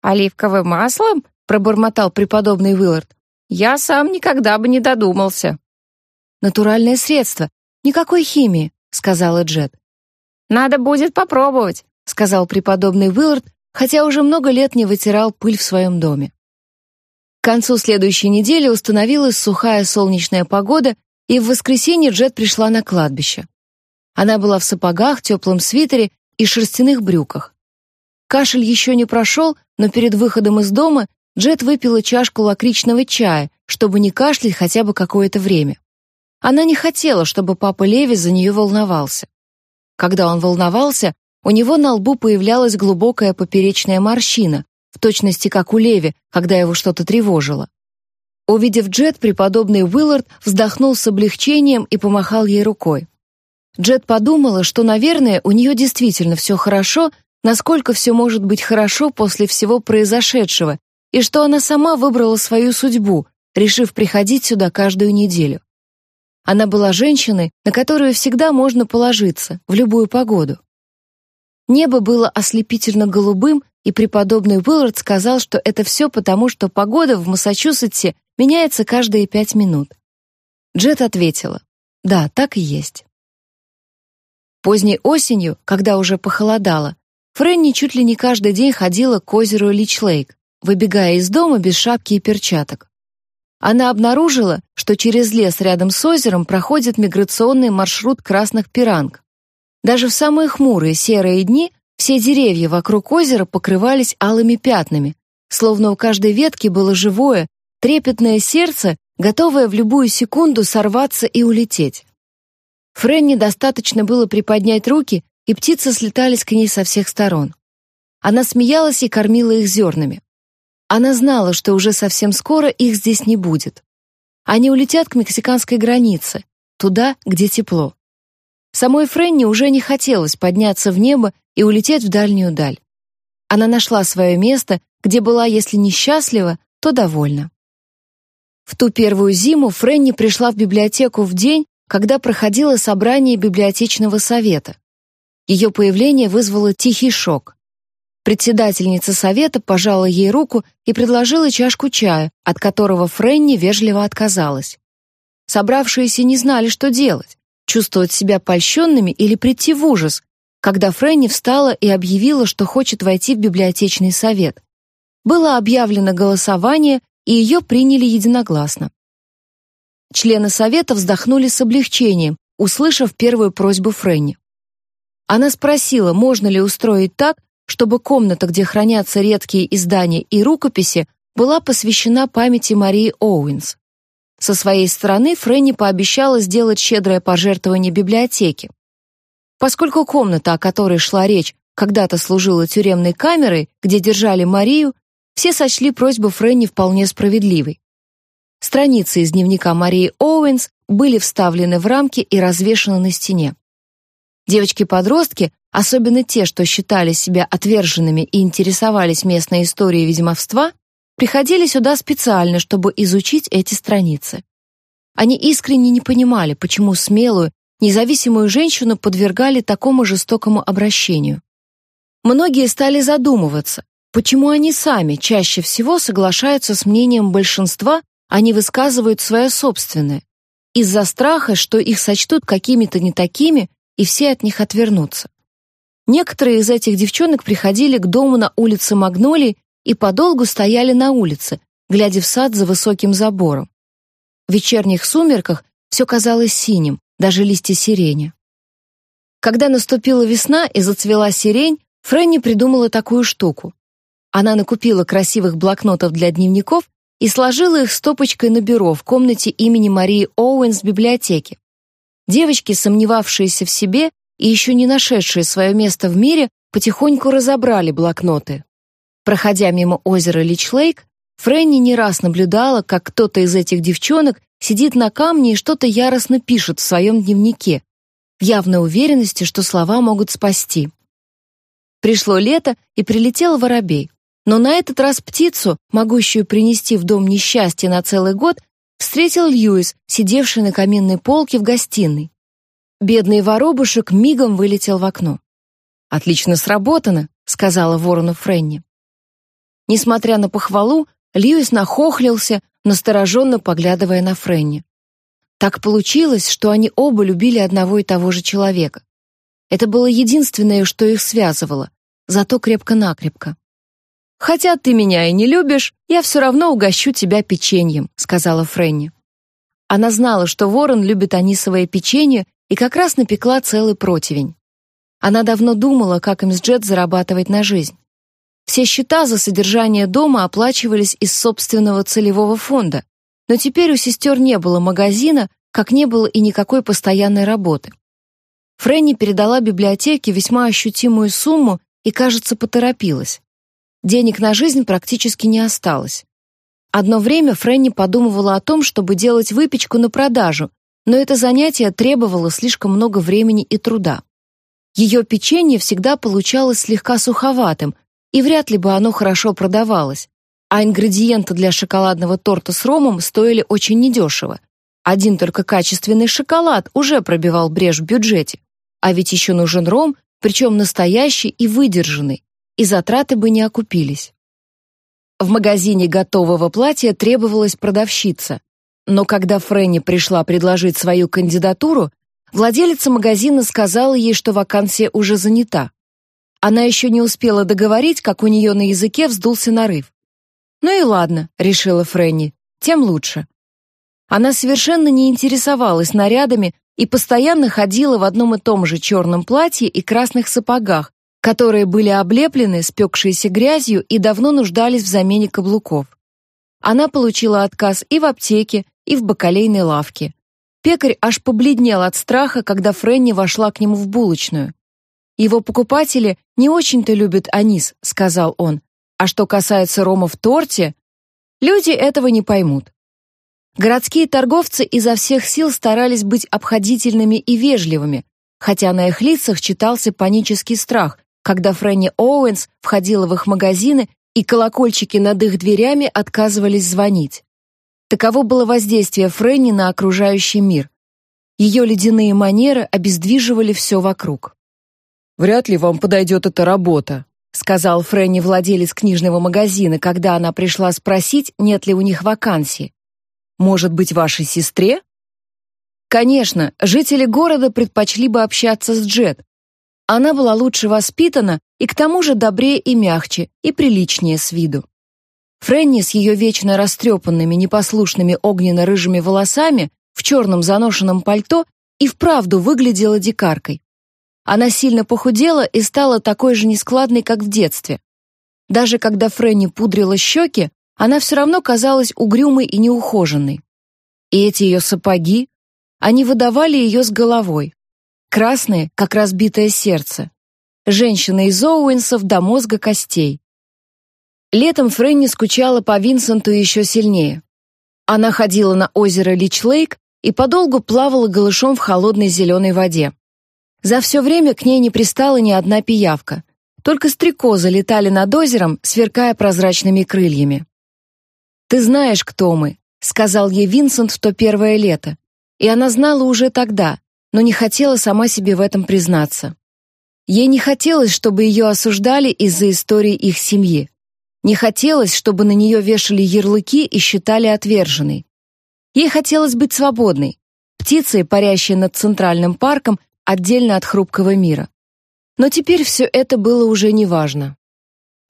«Оливковым маслом?» — пробормотал преподобный Уиллард. «Я сам никогда бы не додумался». «Натуральное средство. Никакой химии», — сказала Джет. «Надо будет попробовать», — сказал преподобный Уиллард, хотя уже много лет не вытирал пыль в своем доме. К концу следующей недели установилась сухая солнечная погода, и в воскресенье Джет пришла на кладбище. Она была в сапогах, теплом свитере и шерстяных брюках. Кашель еще не прошел, но перед выходом из дома Джет выпила чашку лакричного чая, чтобы не кашлять хотя бы какое-то время. Она не хотела, чтобы папа Леви за нее волновался. Когда он волновался, у него на лбу появлялась глубокая поперечная морщина, в точности как у Леви, когда его что-то тревожило. Увидев Джет, преподобный Уиллард вздохнул с облегчением и помахал ей рукой. Джет подумала, что, наверное, у нее действительно все хорошо, насколько все может быть хорошо после всего произошедшего, и что она сама выбрала свою судьбу, решив приходить сюда каждую неделю. Она была женщиной, на которую всегда можно положиться, в любую погоду. Небо было ослепительно голубым, и преподобный Уиллард сказал, что это все потому, что погода в Массачусетсе меняется каждые пять минут. Джет ответила, да, так и есть. Поздней осенью, когда уже похолодало, Фрэнни чуть ли не каждый день ходила к озеру Лич-Лейк, выбегая из дома без шапки и перчаток. Она обнаружила, что через лес рядом с озером проходит миграционный маршрут красных пиранг. Даже в самые хмурые серые дни все деревья вокруг озера покрывались алыми пятнами, словно у каждой ветки было живое, трепетное сердце, готовое в любую секунду сорваться и улететь. Фрэнни достаточно было приподнять руки, и птицы слетались к ней со всех сторон. Она смеялась и кормила их зернами. Она знала, что уже совсем скоро их здесь не будет. Они улетят к мексиканской границе, туда, где тепло. Самой Фрэнни уже не хотелось подняться в небо и улететь в дальнюю даль. Она нашла свое место, где была, если не счастлива, то довольна. В ту первую зиму Фрэнни пришла в библиотеку в день, когда проходило собрание библиотечного совета. Ее появление вызвало тихий шок. Председательница совета пожала ей руку и предложила чашку чая, от которого Фрэнни вежливо отказалась. Собравшиеся не знали, что делать, чувствовать себя польщенными или прийти в ужас, когда Фрэнни встала и объявила, что хочет войти в библиотечный совет. Было объявлено голосование, и ее приняли единогласно. Члены совета вздохнули с облегчением, услышав первую просьбу Фрэнни. Она спросила, можно ли устроить так, чтобы комната, где хранятся редкие издания и рукописи, была посвящена памяти Марии Оуэнс. Со своей стороны Фрэнни пообещала сделать щедрое пожертвование библиотеке. Поскольку комната, о которой шла речь, когда-то служила тюремной камерой, где держали Марию, все сочли просьбу Фрэнни вполне справедливой. Страницы из дневника Марии Оуэнс были вставлены в рамки и развешаны на стене. Девочки-подростки, особенно те, что считали себя отверженными и интересовались местной историей ведьмовства, приходили сюда специально, чтобы изучить эти страницы. Они искренне не понимали, почему смелую, независимую женщину подвергали такому жестокому обращению. Многие стали задумываться, почему они сами чаще всего соглашаются с мнением большинства они высказывают свое собственное, из-за страха, что их сочтут какими-то не такими, и все от них отвернутся. Некоторые из этих девчонок приходили к дому на улице Магнолии и подолгу стояли на улице, глядя в сад за высоким забором. В вечерних сумерках все казалось синим, даже листья сирени. Когда наступила весна и зацвела сирень, Фрэнни придумала такую штуку. Она накупила красивых блокнотов для дневников и сложила их стопочкой на бюро в комнате имени Марии Оуэнс в библиотеке. Девочки, сомневавшиеся в себе и еще не нашедшие свое место в мире, потихоньку разобрали блокноты. Проходя мимо озера Лич-Лейк, Фрэнни не раз наблюдала, как кто-то из этих девчонок сидит на камне и что-то яростно пишет в своем дневнике, в явной уверенности, что слова могут спасти. Пришло лето, и прилетел воробей. Но на этот раз птицу, могущую принести в дом несчастье на целый год, встретил Льюис, сидевший на каминной полке в гостиной. Бедный воробушек мигом вылетел в окно. «Отлично сработано», — сказала ворону Френни. Несмотря на похвалу, Льюис нахохлился, настороженно поглядывая на Френни. Так получилось, что они оба любили одного и того же человека. Это было единственное, что их связывало, зато крепко-накрепко. «Хотя ты меня и не любишь, я все равно угощу тебя печеньем», — сказала Фрэнни. Она знала, что ворон любит анисовое печенье, и как раз напекла целый противень. Она давно думала, как им с Джет зарабатывать на жизнь. Все счета за содержание дома оплачивались из собственного целевого фонда, но теперь у сестер не было магазина, как не было и никакой постоянной работы. Фрэнни передала библиотеке весьма ощутимую сумму и, кажется, поторопилась. Денег на жизнь практически не осталось. Одно время Фрэнни подумывала о том, чтобы делать выпечку на продажу, но это занятие требовало слишком много времени и труда. Ее печенье всегда получалось слегка суховатым, и вряд ли бы оно хорошо продавалось, а ингредиенты для шоколадного торта с ромом стоили очень недешево. Один только качественный шоколад уже пробивал брешь в бюджете, а ведь еще нужен ром, причем настоящий и выдержанный и затраты бы не окупились. В магазине готового платья требовалась продавщица, но когда Фрэнни пришла предложить свою кандидатуру, владелица магазина сказала ей, что вакансия уже занята. Она еще не успела договорить, как у нее на языке вздулся нарыв. «Ну и ладно», — решила Фрэнни, — «тем лучше». Она совершенно не интересовалась нарядами и постоянно ходила в одном и том же черном платье и красных сапогах, которые были облеплены, спекшейся грязью и давно нуждались в замене каблуков. Она получила отказ и в аптеке, и в бакалейной лавке. Пекарь аж побледнел от страха, когда Фрэнни вошла к нему в булочную. «Его покупатели не очень-то любят анис», — сказал он. «А что касается рома в торте, люди этого не поймут». Городские торговцы изо всех сил старались быть обходительными и вежливыми, хотя на их лицах читался панический страх, когда Фрэнни Оуэнс входила в их магазины и колокольчики над их дверями отказывались звонить. Таково было воздействие Фрэнни на окружающий мир. Ее ледяные манеры обездвиживали все вокруг. «Вряд ли вам подойдет эта работа», сказал Фрэнни владелец книжного магазина, когда она пришла спросить, нет ли у них вакансии. «Может быть, вашей сестре?» Конечно, жители города предпочли бы общаться с Джет, она была лучше воспитана и к тому же добрее и мягче, и приличнее с виду. Фрэнни с ее вечно растрепанными, непослушными огненно-рыжими волосами в черном заношенном пальто и вправду выглядела дикаркой. Она сильно похудела и стала такой же нескладной, как в детстве. Даже когда Фрэнни пудрила щеки, она все равно казалась угрюмой и неухоженной. И эти ее сапоги, они выдавали ее с головой красные, как разбитое сердце. Женщина из Оуэнсов до мозга костей. Летом Фрэнни скучала по Винсенту еще сильнее. Она ходила на озеро Лич-Лейк и подолгу плавала голышом в холодной зеленой воде. За все время к ней не пристала ни одна пиявка. Только стрекозы летали над озером, сверкая прозрачными крыльями. «Ты знаешь, кто мы», — сказал ей Винсент в то первое лето. И она знала уже тогда, но не хотела сама себе в этом признаться. Ей не хотелось, чтобы ее осуждали из-за истории их семьи. Не хотелось, чтобы на нее вешали ярлыки и считали отверженной. Ей хотелось быть свободной, птицей, парящей над центральным парком, отдельно от хрупкого мира. Но теперь все это было уже неважно.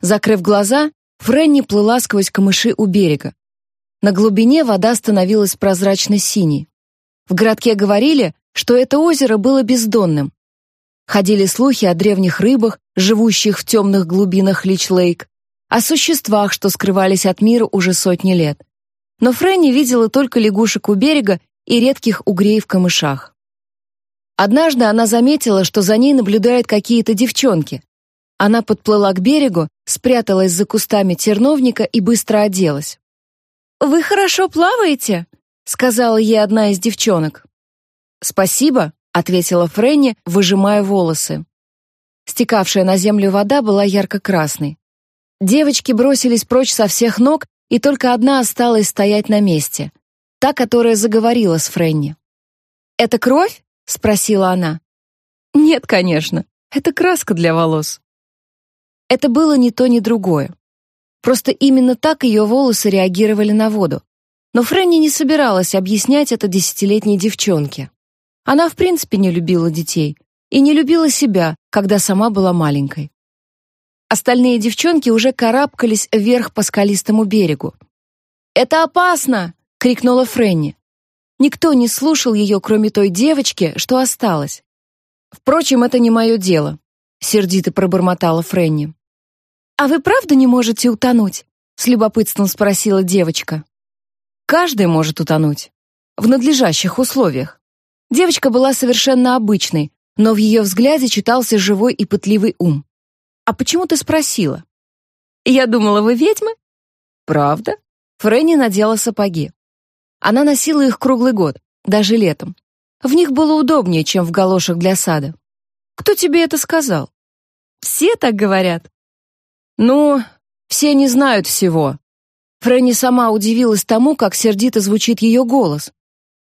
Закрыв глаза, Фрэнни плыла сквозь камыши у берега. На глубине вода становилась прозрачно-синей. В городке говорили, что это озеро было бездонным. Ходили слухи о древних рыбах, живущих в темных глубинах Лич-Лейк, о существах, что скрывались от мира уже сотни лет. Но Фрэнни видела только лягушек у берега и редких угрей в камышах. Однажды она заметила, что за ней наблюдают какие-то девчонки. Она подплыла к берегу, спряталась за кустами терновника и быстро оделась. «Вы хорошо плаваете?» — сказала ей одна из девчонок. «Спасибо», — ответила Фрэнни, выжимая волосы. Стекавшая на землю вода была ярко-красной. Девочки бросились прочь со всех ног, и только одна осталась стоять на месте. Та, которая заговорила с Фрэнни. «Это кровь?» — спросила она. «Нет, конечно. Это краска для волос». Это было ни то, ни другое. Просто именно так ее волосы реагировали на воду. Но Фрэнни не собиралась объяснять это десятилетней девчонке. Она в принципе не любила детей и не любила себя, когда сама была маленькой. Остальные девчонки уже карабкались вверх по скалистому берегу. «Это опасно!» — крикнула Фрэнни. Никто не слушал ее, кроме той девочки, что осталась. «Впрочем, это не мое дело», — сердито пробормотала Фрэнни. «А вы правда не можете утонуть?» — с любопытством спросила девочка. «Каждый может утонуть. В надлежащих условиях. Девочка была совершенно обычной, но в ее взгляде читался живой и пытливый ум. «А почему ты спросила?» «Я думала, вы ведьмы?» «Правда?» Фрэнни надела сапоги. Она носила их круглый год, даже летом. В них было удобнее, чем в галошах для сада. «Кто тебе это сказал?» «Все так говорят». «Ну, все не знают всего». Фрэнни сама удивилась тому, как сердито звучит ее голос.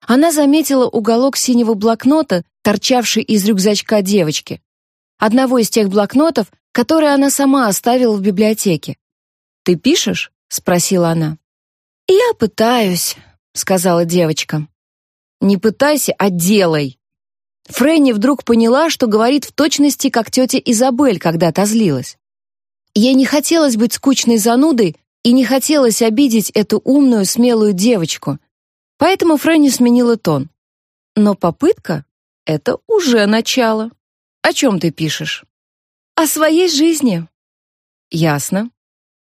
Она заметила уголок синего блокнота, торчавший из рюкзачка девочки. Одного из тех блокнотов, которые она сама оставила в библиотеке. «Ты пишешь?» — спросила она. «Я пытаюсь». Сказала девочка. Не пытайся, а делай. Фрэнни вдруг поняла, что говорит в точности, как тетя Изабель когда-то злилась. Ей не хотелось быть скучной занудой и не хотелось обидеть эту умную, смелую девочку. Поэтому Фрэнни сменила тон. Но попытка — это уже начало. О чем ты пишешь? О своей жизни. Ясно.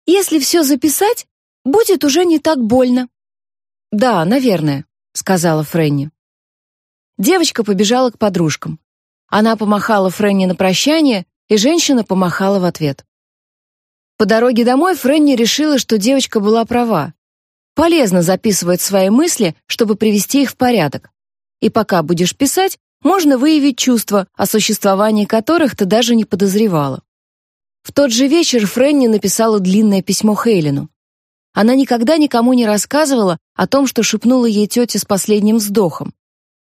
Если все записать, будет уже не так больно. Да, наверное, сказала Фрэнни. Девочка побежала к подружкам. Она помахала Фрэнни на прощание, и женщина помахала в ответ. По дороге домой Фрэнни решила, что девочка была права. Полезно записывать свои мысли, чтобы привести их в порядок. И пока будешь писать, можно выявить чувства, о существовании которых ты даже не подозревала. В тот же вечер Фрэнни написала длинное письмо Хейлину. Она никогда никому не рассказывала о том, что шепнула ей тетя с последним вздохом.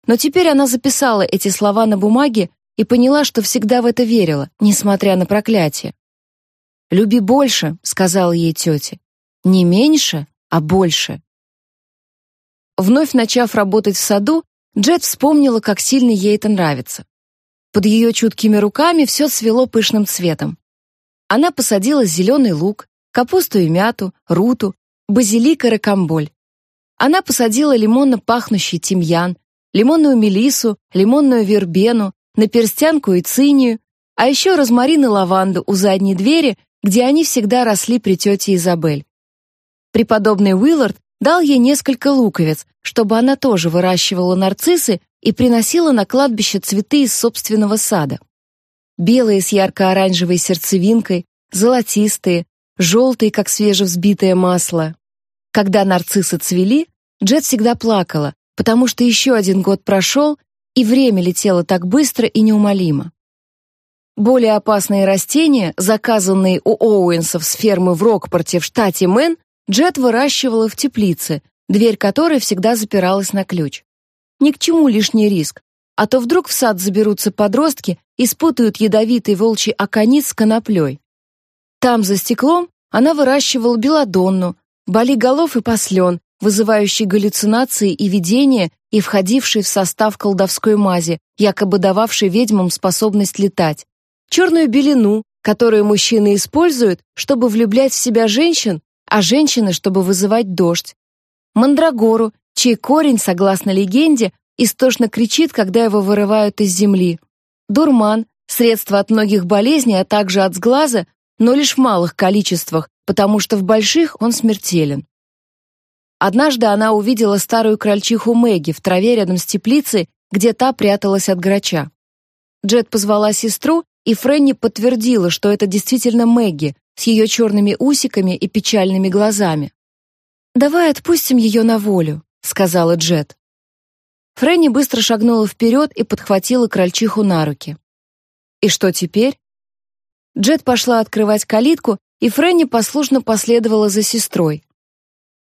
Но теперь она записала эти слова на бумаге и поняла, что всегда в это верила, несмотря на проклятие. «Люби больше», — сказала ей тетя. «Не меньше, а больше». Вновь начав работать в саду, Джет вспомнила, как сильно ей это нравится. Под ее чуткими руками все цвело пышным цветом. Она посадила зеленый лук, капусту и мяту, руту, базилик и ракомболь. Она посадила лимонно пахнущий тимьян, лимонную мелису, лимонную вербену, наперстянку и цинию, а еще розмарин и лаванду у задней двери, где они всегда росли при тете Изабель. Преподобный Уиллард дал ей несколько луковиц, чтобы она тоже выращивала нарциссы и приносила на кладбище цветы из собственного сада. Белые с ярко-оранжевой сердцевинкой, золотистые, желтые, как свежевзбитое масло. Когда нарциссы цвели, Джет всегда плакала, потому что еще один год прошел, и время летело так быстро и неумолимо. Более опасные растения, заказанные у Оуэнсов с фермы в Рокпорте в штате Мэн, Джет выращивала в теплице, дверь которой всегда запиралась на ключ. Ни к чему лишний риск, а то вдруг в сад заберутся подростки и спутают ядовитый волчий аконит с коноплей. Там, за стеклом, она выращивала белодонну, болиголов и послен, вызывающий галлюцинации и видения и входивший в состав колдовской мази, якобы дававший ведьмам способность летать, черную белину, которую мужчины используют, чтобы влюблять в себя женщин, а женщины, чтобы вызывать дождь, мандрагору, чей корень, согласно легенде, истошно кричит, когда его вырывают из земли, дурман, средство от многих болезней, а также от сглаза, но лишь в малых количествах, потому что в больших он смертелен. Однажды она увидела старую крольчиху Мэгги в траве рядом с теплицей, где та пряталась от грача. Джет позвала сестру, и Фрэнни подтвердила, что это действительно Мэгги с ее черными усиками и печальными глазами. «Давай отпустим ее на волю», — сказала Джет. Фрэнни быстро шагнула вперед и подхватила крольчиху на руки. «И что теперь?» Джет пошла открывать калитку, и Фрэнни послушно последовала за сестрой.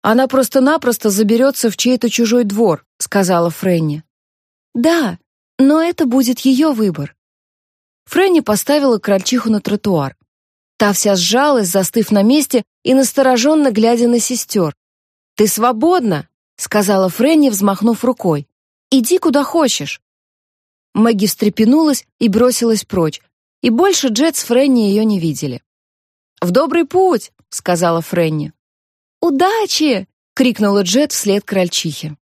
Она просто-напросто заберется в чей-то чужой двор, сказала Фрэнни. Да, но это будет ее выбор. Фрэнни поставила крольчиху на тротуар. Та вся сжалась, застыв на месте и настороженно глядя на сестер. «Ты свободна», — сказала Фрэнни, взмахнув рукой. «Иди куда хочешь». Мэгги встрепенулась и бросилась прочь, и больше Джет с Фрэнни ее не видели. «В добрый путь», — сказала Фрэнни. «Удачи!» — крикнула Джет вслед крольчихе.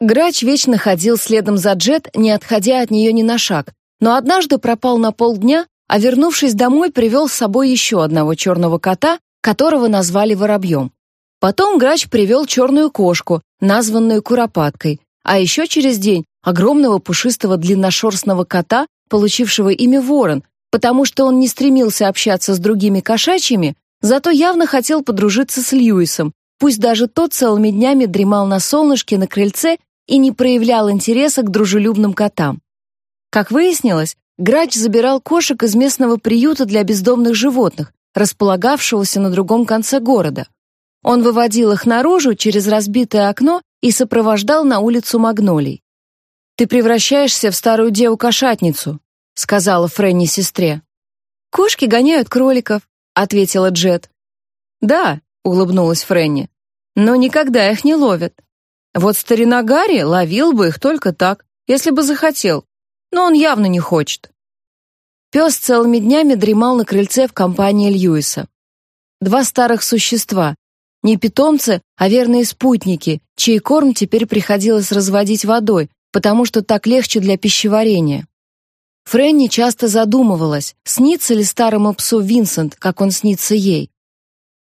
Грач вечно ходил следом за Джет, не отходя от нее ни на шаг, но однажды пропал на полдня, а вернувшись домой, привел с собой еще одного черного кота, которого назвали Воробьем. Потом Грач привел черную кошку, названную Куропаткой, а еще через день огромного пушистого длинношерстного кота, получившего имя Ворон, потому что он не стремился общаться с другими кошачьими, Зато явно хотел подружиться с Льюисом, пусть даже тот целыми днями дремал на солнышке на крыльце и не проявлял интереса к дружелюбным котам. Как выяснилось, Грач забирал кошек из местного приюта для бездомных животных, располагавшегося на другом конце города. Он выводил их наружу через разбитое окно и сопровождал на улицу Магнолий. «Ты превращаешься в старую деву-кошатницу», — сказала Фрэнни сестре. «Кошки гоняют кроликов, ответила Джет. Да, улыбнулась Фрэнни. Но никогда их не ловят. Вот старина Гарри ловил бы их только так, если бы захотел, но он явно не хочет. Пес целыми днями дремал на крыльце в компании Льюиса. Два старых существа, не питомцы, а верные спутники, чей корм теперь приходилось разводить водой, потому что так легче для пищеварения. Фрэнни часто задумывалась, снится ли старому псу Винсент, как он снится ей.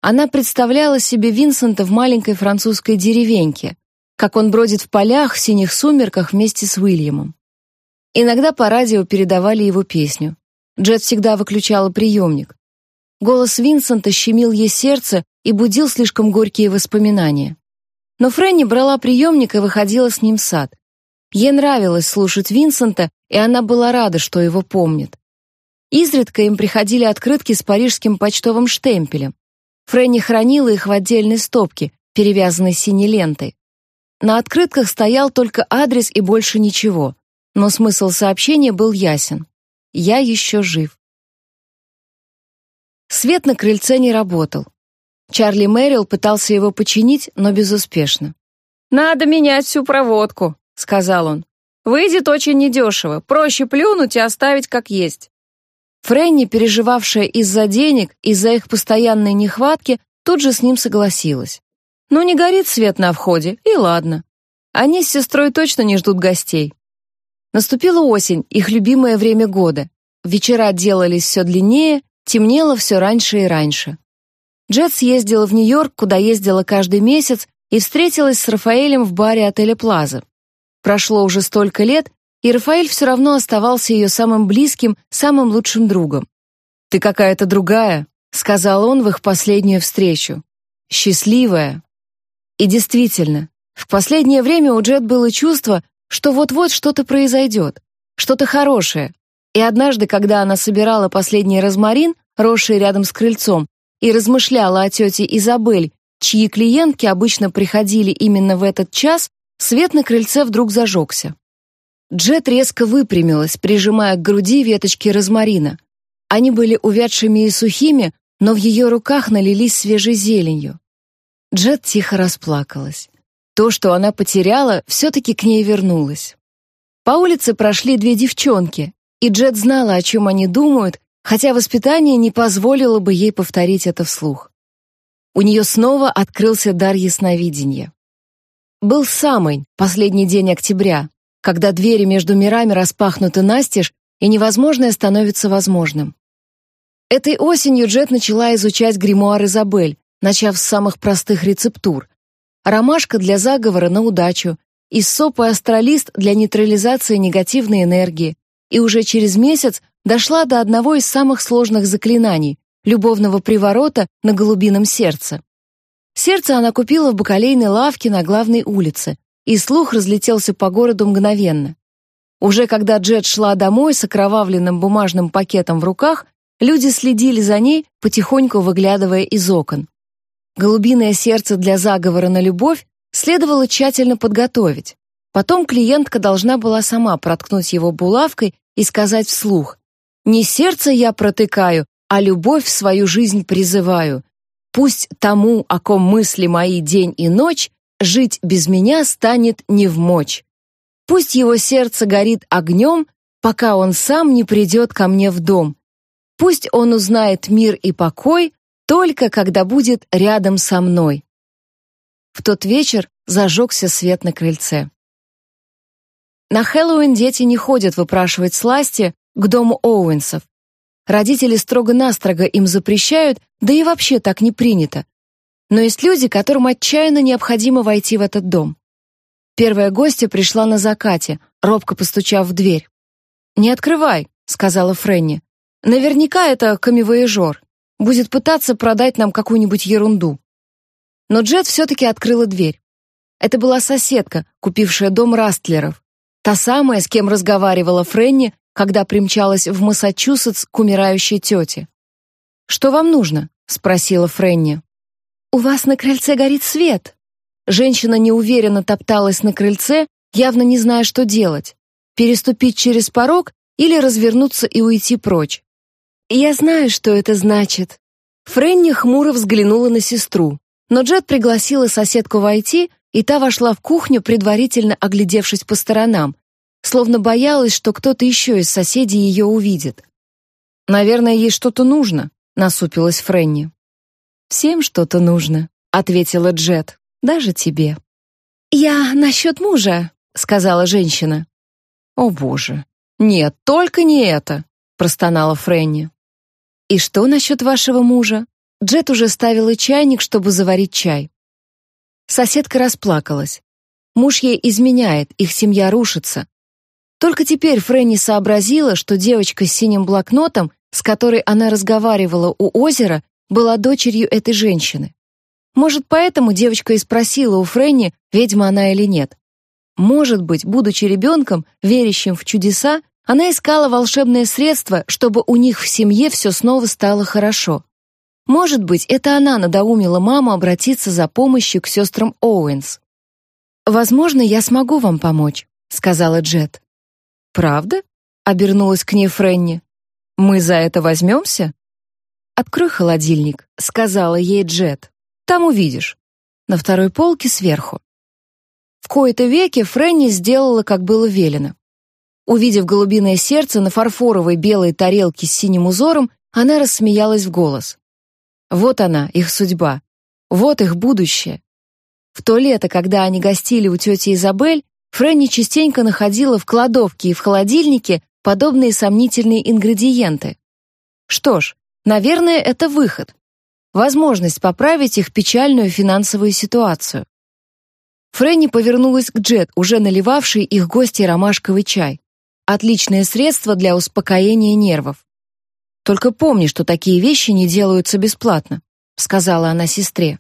Она представляла себе Винсента в маленькой французской деревеньке, как он бродит в полях в синих сумерках вместе с Уильямом. Иногда по радио передавали его песню. Джет всегда выключала приемник. Голос Винсента щемил ей сердце и будил слишком горькие воспоминания. Но Фрэнни брала приемник и выходила с ним в сад. Ей нравилось слушать Винсента, и она была рада, что его помнит. Изредка им приходили открытки с парижским почтовым штемпелем. Фрэнни хранила их в отдельной стопке, перевязанной синей лентой. На открытках стоял только адрес и больше ничего, но смысл сообщения был ясен. «Я еще жив». Свет на крыльце не работал. Чарли Мэрил пытался его починить, но безуспешно. «Надо менять всю проводку», — сказал он. «Выйдет очень недешево. Проще плюнуть и оставить как есть». Фрэнни, переживавшая из-за денег, из-за их постоянной нехватки, тут же с ним согласилась. Ну, не горит свет на входе, и ладно. Они с сестрой точно не ждут гостей. Наступила осень, их любимое время года. Вечера делались все длиннее, темнело все раньше и раньше. Джет съездила в Нью-Йорк, куда ездила каждый месяц, и встретилась с Рафаэлем в баре отеля «Плаза». Прошло уже столько лет, и Рафаэль все равно оставался ее самым близким, самым лучшим другом. «Ты какая-то другая», — сказал он в их последнюю встречу. «Счастливая». И действительно, в последнее время у Джет было чувство, что вот-вот что-то произойдет, что-то хорошее. И однажды, когда она собирала последний розмарин, росший рядом с крыльцом, и размышляла о тете Изабель, чьи клиентки обычно приходили именно в этот час, свет на крыльце вдруг зажегся. Джет резко выпрямилась, прижимая к груди веточки розмарина. Они были увядшими и сухими, но в ее руках налились свежей зеленью. Джет тихо расплакалась. То, что она потеряла, все-таки к ней вернулось. По улице прошли две девчонки, и Джет знала, о чем они думают, хотя воспитание не позволило бы ей повторить это вслух. У нее снова открылся дар ясновидения. Был самый последний день октября, когда двери между мирами распахнуты настежь, и невозможное становится возможным. Этой осенью Джет начала изучать гримуар Изабель, начав с самых простых рецептур. Ромашка для заговора на удачу, иссоп и астролист для нейтрализации негативной энергии, и уже через месяц дошла до одного из самых сложных заклинаний — любовного приворота на голубином сердце. Сердце она купила в бакалейной лавке на главной улице, и слух разлетелся по городу мгновенно. Уже когда Джет шла домой с окровавленным бумажным пакетом в руках, люди следили за ней, потихоньку выглядывая из окон. Голубиное сердце для заговора на любовь следовало тщательно подготовить. Потом клиентка должна была сама проткнуть его булавкой и сказать вслух не сердце я протыкаю, а любовь в свою жизнь призываю. Пусть тому, о ком мысли мои день и ночь, жить без меня станет не в мочь. Пусть его сердце горит огнем, пока он сам не придет ко мне в дом. Пусть он узнает мир и покой, только когда будет рядом со мной. В тот вечер зажегся свет на крыльце. На Хэллоуин дети не ходят выпрашивать сласти, к дому Оуэнсов. Родители строго-настрого им запрещают, да и вообще так не принято. Но есть люди, которым отчаянно необходимо войти в этот дом. Первая гостья пришла на закате, робко постучав в дверь. «Не открывай», — сказала Фрэнни. «Наверняка это камевояжер. Будет пытаться продать нам какую-нибудь ерунду». Но Джет все-таки открыла дверь. Это была соседка, купившая дом Растлеров. Та самая, с кем разговаривала Фрэнни когда примчалась в Массачусетс к умирающей тете. «Что вам нужно?» — спросила Фрэнни. «У вас на крыльце горит свет». Женщина неуверенно топталась на крыльце, явно не зная, что делать. Переступить через порог или развернуться и уйти прочь. «Я знаю, что это значит». Фрэнни хмуро взглянула на сестру, но Джет пригласила соседку войти, и та вошла в кухню, предварительно оглядевшись по сторонам, словно боялась, что кто-то еще из соседей ее увидит. «Наверное, ей что-то нужно», — насупилась Фрэнни. «Всем что-то нужно», — ответила Джет, — «даже тебе». «Я насчет мужа», — сказала женщина. «О, боже! Нет, только не это!» — простонала Фрэнни. «И что насчет вашего мужа?» Джет уже ставила чайник, чтобы заварить чай. Соседка расплакалась. Муж ей изменяет, их семья рушится. Только теперь Фрэнни сообразила, что девочка с синим блокнотом, с которой она разговаривала у озера, была дочерью этой женщины. Может, поэтому девочка и спросила у Фрэнни, ведьма она или нет. Может быть, будучи ребенком, верящим в чудеса, она искала волшебное средство, чтобы у них в семье все снова стало хорошо. Может быть, это она надоумила маму обратиться за помощью к сестрам Оуэнс. «Возможно, я смогу вам помочь», — сказала Джет. «Правда?» — обернулась к ней Фрэнни. «Мы за это возьмемся?» «Открой холодильник», — сказала ей Джет. «Там увидишь. На второй полке сверху». В кои-то веки Фрэнни сделала, как было велено. Увидев голубиное сердце на фарфоровой белой тарелке с синим узором, она рассмеялась в голос. Вот она, их судьба. Вот их будущее. В то лето, когда они гостили у тети Изабель, Фрэнни частенько находила в кладовке и в холодильнике подобные сомнительные ингредиенты. Что ж, Наверное, это выход. Возможность поправить их печальную финансовую ситуацию. Фрэнни повернулась к Джет, уже наливавшей их гости ромашковый чай. Отличное средство для успокоения нервов. Только помни, что такие вещи не делаются бесплатно, сказала она сестре.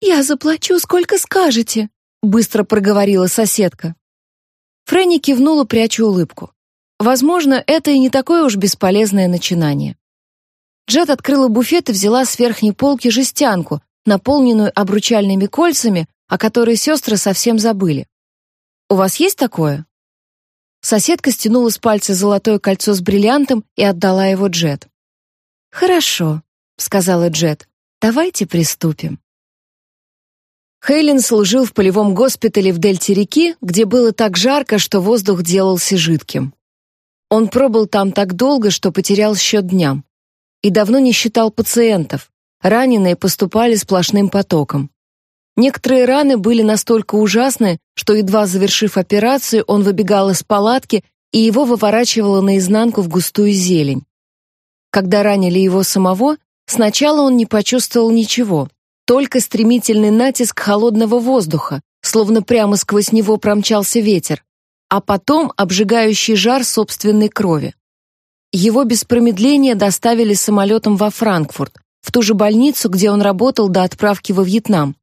Я заплачу, сколько скажете, быстро проговорила соседка. Фрэнни кивнула, пряча улыбку. Возможно, это и не такое уж бесполезное начинание. Джет открыла буфет и взяла с верхней полки жестянку, наполненную обручальными кольцами, о которой сестры совсем забыли. «У вас есть такое?» Соседка стянула с пальца золотое кольцо с бриллиантом и отдала его Джет. «Хорошо», — сказала Джет. «Давайте приступим». Хейлин служил в полевом госпитале в дельте реки, где было так жарко, что воздух делался жидким. Он пробыл там так долго, что потерял счет дням и давно не считал пациентов. Раненые поступали сплошным потоком. Некоторые раны были настолько ужасны, что едва завершив операцию, он выбегал из палатки, и его выворачивало наизнанку в густую зелень. Когда ранили его самого, сначала он не почувствовал ничего, только стремительный натиск холодного воздуха, словно прямо сквозь него промчался ветер, а потом обжигающий жар собственной крови. Его без промедления доставили самолетом во Франкфурт, в ту же больницу, где он работал до отправки во Вьетнам.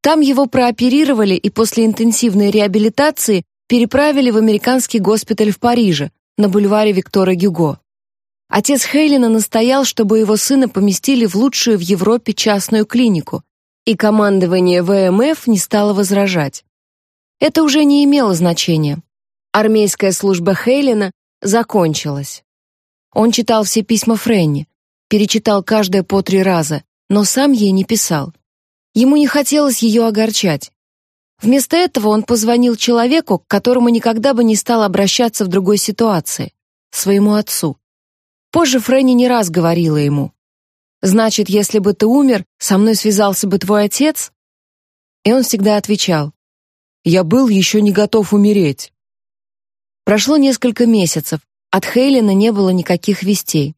Там его прооперировали и после интенсивной реабилитации переправили в американский госпиталь в Париже, на бульваре Виктора Гюго. Отец Хейлина настоял, чтобы его сына поместили в лучшую в Европе частную клинику, и командование ВМФ не стало возражать. Это уже не имело значения. Армейская служба Хейлина закончилась. Он читал все письма Фрэнни, перечитал каждое по три раза, но сам ей не писал. Ему не хотелось ее огорчать. Вместо этого он позвонил человеку, к которому никогда бы не стал обращаться в другой ситуации, своему отцу. Позже Фрэнни не раз говорила ему: "Значит, если бы ты умер, со мной связался бы твой отец?" И он всегда отвечал: "Я был еще не готов умереть". Прошло несколько месяцев, от Хейлина не было никаких вестей.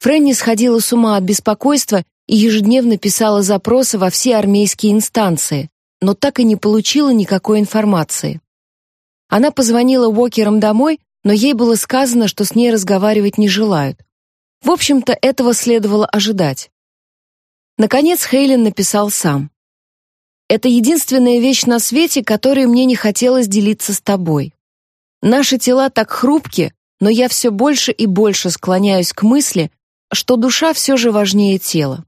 Фрэнни сходила с ума от беспокойства и ежедневно писала запросы во все армейские инстанции, но так и не получила никакой информации. Она позвонила Уокерам домой, но ей было сказано, что с ней разговаривать не желают. В общем-то, этого следовало ожидать. Наконец Хейлин написал сам. «Это единственная вещь на свете, которой мне не хотелось делиться с тобой. Наши тела так хрупки, но я все больше и больше склоняюсь к мысли, что душа все же важнее тела.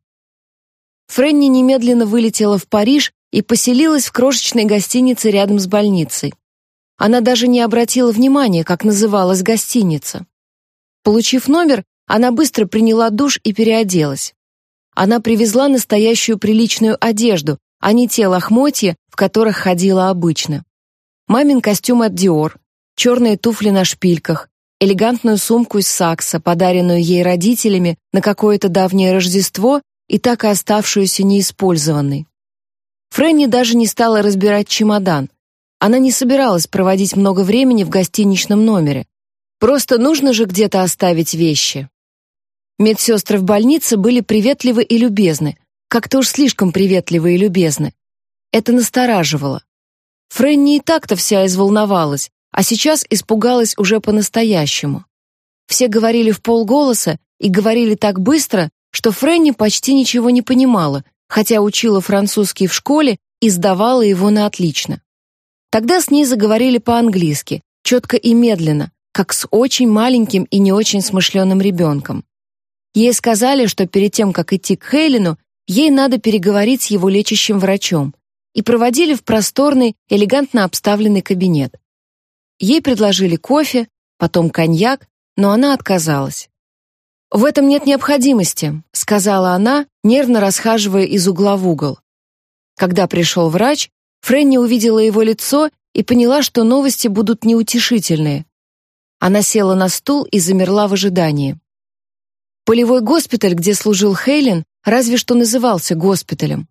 Фрэнни немедленно вылетела в Париж и поселилась в крошечной гостинице рядом с больницей. Она даже не обратила внимания, как называлась гостиница. Получив номер, она быстро приняла душ и переоделась. Она привезла настоящую приличную одежду, а не те лохмотья, в которых ходила обычно. Мамин костюм от Dior, черные туфли на шпильках, элегантную сумку из сакса, подаренную ей родителями на какое-то давнее Рождество и так и оставшуюся неиспользованной. Фрэнни даже не стала разбирать чемодан. Она не собиралась проводить много времени в гостиничном номере. Просто нужно же где-то оставить вещи. Медсестры в больнице были приветливы и любезны, как-то уж слишком приветливы и любезны. Это настораживало. Фрэнни и так-то вся изволновалась, а сейчас испугалась уже по-настоящему. Все говорили в полголоса и говорили так быстро, что Фрэнни почти ничего не понимала, хотя учила французский в школе и сдавала его на отлично. Тогда с ней заговорили по-английски, четко и медленно, как с очень маленьким и не очень смышленым ребенком. Ей сказали, что перед тем, как идти к Хейлину, ей надо переговорить с его лечащим врачом, и проводили в просторный, элегантно обставленный кабинет. Ей предложили кофе, потом коньяк, но она отказалась. «В этом нет необходимости», — сказала она, нервно расхаживая из угла в угол. Когда пришел врач, Фрэнни увидела его лицо и поняла, что новости будут неутешительные. Она села на стул и замерла в ожидании. Полевой госпиталь, где служил Хейлен, разве что назывался госпиталем.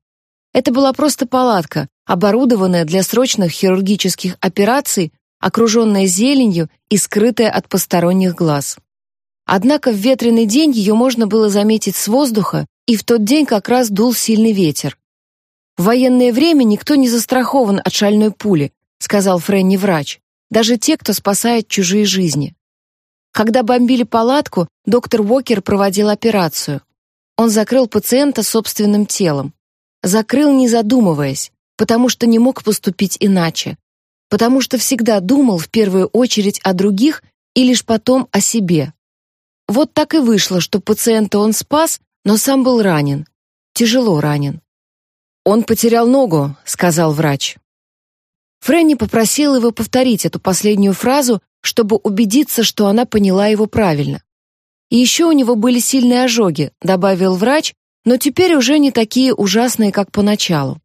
Это была просто палатка, оборудованная для срочных хирургических операций, окруженная зеленью и скрытая от посторонних глаз. Однако в ветреный день ее можно было заметить с воздуха, и в тот день как раз дул сильный ветер. В военное время никто не застрахован от шальной пули, сказал Фрэнни врач, даже те, кто спасает чужие жизни. Когда бомбили палатку, доктор Уокер проводил операцию. Он закрыл пациента собственным телом. Закрыл, не задумываясь, потому что не мог поступить иначе. Потому что всегда думал в первую очередь о других и лишь потом о себе. Вот так и вышло, что пациента он спас, но сам был ранен. Тяжело ранен. «Он потерял ногу», — сказал врач. Фрэнни попросил его повторить эту последнюю фразу, чтобы убедиться, что она поняла его правильно. И еще у него были сильные ожоги, добавил врач, но теперь уже не такие ужасные, как поначалу.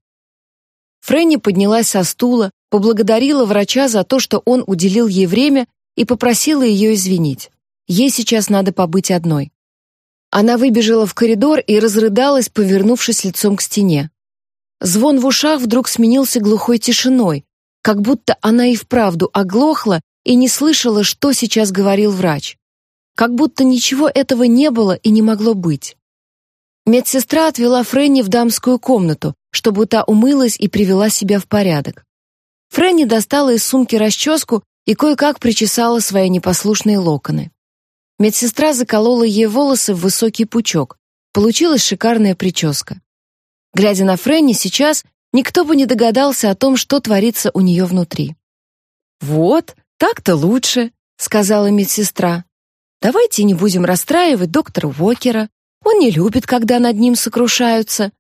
Фрэнни поднялась со стула, поблагодарила врача за то, что он уделил ей время и попросила ее извинить. Ей сейчас надо побыть одной. Она выбежала в коридор и разрыдалась, повернувшись лицом к стене. Звон в ушах вдруг сменился глухой тишиной, как будто она и вправду оглохла и не слышала, что сейчас говорил врач. Как будто ничего этого не было и не могло быть. Медсестра отвела Фрэнни в дамскую комнату, чтобы та умылась и привела себя в порядок. Фрэнни достала из сумки расческу и кое-как причесала свои непослушные локоны. Медсестра заколола ей волосы в высокий пучок. Получилась шикарная прическа. Глядя на Фрэнни сейчас, никто бы не догадался о том, что творится у нее внутри. «Вот, так-то лучше», — сказала медсестра. «Давайте не будем расстраивать доктора Уокера. Он не любит, когда над ним сокрушаются.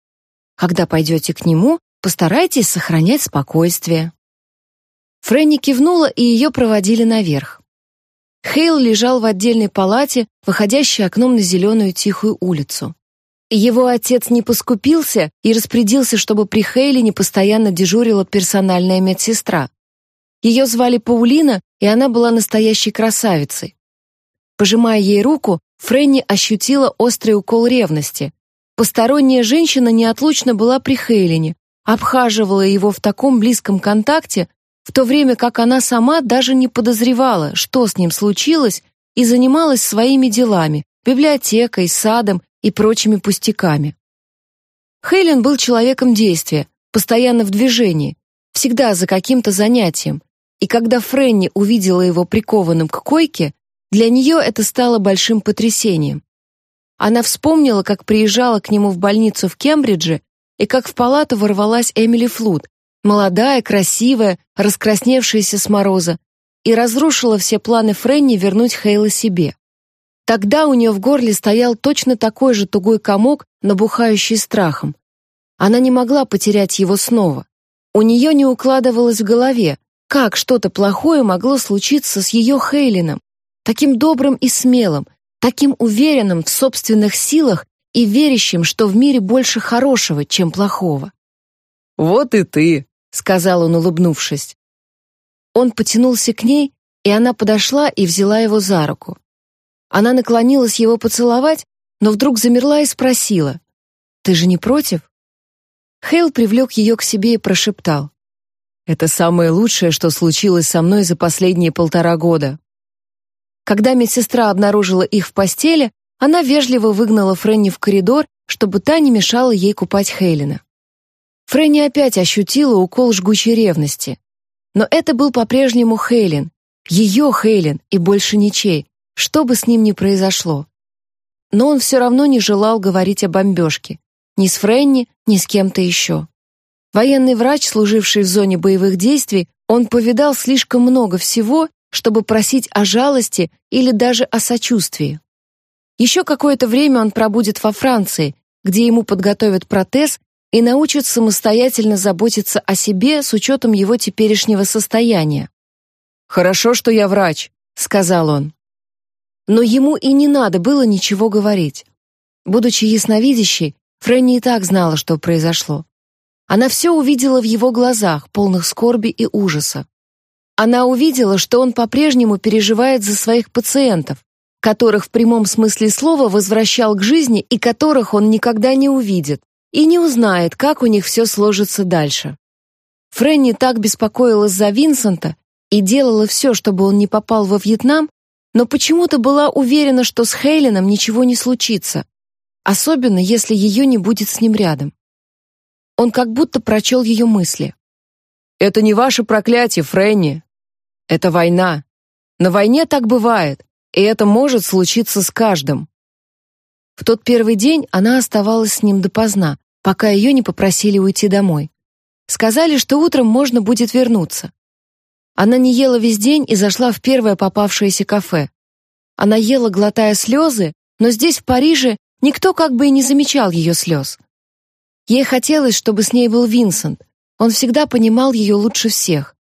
Когда пойдете к нему, постарайтесь сохранять спокойствие». Фрэнни кивнула, и ее проводили наверх. Хейл лежал в отдельной палате, выходящей окном на зеленую тихую улицу. Его отец не поскупился и распорядился, чтобы при Хейле постоянно дежурила персональная медсестра. Ее звали Паулина, и она была настоящей красавицей. Пожимая ей руку, Фрэнни ощутила острый укол ревности. Посторонняя женщина неотлучно была при Хейлине, обхаживала его в таком близком контакте, в то время как она сама даже не подозревала, что с ним случилось, и занималась своими делами, библиотекой, садом и прочими пустяками. Хейлен был человеком действия, постоянно в движении, всегда за каким-то занятием, и когда Фрэнни увидела его прикованным к койке, для нее это стало большим потрясением. Она вспомнила, как приезжала к нему в больницу в Кембридже и как в палату ворвалась Эмили Флуд, молодая, красивая, раскрасневшаяся с мороза, и разрушила все планы Фрэнни вернуть Хейла себе. Тогда у нее в горле стоял точно такой же тугой комок, набухающий страхом. Она не могла потерять его снова. У нее не укладывалось в голове, как что-то плохое могло случиться с ее Хейлином, таким добрым и смелым, таким уверенным в собственных силах и верящим, что в мире больше хорошего, чем плохого. «Вот и ты», сказал он, улыбнувшись. Он потянулся к ней, и она подошла и взяла его за руку. Она наклонилась его поцеловать, но вдруг замерла и спросила: "Ты же не против?" Хейл привлек ее к себе и прошептал: "Это самое лучшее, что случилось со мной за последние полтора года". Когда медсестра обнаружила их в постели, она вежливо выгнала Фрэнни в коридор, чтобы та не мешала ей купать Хейлина. Фрэнни опять ощутила укол жгучей ревности. Но это был по-прежнему Хейлин, ее Хейлин и больше ничей, что бы с ним ни произошло. Но он все равно не желал говорить о бомбежке. Ни с Фрэнни, ни с кем-то еще. Военный врач, служивший в зоне боевых действий, он повидал слишком много всего, чтобы просить о жалости или даже о сочувствии. Еще какое-то время он пробудет во Франции, где ему подготовят протез и научат самостоятельно заботиться о себе с учетом его теперешнего состояния. «Хорошо, что я врач», — сказал он. Но ему и не надо было ничего говорить. Будучи ясновидящей, Фрэнни и так знала, что произошло. Она все увидела в его глазах, полных скорби и ужаса. Она увидела, что он по-прежнему переживает за своих пациентов, которых в прямом смысле слова возвращал к жизни и которых он никогда не увидит и не узнает, как у них все сложится дальше. Фрэнни так беспокоилась за Винсента и делала все, чтобы он не попал во Вьетнам, но почему-то была уверена, что с Хейленом ничего не случится, особенно если ее не будет с ним рядом. Он как будто прочел ее мысли. «Это не ваше проклятие, Фрэнни. Это война. На войне так бывает, и это может случиться с каждым». В тот первый день она оставалась с ним допоздна, пока ее не попросили уйти домой. Сказали, что утром можно будет вернуться. Она не ела весь день и зашла в первое попавшееся кафе. Она ела, глотая слезы, но здесь, в Париже, никто как бы и не замечал ее слез. Ей хотелось, чтобы с ней был Винсент. Он всегда понимал ее лучше всех.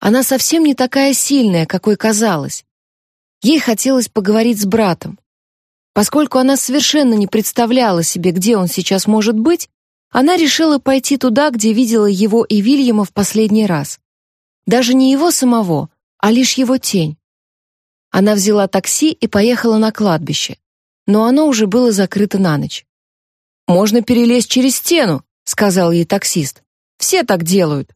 Она совсем не такая сильная, какой казалась. Ей хотелось поговорить с братом. Поскольку она совершенно не представляла себе, где он сейчас может быть, она решила пойти туда, где видела его и Вильяма в последний раз. Даже не его самого, а лишь его тень. Она взяла такси и поехала на кладбище, но оно уже было закрыто на ночь. «Можно перелезть через стену», — сказал ей таксист. «Все так делают.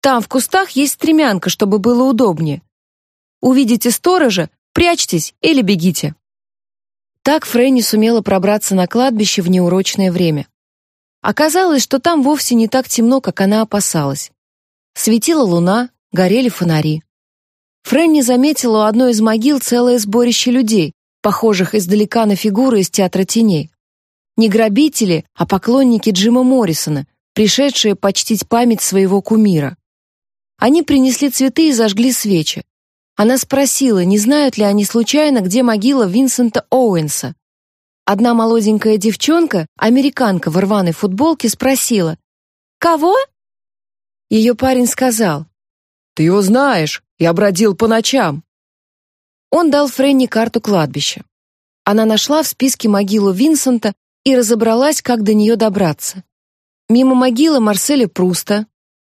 Там в кустах есть стремянка, чтобы было удобнее. Увидите сторожа, прячьтесь или бегите». Так Фрэнни сумела пробраться на кладбище в неурочное время. Оказалось, что там вовсе не так темно, как она опасалась. Светила луна, горели фонари. Фрэнни заметила у одной из могил целое сборище людей, похожих издалека на фигуры из театра теней. Не грабители, а поклонники Джима Моррисона, пришедшие почтить память своего кумира. Они принесли цветы и зажгли свечи. Она спросила, не знают ли они случайно, где могила Винсента Оуэнса. Одна молоденькая девчонка, американка в рваной футболке, спросила: "Кого?" Ее парень сказал: "Ты его знаешь, я бродил по ночам". Он дал Фрэнни карту кладбища. Она нашла в списке могилу Винсента и разобралась, как до нее добраться. Мимо могилы Марселя Пруста,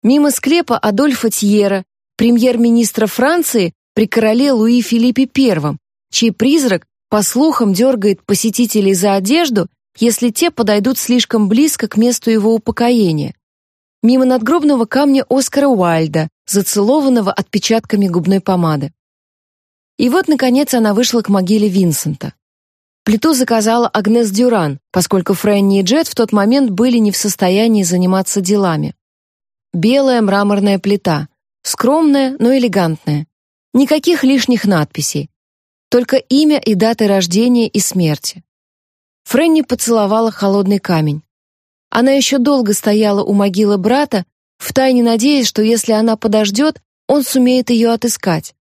мимо склепа Адольфа Тьера, премьер-министра Франции, при короле Луи Филиппе I, чей призрак, по слухам, дергает посетителей за одежду, если те подойдут слишком близко к месту его упокоения. Мимо надгробного камня Оскара Уайльда, зацелованного отпечатками губной помады. И вот, наконец, она вышла к могиле Винсента. Плиту заказала Агнес Дюран, поскольку Фрэнни и Джет в тот момент были не в состоянии заниматься делами. Белая мраморная плита, скромная, но элегантная, Никаких лишних надписей. Только имя и даты рождения и смерти. Фрэнни поцеловала холодный камень. Она еще долго стояла у могилы брата, втайне надеясь, что если она подождет, он сумеет ее отыскать.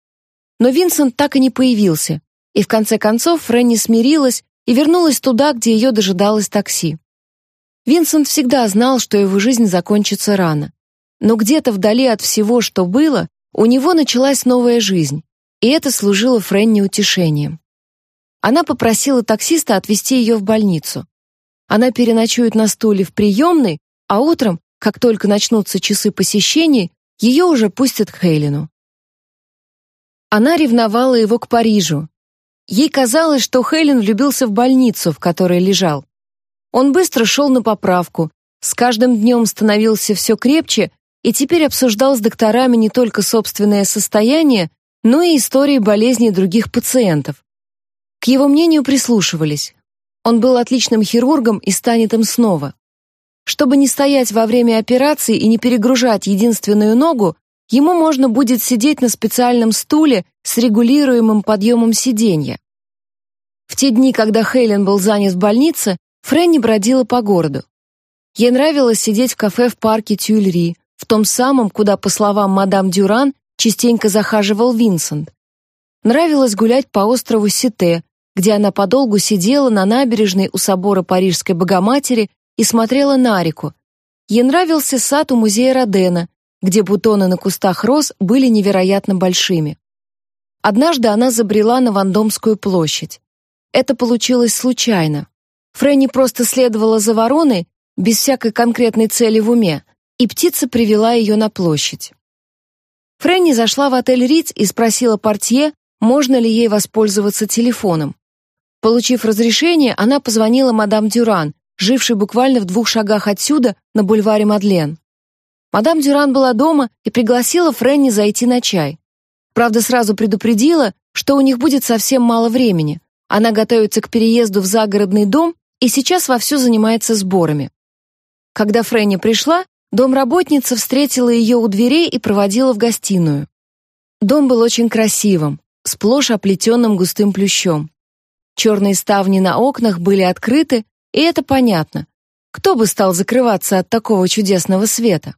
Но Винсент так и не появился, и в конце концов Фрэнни смирилась и вернулась туда, где ее дожидалось такси. Винсент всегда знал, что его жизнь закончится рано. Но где-то вдали от всего, что было, у него началась новая жизнь, и это служило Фрэнни утешением. Она попросила таксиста отвезти ее в больницу. Она переночует на стуле в приемной, а утром как только начнутся часы посещений, ее уже пустят к Хейлину. Она ревновала его к Парижу. Ей казалось, что Хейлин влюбился в больницу, в которой лежал. Он быстро шел на поправку, с каждым днем становился все крепче и теперь обсуждал с докторами не только собственное состояние, но и истории болезней других пациентов. К его мнению прислушивались. Он был отличным хирургом и станет им снова. Чтобы не стоять во время операции и не перегружать единственную ногу, ему можно будет сидеть на специальном стуле с регулируемым подъемом сиденья. В те дни, когда Хейлен был занят в больнице, Фрэнни бродила по городу. Ей нравилось сидеть в кафе в парке Тюильри, в том самом, куда, по словам мадам Дюран, частенько захаживал Винсент. Нравилось гулять по острову Сите, где она подолгу сидела на набережной у собора Парижской Богоматери и смотрела на реку. Ей нравился сад у музея Родена, где бутоны на кустах роз были невероятно большими. Однажды она забрела на Вандомскую площадь. Это получилось случайно. Фрэнни просто следовала за вороной, без всякой конкретной цели в уме, и птица привела ее на площадь. Фрэнни зашла в отель Риц и спросила портье, можно ли ей воспользоваться телефоном. Получив разрешение, она позвонила мадам Дюран, жившей буквально в двух шагах отсюда, на бульваре Мадлен. Мадам Дюран была дома и пригласила Фрэнни зайти на чай. Правда, сразу предупредила, что у них будет совсем мало времени. Она готовится к переезду в загородный дом и сейчас вовсю занимается сборами. Когда Фрэнни пришла, домработница встретила ее у дверей и проводила в гостиную. Дом был очень красивым, сплошь оплетенным густым плющом. Черные ставни на окнах были открыты, и это понятно. Кто бы стал закрываться от такого чудесного света?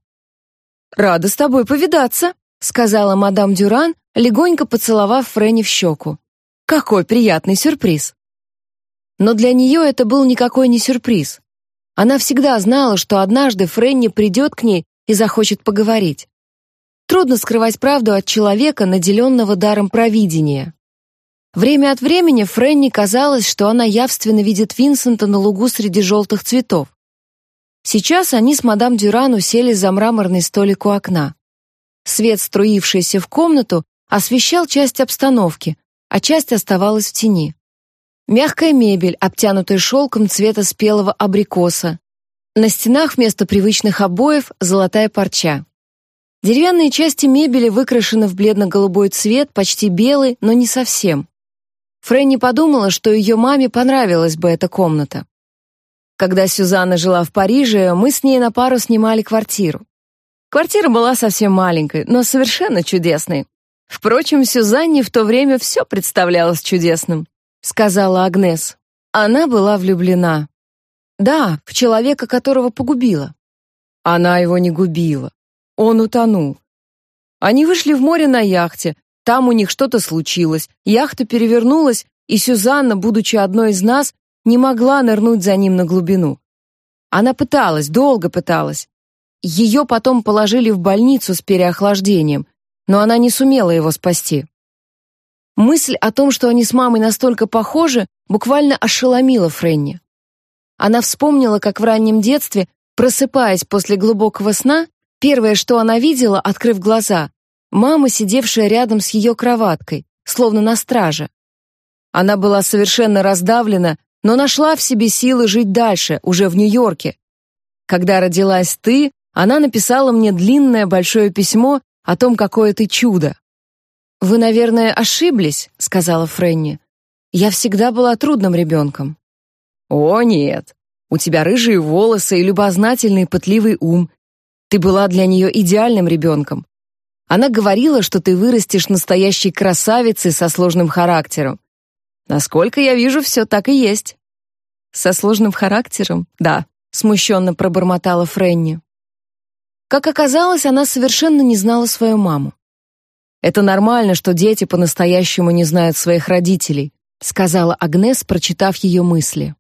«Рада с тобой повидаться», — сказала мадам Дюран, легонько поцеловав Фрэнни в щеку. «Какой приятный сюрприз!» Но для нее это был никакой не сюрприз. Она всегда знала, что однажды Фрэнни придет к ней и захочет поговорить. Трудно скрывать правду от человека, наделенного даром провидения. Время от времени Фрэнни казалось, что она явственно видит Винсента на лугу среди желтых цветов. Сейчас они с мадам Дюран уселись за мраморный столик у окна. Свет, струившийся в комнату, освещал часть обстановки, а часть оставалась в тени. Мягкая мебель, обтянутая шелком цвета спелого абрикоса. На стенах вместо привычных обоев золотая парча. Деревянные части мебели выкрашены в бледно-голубой цвет, почти белый, но не совсем. Фрэнни подумала, что ее маме понравилась бы эта комната. Когда Сюзанна жила в Париже, мы с ней на пару снимали квартиру. Квартира была совсем маленькой, но совершенно чудесной. Впрочем, Сюзанне в то время все представлялось чудесным, сказала Агнес. Она была влюблена. Да, в человека, которого погубила. Она его не губила. Он утонул. Они вышли в море на яхте, там у них что-то случилось, яхта перевернулась, и Сюзанна, будучи одной из нас, не могла нырнуть за ним на глубину. Она пыталась, долго пыталась. Ее потом положили в больницу с переохлаждением, но она не сумела его спасти. Мысль о том, что они с мамой настолько похожи, буквально ошеломила Френни. Она вспомнила, как в раннем детстве, просыпаясь после глубокого сна, первое, что она видела, открыв глаза, мама, сидевшая рядом с ее кроваткой, словно на страже. Она была совершенно раздавлена, но нашла в себе силы жить дальше, уже в Нью-Йорке. Когда родилась ты, она написала мне длинное большое письмо о том, какое ты чудо. Вы, наверное, ошиблись, сказала Фрэнни. Я всегда была трудным ребенком». О, нет. У тебя рыжие волосы и любознательный пытливый ум. Ты была для нее идеальным ребенком. Она говорила, что ты вырастешь настоящей красавицей со сложным характером. Насколько я вижу, все так и есть. Со сложным характером? Да, смущенно пробормотала Фрэнни. Как оказалось, она совершенно не знала свою маму. Это нормально, что дети по-настоящему не знают своих родителей, сказала Агнес, прочитав ее мысли.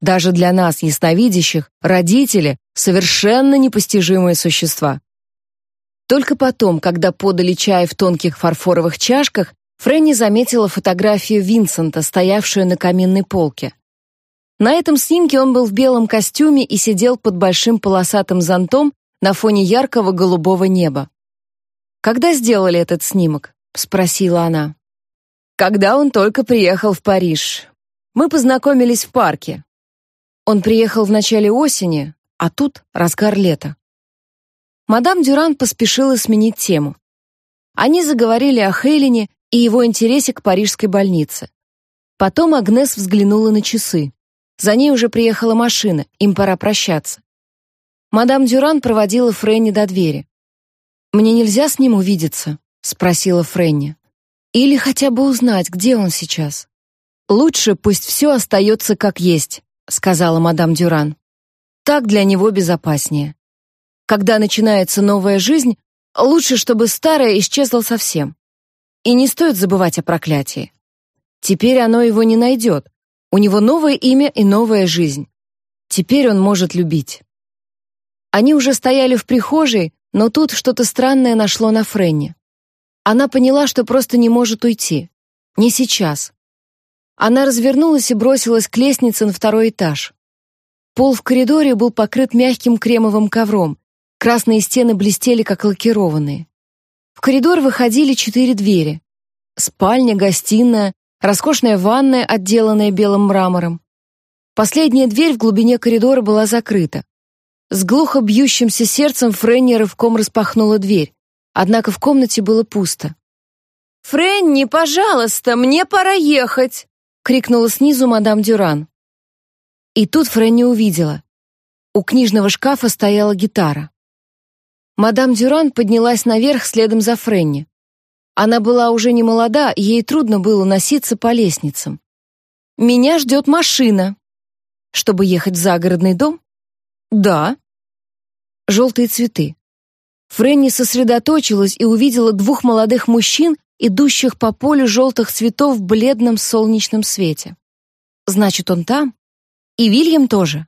Даже для нас, ясновидящих, родители совершенно непостижимые существа. Только потом, когда подали чай в тонких фарфоровых чашках, Фрэнни заметила фотографию Винсента, стоявшую на каминной полке. На этом снимке он был в белом костюме и сидел под большим полосатым зонтом, на фоне яркого голубого неба. «Когда сделали этот снимок?» — спросила она. «Когда он только приехал в Париж. Мы познакомились в парке. Он приехал в начале осени, а тут разгар лета. Мадам Дюран поспешила сменить тему. Они заговорили о Хейлине и его интересе к парижской больнице. Потом Агнес взглянула на часы. За ней уже приехала машина, им пора прощаться. Мадам Дюран проводила Фрэнни до двери. «Мне нельзя с ним увидеться?» — спросила Фрэнни. «Или хотя бы узнать, где он сейчас?» «Лучше пусть все остается как есть», — сказала мадам Дюран. «Так для него безопаснее. Когда начинается новая жизнь, лучше, чтобы старая исчезла совсем. И не стоит забывать о проклятии. Теперь оно его не найдет. У него новое имя и новая жизнь. Теперь он может любить». Они уже стояли в прихожей, но тут что-то странное нашло на Френни. Она поняла, что просто не может уйти. Не сейчас. Она развернулась и бросилась к лестнице на второй этаж. Пол в коридоре был покрыт мягким кремовым ковром. Красные стены блестели, как лакированные. В коридор выходили четыре двери. Спальня, гостиная, роскошная ванная, отделанная белым мрамором. Последняя дверь в глубине коридора была закрыта. С глухо бьющимся сердцем Фрэнни рывком распахнула дверь. Однако в комнате было пусто. «Фрэнни, пожалуйста, мне пора ехать!» — крикнула снизу мадам Дюран. И тут Фрэнни увидела. У книжного шкафа стояла гитара. Мадам Дюран поднялась наверх следом за Фрэнни. Она была уже не молода, ей трудно было носиться по лестницам. «Меня ждет машина». «Чтобы ехать в загородный дом?» «Да». «Желтые цветы». Фрэнни сосредоточилась и увидела двух молодых мужчин идущих по полю желтых цветов в бледном солнечном свете. Значит, он там? И Вильям тоже?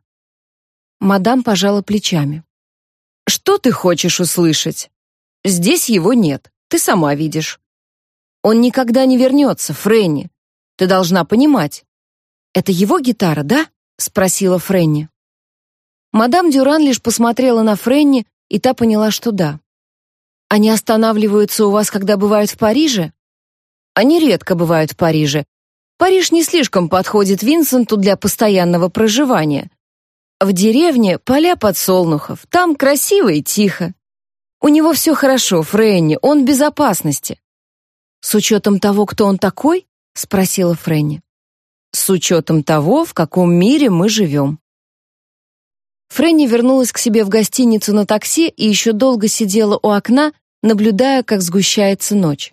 Мадам пожала плечами. Что ты хочешь услышать? Здесь его нет, ты сама видишь. Он никогда не вернется, Фрэнни. Ты должна понимать. Это его гитара, да? спросила Фрэнни. Мадам Дюран лишь посмотрела на Фрэнни, и та поняла, что да. Они останавливаются у вас, когда бывают в Париже? Они редко бывают в Париже. Париж не слишком подходит Винсенту для постоянного проживания. В деревне поля подсолнухов, там красиво и тихо. У него все хорошо, Фрэнни, он в безопасности. С учетом того, кто он такой? спросила Фрэнни. С учетом того, в каком мире мы живем. Фрэнни вернулась к себе в гостиницу на такси и еще долго сидела у окна, наблюдая, как сгущается ночь.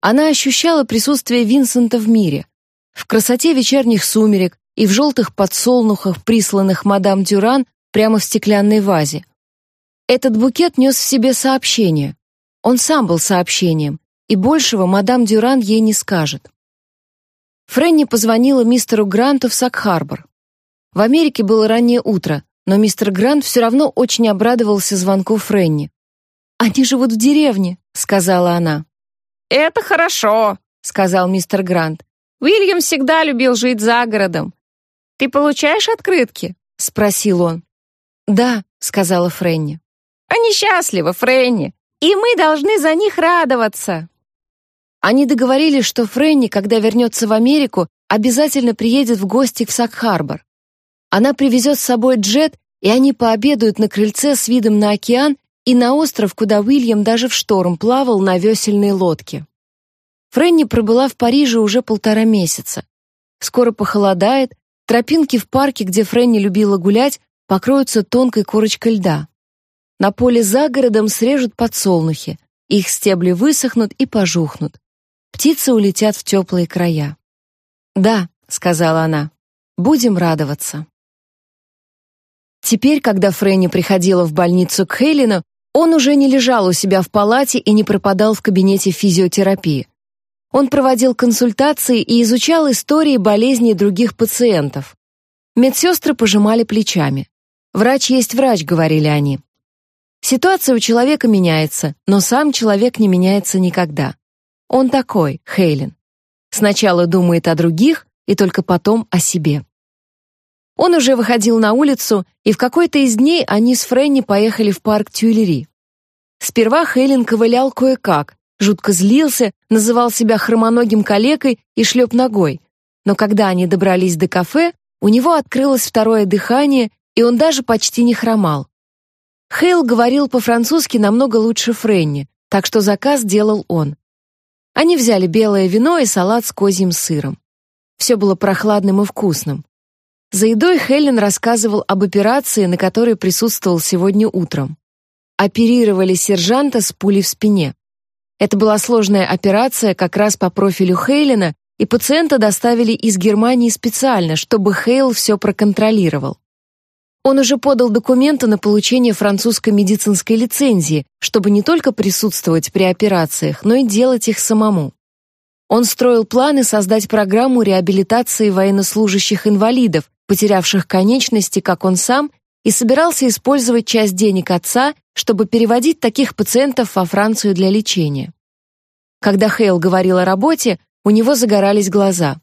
Она ощущала присутствие Винсента в мире, в красоте вечерних сумерек и в желтых подсолнухах, присланных мадам Дюран прямо в стеклянной вазе. Этот букет нес в себе сообщение. Он сам был сообщением, и большего мадам Дюран ей не скажет. Фрэнни позвонила мистеру Гранту в Сак-Харбор. В Америке было раннее утро, но мистер Грант все равно очень обрадовался звонку Фрэнни. «Они живут в деревне», — сказала она. «Это хорошо», — сказал мистер Грант. «Уильям всегда любил жить за городом. Ты получаешь открытки?» — спросил он. «Да», — сказала Фрэнни. «Они счастливы, Фрэнни, и мы должны за них радоваться». Они договорились, что Фрэнни, когда вернется в Америку, обязательно приедет в гости в Сак-Харбор. Она привезет с собой джет, и они пообедают на крыльце с видом на океан и на остров, куда Уильям даже в шторм плавал на весельной лодке. Фрэнни пробыла в Париже уже полтора месяца. Скоро похолодает, тропинки в парке, где Фрэнни любила гулять, покроются тонкой корочкой льда. На поле за городом срежут подсолнухи, их стебли высохнут и пожухнут. Птицы улетят в теплые края. «Да», — сказала она, — «будем радоваться». Теперь, когда Фрэнни приходила в больницу к Хейлину, он уже не лежал у себя в палате и не пропадал в кабинете физиотерапии. Он проводил консультации и изучал истории болезней других пациентов. Медсестры пожимали плечами. «Врач есть врач», — говорили они. Ситуация у человека меняется, но сам человек не меняется никогда. Он такой, Хейлин. Сначала думает о других и только потом о себе. Он уже выходил на улицу, и в какой-то из дней они с Фрэнни поехали в парк Тюильри. Сперва Хелен ковылял кое-как, жутко злился, называл себя хромоногим калекой и шлеп ногой. Но когда они добрались до кафе, у него открылось второе дыхание, и он даже почти не хромал. Хейл говорил по-французски намного лучше Фрэнни, так что заказ делал он. Они взяли белое вино и салат с козьим сыром. Все было прохладным и вкусным. За едой Хелен рассказывал об операции, на которой присутствовал сегодня утром. Оперировали сержанта с пулей в спине. Это была сложная операция как раз по профилю Хейлена, и пациента доставили из Германии специально, чтобы Хейл все проконтролировал. Он уже подал документы на получение французской медицинской лицензии, чтобы не только присутствовать при операциях, но и делать их самому. Он строил планы создать программу реабилитации военнослужащих инвалидов, потерявших конечности, как он сам, и собирался использовать часть денег отца, чтобы переводить таких пациентов во Францию для лечения. Когда Хейл говорил о работе, у него загорались глаза.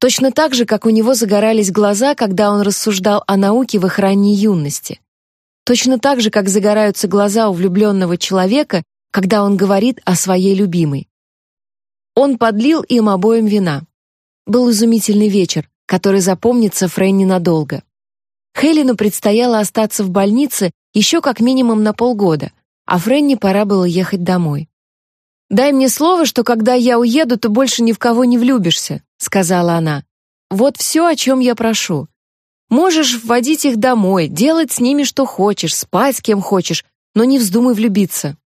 Точно так же, как у него загорались глаза, когда он рассуждал о науке в их ранней юности. Точно так же, как загораются глаза у влюбленного человека, когда он говорит о своей любимой. Он подлил им обоим вина. Был изумительный вечер, который запомнится Фрэнни надолго. Хелену предстояло остаться в больнице еще как минимум на полгода, а Фрэнни пора было ехать домой. «Дай мне слово, что когда я уеду, то больше ни в кого не влюбишься», сказала она. Вот все, о чем я прошу. Можешь вводить их домой, делать с ними что хочешь, спать с кем хочешь, но не вздумай влюбиться.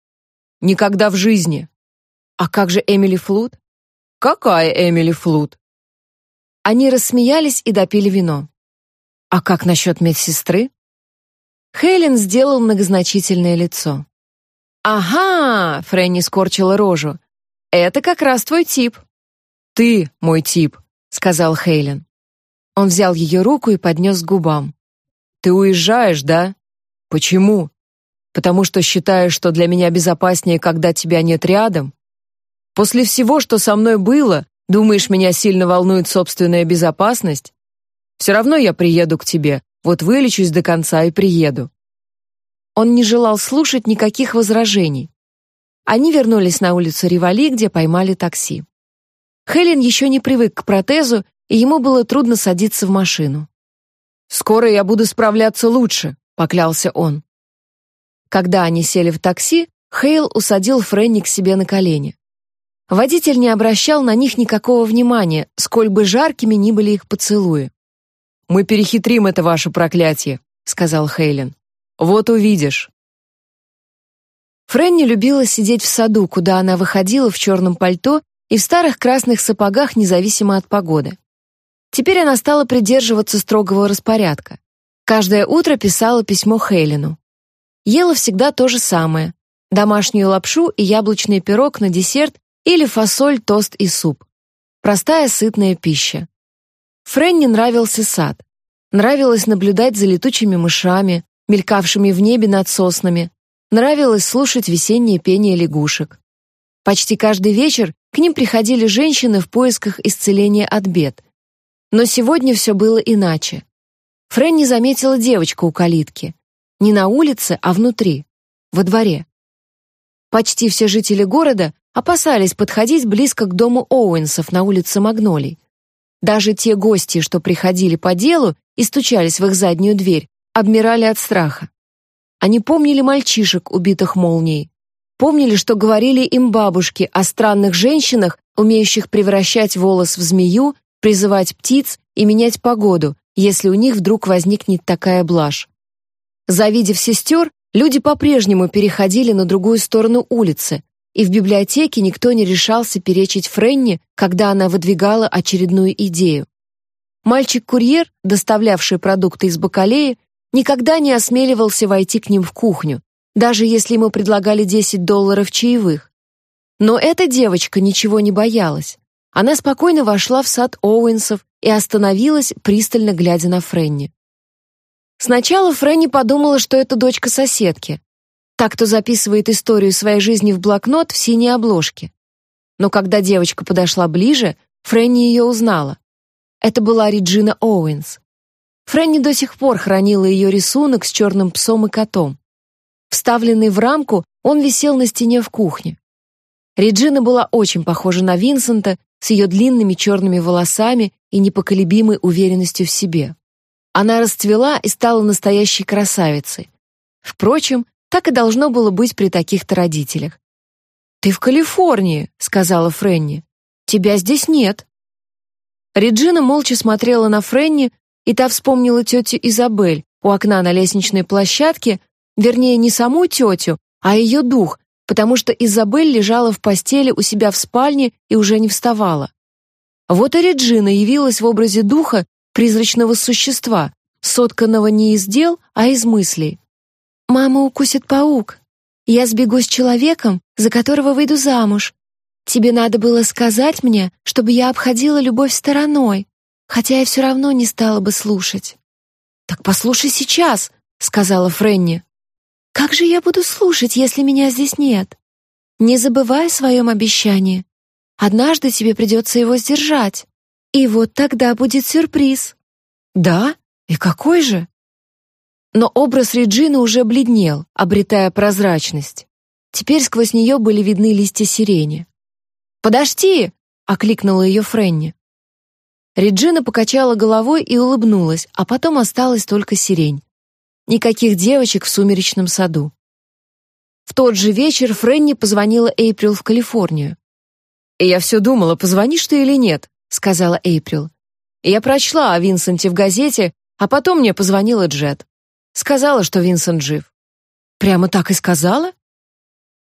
Никогда в жизни. А как же Эмили Флуд? Какая Эмили Флуд? Они рассмеялись и допили вино. А как насчет медсестры? Хелен сделал многозначительное лицо. Ага, Фрэнни скорчила рожу. Это как раз твой тип. Ты мой тип, сказал Хейлен. Он взял ее руку и поднес к губам. Ты уезжаешь, да? Почему? Потому что считаешь, что для меня безопаснее, когда тебя нет рядом? После всего, что со мной было, думаешь, меня сильно волнует собственная безопасность? Все равно я приеду к тебе. Вот вылечусь до конца и приеду. Он не желал слушать никаких возражений. Они вернулись на улицу Ривали, где поймали такси. Хелен еще не привык к протезу, и ему было трудно садиться в машину. «Скоро я буду справляться лучше», — поклялся он. Когда они сели в такси, Хейл усадил Фрэнни к себе на колени. Водитель не обращал на них никакого внимания, сколь бы жаркими ни были их поцелуи. «Мы перехитрим это ваше проклятие», — сказал Хейлен. «Вот увидишь». Фрэнни любила сидеть в саду, куда она выходила в черном пальто и в старых красных сапогах независимо от погоды. Теперь она стала придерживаться строгого распорядка. Каждое утро писала письмо Хейлену. Ела всегда то же самое: домашнюю лапшу и яблочный пирог на десерт или фасоль, тост и суп. Простая сытная пища. Фрэнни нравился сад. Нравилось наблюдать за летучими мышами, мелькавшими в небе над соснами. Нравилось слушать весеннее пение лягушек. Почти каждый вечер к ним приходили женщины в поисках исцеления от бед. Но сегодня все было иначе. Фрэнни заметила девочку у калитки. Не на улице, а внутри, во дворе. Почти все жители города опасались подходить близко к дому Оуэнсов на улице Магнолий. Даже те гости, что приходили по делу и стучались в их заднюю дверь, обмирали от страха. Они помнили мальчишек, убитых молнией, Помнили, что говорили им бабушки о странных женщинах, умеющих превращать волос в змею, призывать птиц и менять погоду, если у них вдруг возникнет такая блажь. Завидев сестер, люди по-прежнему переходили на другую сторону улицы, и в библиотеке никто не решался перечить Френни, когда она выдвигала очередную идею. Мальчик-курьер, доставлявший продукты из Бакалеи, никогда не осмеливался войти к ним в кухню, даже если ему предлагали 10 долларов чаевых. Но эта девочка ничего не боялась. Она спокойно вошла в сад Оуэнсов и остановилась, пристально глядя на Фрэнни. Сначала Фрэнни подумала, что это дочка соседки. Так, кто записывает историю своей жизни в блокнот в синей обложке. Но когда девочка подошла ближе, Фрэнни ее узнала. Это была Реджина Оуэнс. Фрэнни до сих пор хранила ее рисунок с черным псом и котом. Вставленный в рамку, он висел на стене в кухне. Реджина была очень похожа на Винсента с ее длинными черными волосами и непоколебимой уверенностью в себе. Она расцвела и стала настоящей красавицей. Впрочем, так и должно было быть при таких-то родителях. «Ты в Калифорнии», — сказала Фрэнни. «Тебя здесь нет». Реджина молча смотрела на Фрэнни, и та вспомнила тетю Изабель у окна на лестничной площадке, вернее, не саму тетю, а ее дух, потому что Изабель лежала в постели у себя в спальне и уже не вставала. Вот и Реджина явилась в образе духа призрачного существа, сотканного не из дел, а из мыслей. «Мама укусит паук. Я сбегу с человеком, за которого выйду замуж. Тебе надо было сказать мне, чтобы я обходила любовь стороной, хотя я все равно не стала бы слушать». «Так послушай сейчас», — сказала Френни. Как же я буду слушать, если меня здесь нет? Не забывай о своем обещании. Однажды тебе придется его сдержать. И вот тогда будет сюрприз. Да? И какой же? Но образ Реджины уже бледнел, обретая прозрачность. Теперь сквозь нее были видны листья сирени. «Подожди!» — окликнула ее Френни. Реджина покачала головой и улыбнулась, а потом осталась только сирень. Никаких девочек в сумеречном саду. В тот же вечер Фрэнни позвонила Эйприл в Калифорнию. «Я все думала, позвонишь ты или нет», — сказала Эйприл. Я прочла о Винсенте в газете, а потом мне позвонила Джет. Сказала, что Винсент жив. Прямо так и сказала?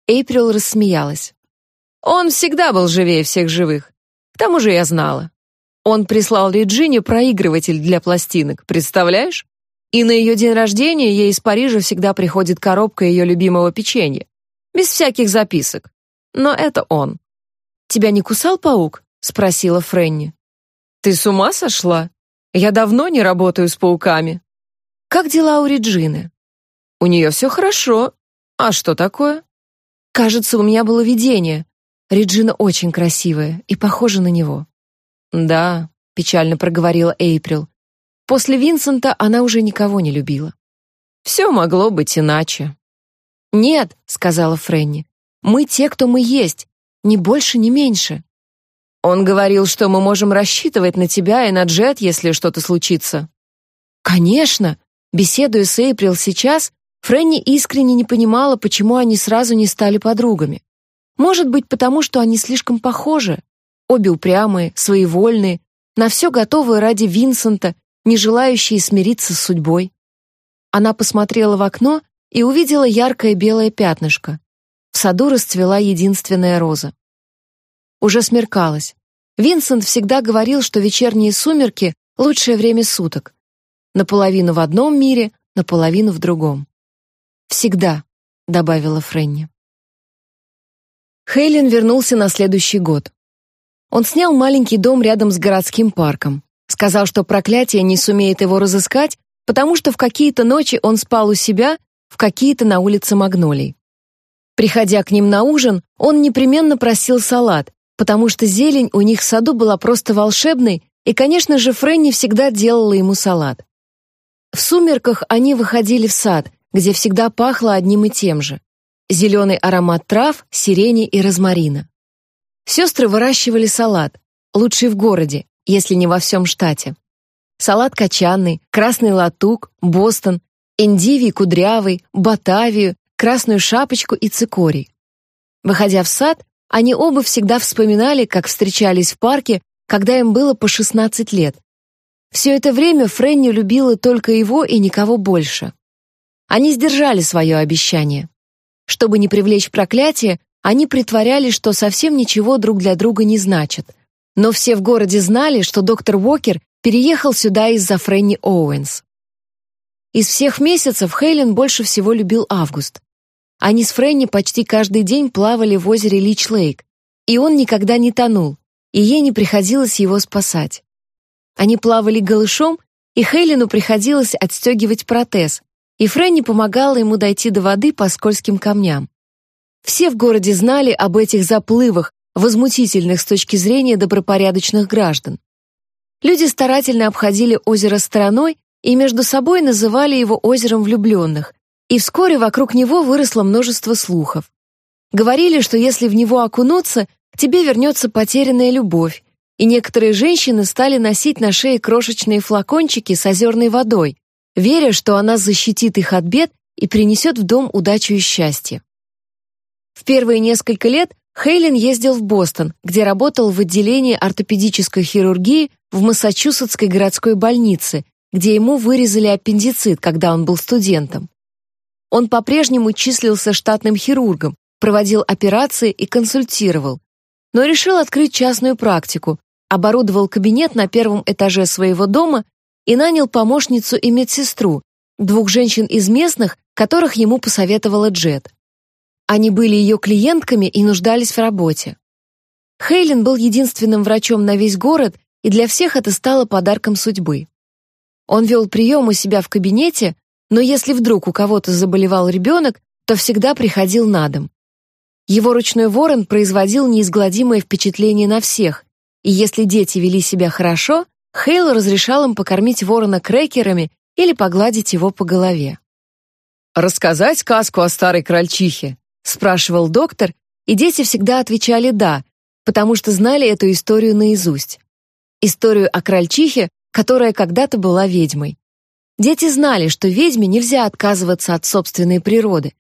Эйприл рассмеялась. Он всегда был живее всех живых. К тому же я знала. Он прислал Реджине проигрыватель для пластинок, представляешь? И на ее день рождения ей из Парижа всегда приходит коробка ее любимого печенья. Без всяких записок. Но это он. «Тебя не кусал паук?» — спросила Фрэнни. «Ты с ума сошла? Я давно не работаю с пауками». «Как дела у Реджины?» «У нее все хорошо. А что такое?» «Кажется, у меня было видение. Реджина очень красивая и похожа на него». «Да», — печально проговорила Эйприл. После Винсента она уже никого не любила. Все могло быть иначе. «Нет», — сказала Фрэнни, — «мы те, кто мы есть, ни больше, ни меньше». Он говорил, что мы можем рассчитывать на тебя и на Джет, если что-то случится. Конечно, беседуя с Эйприл сейчас, Фрэнни искренне не понимала, почему они сразу не стали подругами. Может быть, потому что они слишком похожи. Обе упрямые, своевольные, на все готовые ради Винсента не желающие смириться с судьбой. Она посмотрела в окно и увидела яркое белое пятнышко. В саду расцвела единственная роза. Уже смеркалось. Винсент всегда говорил, что вечерние сумерки — лучшее время суток. Наполовину в одном мире, наполовину в другом. «Всегда», — добавила Фрэнни. Хейлен вернулся на следующий год. Он снял маленький дом рядом с городским парком. Сказал, что проклятие не сумеет его разыскать, потому что в какие-то ночи он спал у себя, в какие-то на улице Магнолий. Приходя к ним на ужин, он непременно просил салат, потому что зелень у них в саду была просто волшебной, и, конечно же, Фрэнни всегда делала ему салат. В сумерках они выходили в сад, где всегда пахло одним и тем же. Зеленый аромат трав, сирени и розмарина. Сестры выращивали салат, лучший в городе, если не во всем штате. Салат качанный, красный латук, бостон, эндивий кудрявый, батавию, красную шапочку и цикорий. Выходя в сад, они оба всегда вспоминали, как встречались в парке, когда им было по 16 лет. Все это время Фрэнни любила только его и никого больше. Они сдержали свое обещание. Чтобы не привлечь проклятие, они притворялись, что совсем ничего друг для друга не значат, но все в городе знали, что доктор Уокер переехал сюда из-за Фрэнни Оуэнс. Из всех месяцев Хейлен больше всего любил август. Они с Фрэнни почти каждый день плавали в озере Лич-Лейк, и он никогда не тонул, и ей не приходилось его спасать. Они плавали голышом, и Хейлену приходилось отстегивать протез, и Фрэнни помогала ему дойти до воды по скользким камням. Все в городе знали об этих заплывах, возмутительных с точки зрения добропорядочных граждан. Люди старательно обходили озеро стороной, и между собой называли его озером влюбленных, и вскоре вокруг него выросло множество слухов. Говорили, что если в него окунуться, тебе вернется потерянная любовь, и некоторые женщины стали носить на шее крошечные флакончики с озерной водой, веря, что она защитит их от бед и принесет в дом удачу и счастье. В первые несколько лет Хейлин ездил в Бостон, где работал в отделении ортопедической хирургии в Массачусетской городской больнице, где ему вырезали аппендицит, когда он был студентом. Он по-прежнему числился штатным хирургом, проводил операции и консультировал, но решил открыть частную практику, оборудовал кабинет на первом этаже своего дома и нанял помощницу и медсестру, двух женщин из местных, которых ему посоветовала Джет. Они были ее клиентками и нуждались в работе. Хейлин был единственным врачом на весь город, и для всех это стало подарком судьбы. Он вел прием у себя в кабинете, но если вдруг у кого-то заболевал ребенок, то всегда приходил на дом. Его ручной ворон производил неизгладимое впечатление на всех, и если дети вели себя хорошо, Хейл разрешал им покормить ворона крекерами или погладить его по голове. «Рассказать сказку о старой крольчихе?» — спрашивал доктор, и дети всегда отвечали «да», потому что знали эту историю наизусть. Историю о крольчихе, которая когда-то была ведьмой. Дети знали, что ведьме нельзя отказываться от собственной природы.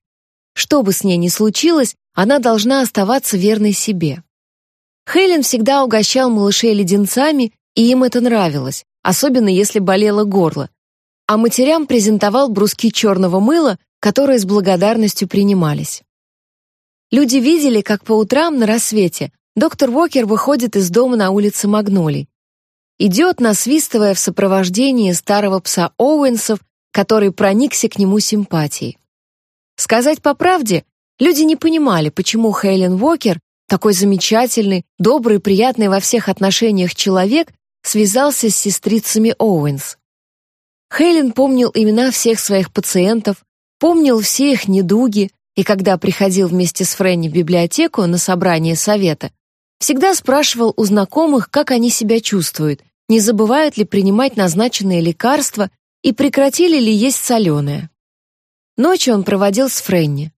Что бы с ней ни случилось, она должна оставаться верной себе. Хелен всегда угощал малышей леденцами, и им это нравилось, особенно если болело горло. А матерям презентовал бруски черного мыла, которые с благодарностью принимались. Люди видели, как по утрам на рассвете доктор Уокер выходит из дома на улице Магнолий, идет, насвистывая в сопровождении старого пса Оуэнсов, который проникся к нему симпатией. Сказать по правде, люди не понимали, почему Хейлен Уокер, такой замечательный, добрый, приятный во всех отношениях человек, связался с сестрицами Оуэнс. Хейлен помнил имена всех своих пациентов, помнил все их недуги, и когда приходил вместе с Фрэнни в библиотеку на собрание совета, всегда спрашивал у знакомых, как они себя чувствуют, не забывают ли принимать назначенные лекарства и прекратили ли есть соленое. Ночью он проводил с Френни.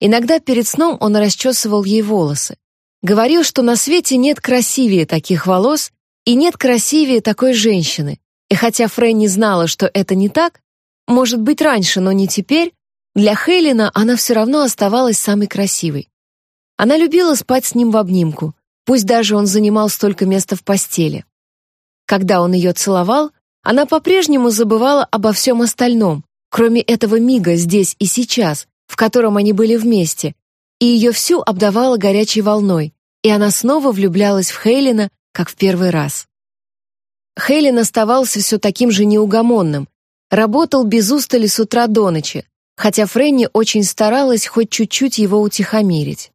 Иногда перед сном он расчесывал ей волосы. Говорил, что на свете нет красивее таких волос и нет красивее такой женщины. И хотя Фрэнни знала, что это не так, может быть, раньше, но не теперь, для Хейлина она все равно оставалась самой красивой. Она любила спать с ним в обнимку, пусть даже он занимал столько места в постели. Когда он ее целовал, она по-прежнему забывала обо всем остальном, кроме этого мига здесь и сейчас, в котором они были вместе, и ее всю обдавало горячей волной, и она снова влюблялась в Хейлина, как в первый раз. Хейлин оставался все таким же неугомонным, работал без устали с утра до ночи, хотя Фрэнни очень старалась хоть чуть-чуть его утихомирить.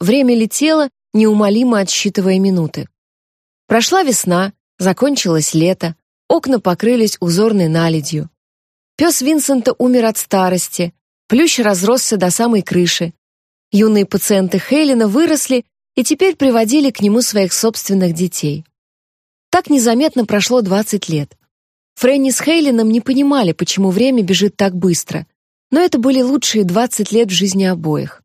Время летело, неумолимо отсчитывая минуты. Прошла весна, Закончилось лето, окна покрылись узорной наледью. Пес Винсента умер от старости, плющ разросся до самой крыши. Юные пациенты Хейлина выросли и теперь приводили к нему своих собственных детей. Так незаметно прошло 20 лет. Фрэнни с Хейлином не понимали, почему время бежит так быстро, но это были лучшие 20 лет в жизни обоих.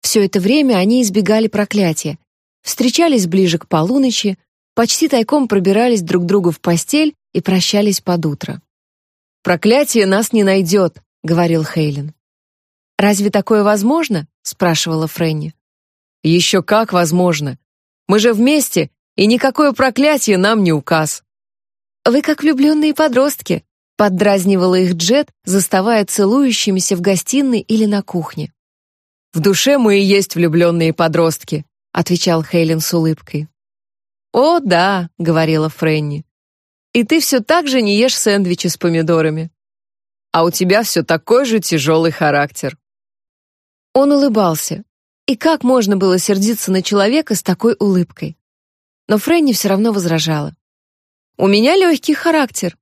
Все это время они избегали проклятия, встречались ближе к полуночи, почти тайком пробирались друг к другу в постель и прощались под утро. «Проклятие нас не найдет», — говорил Хейлин. «Разве такое возможно?» — спрашивала Фрэнни. «Еще как возможно. Мы же вместе, и никакое проклятие нам не указ». «Вы как влюбленные подростки», — поддразнивала их Джет, заставая целующимися в гостиной или на кухне. «В душе мы и есть влюбленные подростки», — отвечал Хейлин с улыбкой. «О, да», — говорила Фрэнни. «И ты все так же не ешь сэндвичи с помидорами. А у тебя все такой же тяжелый характер». Он улыбался. И как можно было сердиться на человека с такой улыбкой? Но Фрэнни все равно возражала. «У меня легкий характер».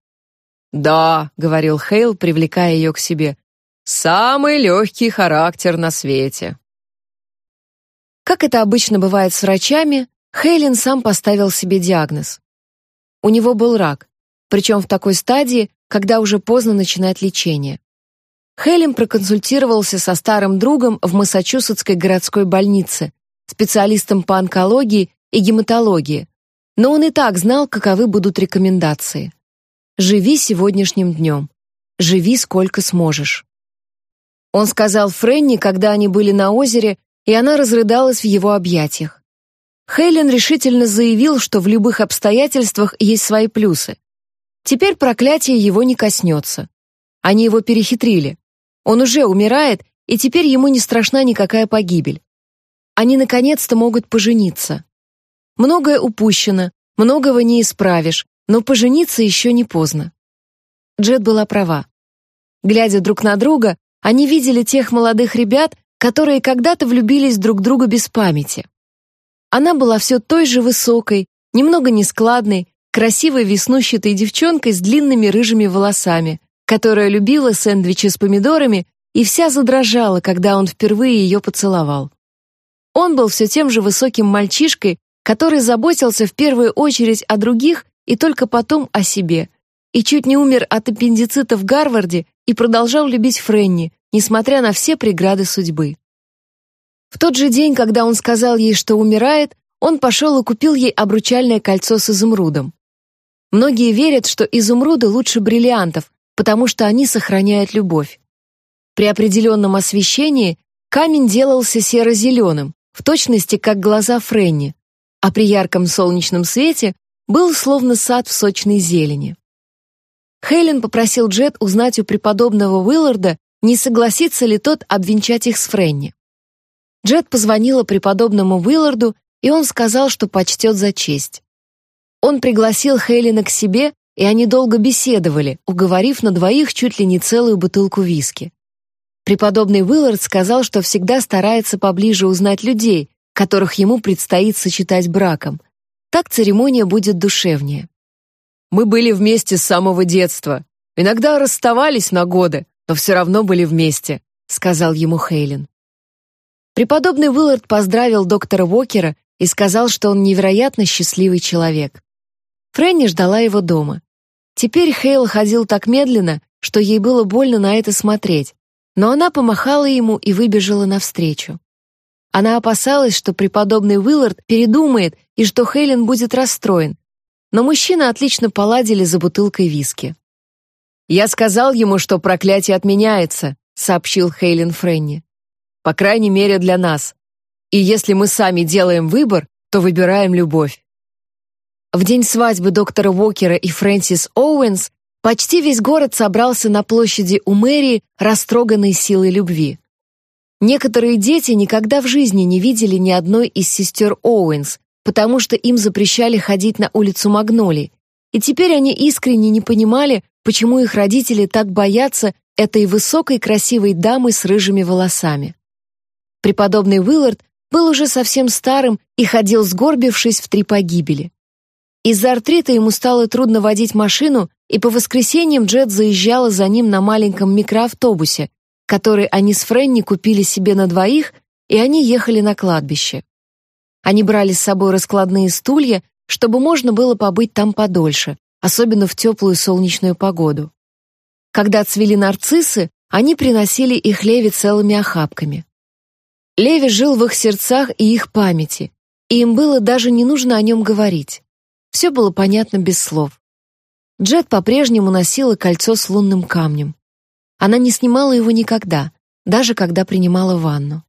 «Да», — говорил Хейл, привлекая ее к себе, «самый легкий характер на свете». Как это обычно бывает с врачами, Хейлин сам поставил себе диагноз. У него был рак. причем в такой стадии, когда уже поздно начинать лечение. Хелен проконсультировался со старым другом в Массачусетской городской больнице, специалистом по онкологии и гематологии, но он и так знал, каковы будут рекомендации. «Живи сегодняшним днем. Живи сколько сможешь». Он сказал Френни, когда они были на озере, и она разрыдалась в его объятиях. Хейлен решительно заявил, что в любых обстоятельствах есть свои плюсы. Теперь проклятие его не коснется. Они его перехитрили. Он уже умирает, и теперь ему не страшна никакая погибель. Они наконец-то могут пожениться. Многое упущено, многого не исправишь, но пожениться еще не поздно. Джет была права. Глядя друг на друга, они видели тех молодых ребят, которые когда-то влюбились друг друга без памяти. Она была все той же высокой, немного нескладной, красивой веснущатой девчонкой с длинными рыжими волосами, которая любила сэндвичи с помидорами и вся задрожала, когда он впервые ее поцеловал. Он был все тем же высоким мальчишкой, который заботился в первую очередь о других и только потом о себе, и чуть не умер от аппендицита в Гарварде и продолжал любить Френни, несмотря на все преграды судьбы. В тот же день, когда он сказал ей, что умирает, он пошел и купил ей обручальное кольцо с изумрудом. Многие верят, что изумруды лучше бриллиантов, потому что они сохраняют любовь. При определенном освещении камень делался серо-зеленым, в точности как глаза Френни, а при ярком солнечном свете был словно сад в сочной зелени. Хелен попросил Джет узнать у преподобного Уилларда, не согласится ли тот обвенчать их с Френни. Джет позвонила преподобному Уилларду, и он сказал, что почтет за честь. Он пригласил Хелена к себе, и они долго беседовали, уговорив на двоих чуть ли не целую бутылку виски. Преподобный Уиллард сказал, что всегда старается поближе узнать людей, которых ему предстоит сочетать браком. Так церемония будет душевнее. Мы были вместе с самого детства. Иногда расставались на годы, но все равно были вместе, сказал ему Хейлен. Преподобный Уиллард поздравил доктора Уокера и сказал, что он невероятно счастливый человек. Фрэнни ждала его дома. Теперь Хейл ходил так медленно, что ей было больно на это смотреть, но она помахала ему и выбежала навстречу. Она опасалась, что преподобный Уиллард передумает и что Хейлен будет расстроен. Но мужчины отлично поладили за бутылкой виски. «Я сказал ему, что проклятие отменяется», — сообщил Хейлен Френни. «По крайней мере, для нас. И если мы сами делаем выбор, то выбираем любовь». В день свадьбы доктора Уокера и Фрэнсис Оуэнс почти весь город собрался на площади у мэрии, растроганный силой любви. Некоторые дети никогда в жизни не видели ни одной из сестер Оуэнс, потому что им запрещали ходить на улицу Магноли, и теперь они искренне не понимали, почему их родители так боятся этой высокой красивой дамы с рыжими волосами. Преподобный Уиллард был уже совсем старым и ходил сгорбившись в три погибели. Из-за артрита ему стало трудно водить машину, и по воскресеньям Джет заезжала за ним на маленьком микроавтобусе, который они с Френни купили себе на двоих, и они ехали на кладбище. Они брали с собой раскладные стулья, чтобы можно было побыть там подольше, особенно в теплую солнечную погоду. Когда цвели нарциссы, они приносили их Леви целыми охапками. Леви жил в их сердцах и их памяти, и им было даже не нужно о нем говорить. Все было понятно без слов. Джет по-прежнему носила кольцо с лунным камнем. Она не снимала его никогда, даже когда принимала ванну.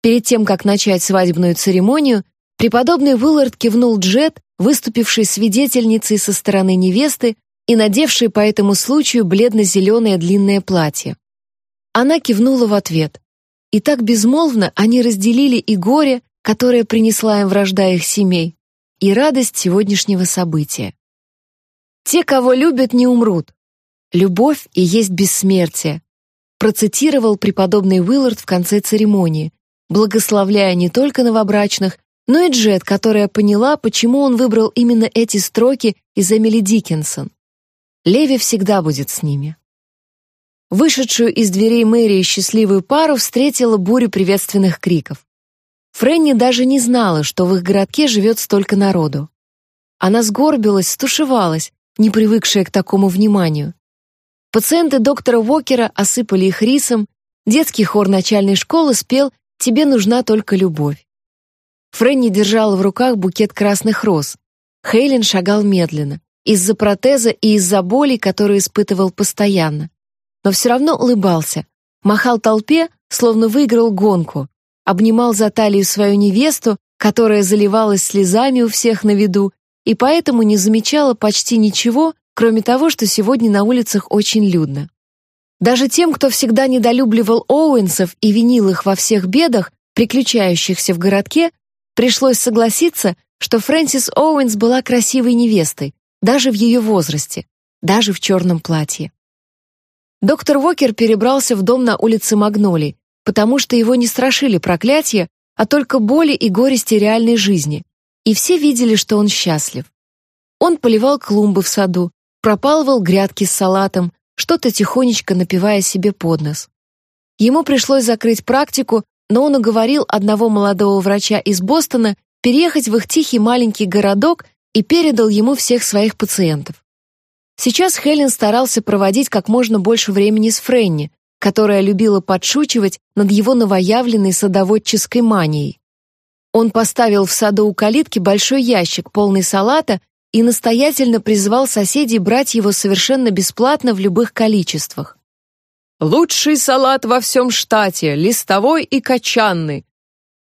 Перед тем, как начать свадебную церемонию, преподобный Уиллард кивнул Джет, выступившей свидетельницей со стороны невесты и надевшей по этому случаю бледно-зеленое длинное платье. Она кивнула в ответ. И так безмолвно они разделили и горе, которое принесла им вражда их семей, и радость сегодняшнего события. Те, кого любят, не умрут, Любовь и есть бессмертие, процитировал преподобный Уиллард в конце церемонии, благословляя не только новобрачных, но и Джет, которая поняла, почему он выбрал именно эти строки из Эмили Диккенсон. Леви всегда будет с ними. Вышедшую из дверей мэрии счастливую пару встретила буря приветственных криков. Фрэнни даже не знала, что в их городке живет столько народу. Она сгорбилась, стушевалась, не привыкшая к такому вниманию. Пациенты доктора Уокера осыпали их рисом, детский хор начальной школы спел «Тебе нужна только любовь». Фрэнни держала в руках букет красных роз. Хейлен шагал медленно, из-за протеза и из-за боли, которые испытывал постоянно. Но все равно улыбался, махал толпе, словно выиграл гонку, обнимал за талию свою невесту, которая заливалась слезами у всех на виду, и поэтому не замечала почти ничего, кроме того, что сегодня на улицах очень людно. Даже тем, кто всегда недолюбливал Оуэнсов и винил их во всех бедах, приключающихся в городке, пришлось согласиться, что Фрэнсис Оуэнс была красивой невестой, даже в ее возрасте, даже в черном платье. Доктор Вокер перебрался в дом на улице Магнолий, потому что его не страшили проклятия, а только боли и горести реальной жизни, и все видели, что он счастлив. Он поливал клумбы в саду, пропалывал грядки с салатом, что-то тихонечко напивая себе под нос. Ему пришлось закрыть практику, но он уговорил одного молодого врача из Бостона переехать в их тихий маленький городок и передал ему всех своих пациентов. Сейчас Хелен старался проводить как можно больше времени с Френни, которая любила подшучивать над его новоявленной садоводческой манией. Он поставил в саду у калитки большой ящик, полный салата, и настоятельно призвал соседей брать его совершенно бесплатно в любых количествах. «Лучший салат во всем штате, листовой и качанный.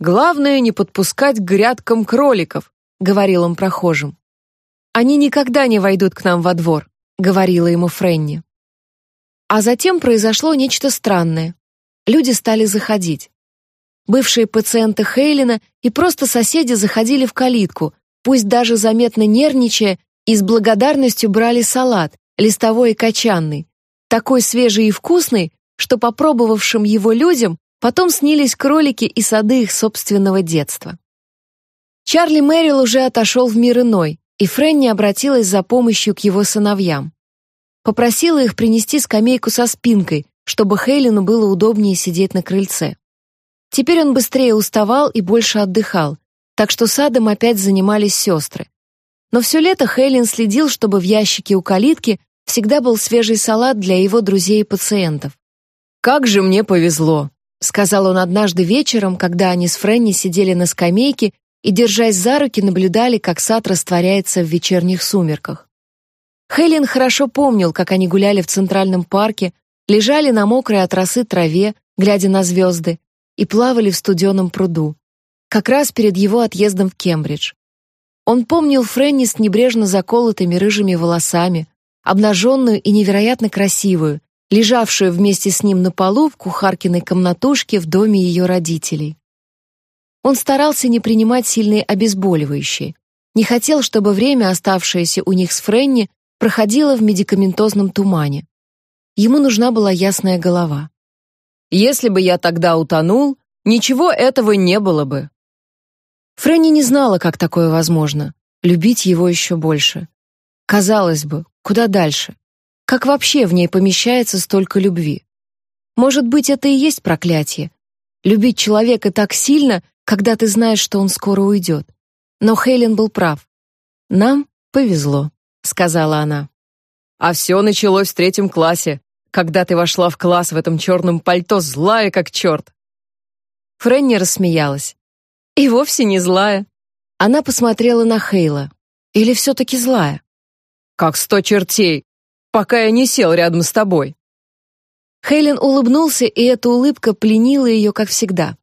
Главное не подпускать к грядкам кроликов», — говорил он прохожим. «Они никогда не войдут к нам во двор», — говорила ему Френни. А затем произошло нечто странное. Люди стали заходить. Бывшие пациенты Хейлина и просто соседи заходили в калитку, пусть даже заметно нервничая, и с благодарностью брали салат, листовой и качанный, такой свежий и вкусный, что попробовавшим его людям потом снились кролики и сады их собственного детства. Чарли Мэрил уже отошел в мир иной, и Фрэнни обратилась за помощью к его сыновьям. Попросила их принести скамейку со спинкой, чтобы Хейлину было удобнее сидеть на крыльце. Теперь он быстрее уставал и больше отдыхал, так что садом опять занимались сестры. Но все лето Хейлин следил, чтобы в ящике у калитки всегда был свежий салат для его друзей и пациентов. «Как же мне повезло», — сказал он однажды вечером, когда они с Фрэнни сидели на скамейке и, держась за руки, наблюдали, как сад растворяется в вечерних сумерках. Хейлин хорошо помнил, как они гуляли в Центральном парке, лежали на мокрой от росы траве, глядя на звезды, и плавали в студеном пруду, как раз перед его отъездом в Кембридж. Он помнил Фрэнни с небрежно заколотыми рыжими волосами, обнаженную и невероятно красивую, лежавшую вместе с ним на полу в кухаркиной комнатушке в доме ее родителей. Он старался не принимать сильные обезболивающие, не хотел, чтобы время, оставшееся у них с Фрэнни, проходило в медикаментозном тумане. Ему нужна была ясная голова. Если бы я тогда утонул, ничего этого не было бы. Фрэнни не знала, как такое возможно любить его еще больше. Казалось бы, куда дальше? Как вообще в ней помещается столько любви? Может быть, это и есть проклятие любить человека так сильно, когда ты знаешь, что он скоро уйдет. Но Хейлен был прав. Нам повезло, сказала она. А все началось в третьем классе когда ты вошла в класс в этом черном пальто, злая как черт!» Фрэнни рассмеялась. «И вовсе не злая». Она посмотрела на Хейла. «Или все-таки злая?» «Как сто чертей, пока я не сел рядом с тобой». Хейлен улыбнулся, и эта улыбка пленила ее, как всегда.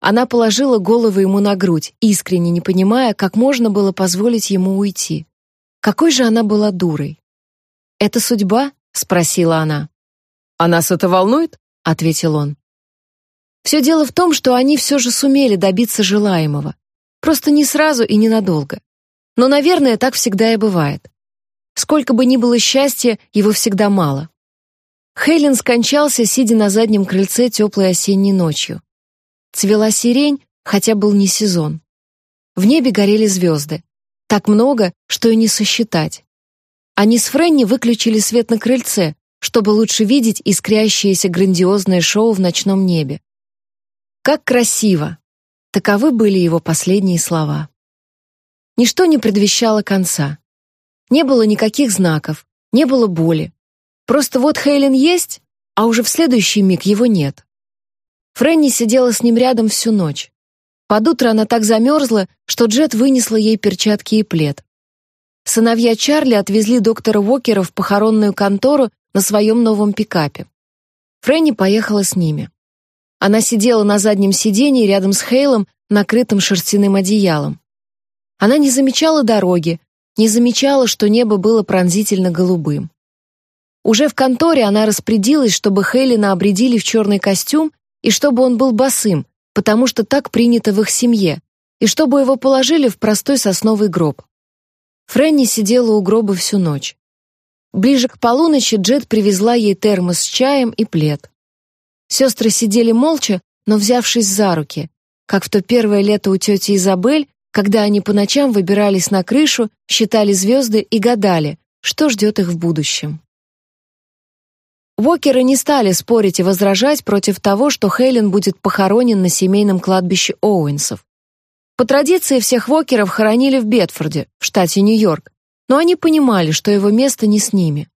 Она положила голову ему на грудь, искренне не понимая, как можно было позволить ему уйти. Какой же она была дурой. «Это судьба?» — спросила она. «А нас это волнует?» — ответил он. Все дело в том, что они все же сумели добиться желаемого. Просто не сразу и ненадолго. Но, наверное, так всегда и бывает. Сколько бы ни было счастья, его всегда мало. Хейлен скончался, сидя на заднем крыльце теплой осенней ночью. Цвела сирень, хотя был не сезон. В небе горели звезды. Так много, что и не сосчитать. Они с Фрэнни выключили свет на крыльце, чтобы лучше видеть искрящееся грандиозное шоу в ночном небе. Как красиво! Таковы были его последние слова. Ничто не предвещало конца. Не было никаких знаков, не было боли. Просто вот Хейлен есть, а уже в следующий миг его нет. Фрэнни сидела с ним рядом всю ночь. Под утро она так замерзла, что Джет вынесла ей перчатки и плед. Сыновья Чарли отвезли доктора Уокера в похоронную контору на своем новом пикапе. Фрэнни поехала с ними. Она сидела на заднем сиденье рядом с Хейлом, накрытым шерстяным одеялом. Она не замечала дороги, не замечала, что небо было пронзительно голубым. Уже в конторе она распорядилась, чтобы Хейлина обредили в черный костюм и чтобы он был босым, потому что так принято в их семье, и чтобы его положили в простой сосновый гроб. Фрэнни сидела у гроба всю ночь. Ближе к полуночи Джет привезла ей термос с чаем и плед. Сестры сидели молча, но взявшись за руки, как в то первое лето у тети Изабель, когда они по ночам выбирались на крышу, считали звезды и гадали, что ждет их в будущем. Уокеры не стали спорить и возражать против того, что Хейлен будет похоронен на семейном кладбище Оуэнсов. По традиции всех Уокеров хоронили в Бетфорде, в штате Нью-Йорк, но они понимали, что его место не с ними.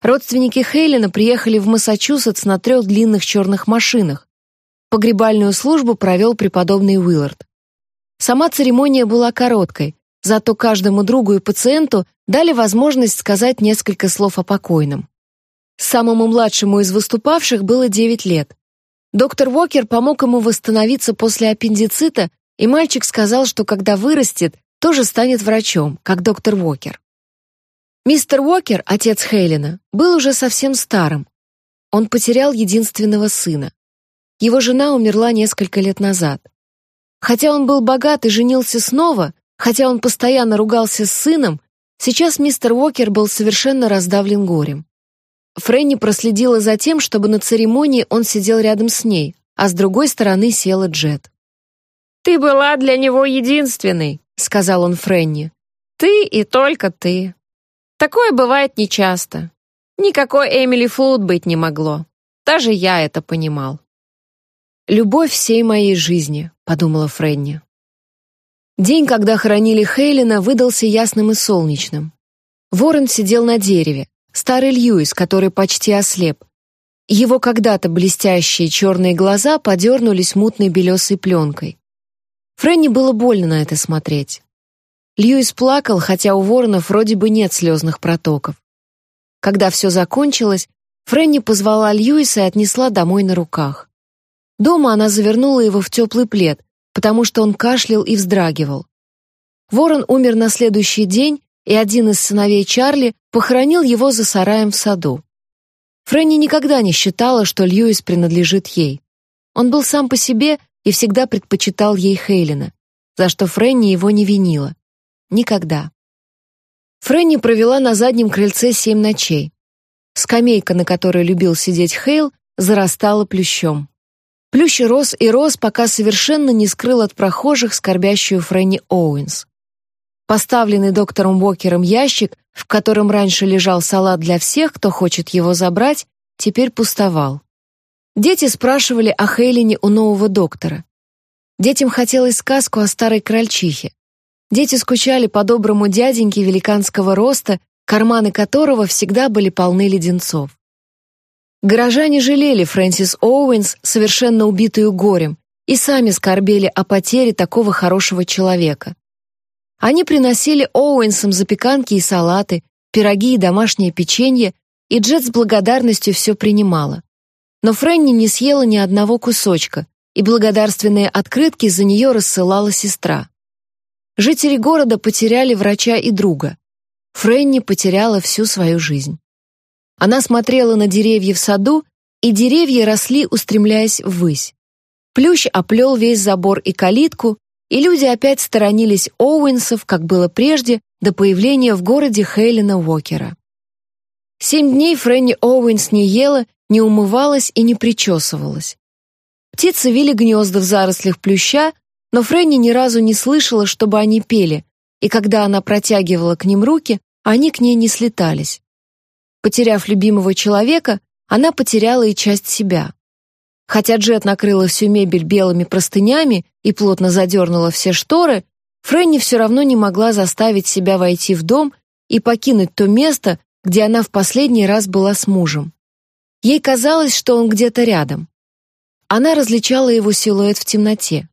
Родственники Хейлена приехали в Массачусетс на трех длинных черных машинах. Погребальную службу провел преподобный Уиллард. Сама церемония была короткой, зато каждому другу и пациенту дали возможность сказать несколько слов о покойном. Самому младшему из выступавших было 9 лет. Доктор Уокер помог ему восстановиться после аппендицита, и мальчик сказал, что когда вырастет, тоже станет врачом, как доктор Уокер. Мистер Уокер, отец Хейлина, был уже совсем старым. Он потерял единственного сына. Его жена умерла несколько лет назад. Хотя он был богат и женился снова, хотя он постоянно ругался с сыном, сейчас мистер Уокер был совершенно раздавлен горем. Фрэнни проследила за тем, чтобы на церемонии он сидел рядом с ней, а с другой стороны села Джет. «Ты была для него единственной», — сказал он Фрэнни. «Ты и только ты. Такое бывает нечасто. Никакой Эмили Флуд быть не могло. Даже я это понимал». «Любовь всей моей жизни», — подумала Фрэнни. День, когда хоронили Хейлина, выдался ясным и солнечным. Ворон сидел на дереве, Старый Льюис, который почти ослеп. Его когда-то блестящие черные глаза подернулись мутной белесой пленкой. Фрэнни было больно на это смотреть. Льюис плакал, хотя у воронов вроде бы нет слезных протоков. Когда все закончилось, Фрэнни позвала Льюиса и отнесла домой на руках. Дома она завернула его в теплый плед, потому что он кашлял и вздрагивал. Ворон умер на следующий день, и один из сыновей Чарли похоронил его за сараем в саду. Фрэнни никогда не считала, что Льюис принадлежит ей. Он был сам по себе и всегда предпочитал ей Хейлина, за что Фрэнни его не винила. Никогда. Фрэнни провела на заднем крыльце семь ночей. Скамейка, на которой любил сидеть Хейл, зарастала плющом. Плющ рос и рос, пока совершенно не скрыл от прохожих скорбящую Фрэнни Оуэнс. Поставленный доктором Уокером ящик, в котором раньше лежал салат для всех, кто хочет его забрать, теперь пустовал. Дети спрашивали о Хейлине у нового доктора. Детям хотелось сказку о старой крольчихе. Дети скучали по доброму дяденьке великанского роста, карманы которого всегда были полны леденцов. Горожане жалели Фрэнсис Оуэнс, совершенно убитую горем, и сами скорбели о потере такого хорошего человека. Они приносили Оуэнсам запеканки и салаты, пироги и домашнее печенье, и Джет с благодарностью все принимала. Но Фрэнни не съела ни одного кусочка, и благодарственные открытки за нее рассылала сестра. Жители города потеряли врача и друга. Фрэнни потеряла всю свою жизнь. Она смотрела на деревья в саду, и деревья росли, устремляясь ввысь. Плющ оплел весь забор и калитку, и люди опять сторонились Оуэнсов, как было прежде, до появления в городе Хейлина Уокера. Семь дней Фрэнни Оуэнс не ела, не умывалась и не причесывалась. Птицы вили гнезда в зарослях плюща, но Фрэнни ни разу не слышала, чтобы они пели, и когда она протягивала к ним руки, они к ней не слетались. Потеряв любимого человека, она потеряла и часть себя. Хотя Джет накрыла всю мебель белыми простынями и плотно задернула все шторы, Фрэнни все равно не могла заставить себя войти в дом и покинуть то место, где она в последний раз была с мужем. Ей казалось, что он где-то рядом. Она различала его силуэт в темноте.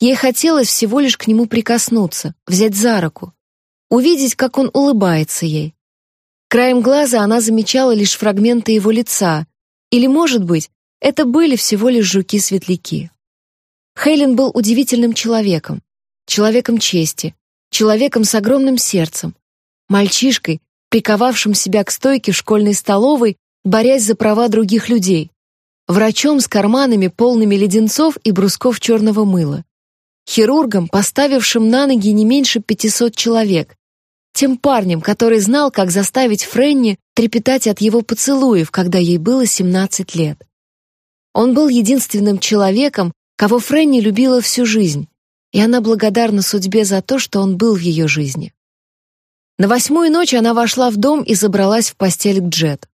Ей хотелось всего лишь к нему прикоснуться, взять за руку, увидеть, как он улыбается ей. Краем глаза она замечала лишь фрагменты его лица, или, может быть, это были всего лишь жуки-светляки. Хейлен был удивительным человеком, человеком чести, человеком с огромным сердцем, мальчишкой, приковавшим себя к стойке в школьной столовой, борясь за права других людей, врачом с карманами, полными леденцов и брусков черного мыла, хирургом, поставившим на ноги не меньше 500 человек, тем парнем, который знал, как заставить Френни трепетать от его поцелуев, когда ей было 17 лет. Он был единственным человеком, кого Френни любила всю жизнь, и она благодарна судьбе за то, что он был в ее жизни. На восьмую ночь она вошла в дом и забралась в постель к Джет.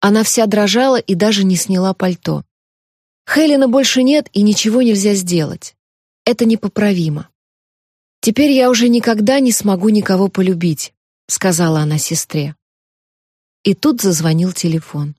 Она вся дрожала и даже не сняла пальто. Хелена больше нет, и ничего нельзя сделать. Это непоправимо. Теперь я уже никогда не смогу никого полюбить, сказала она сестре. И тут зазвонил телефон.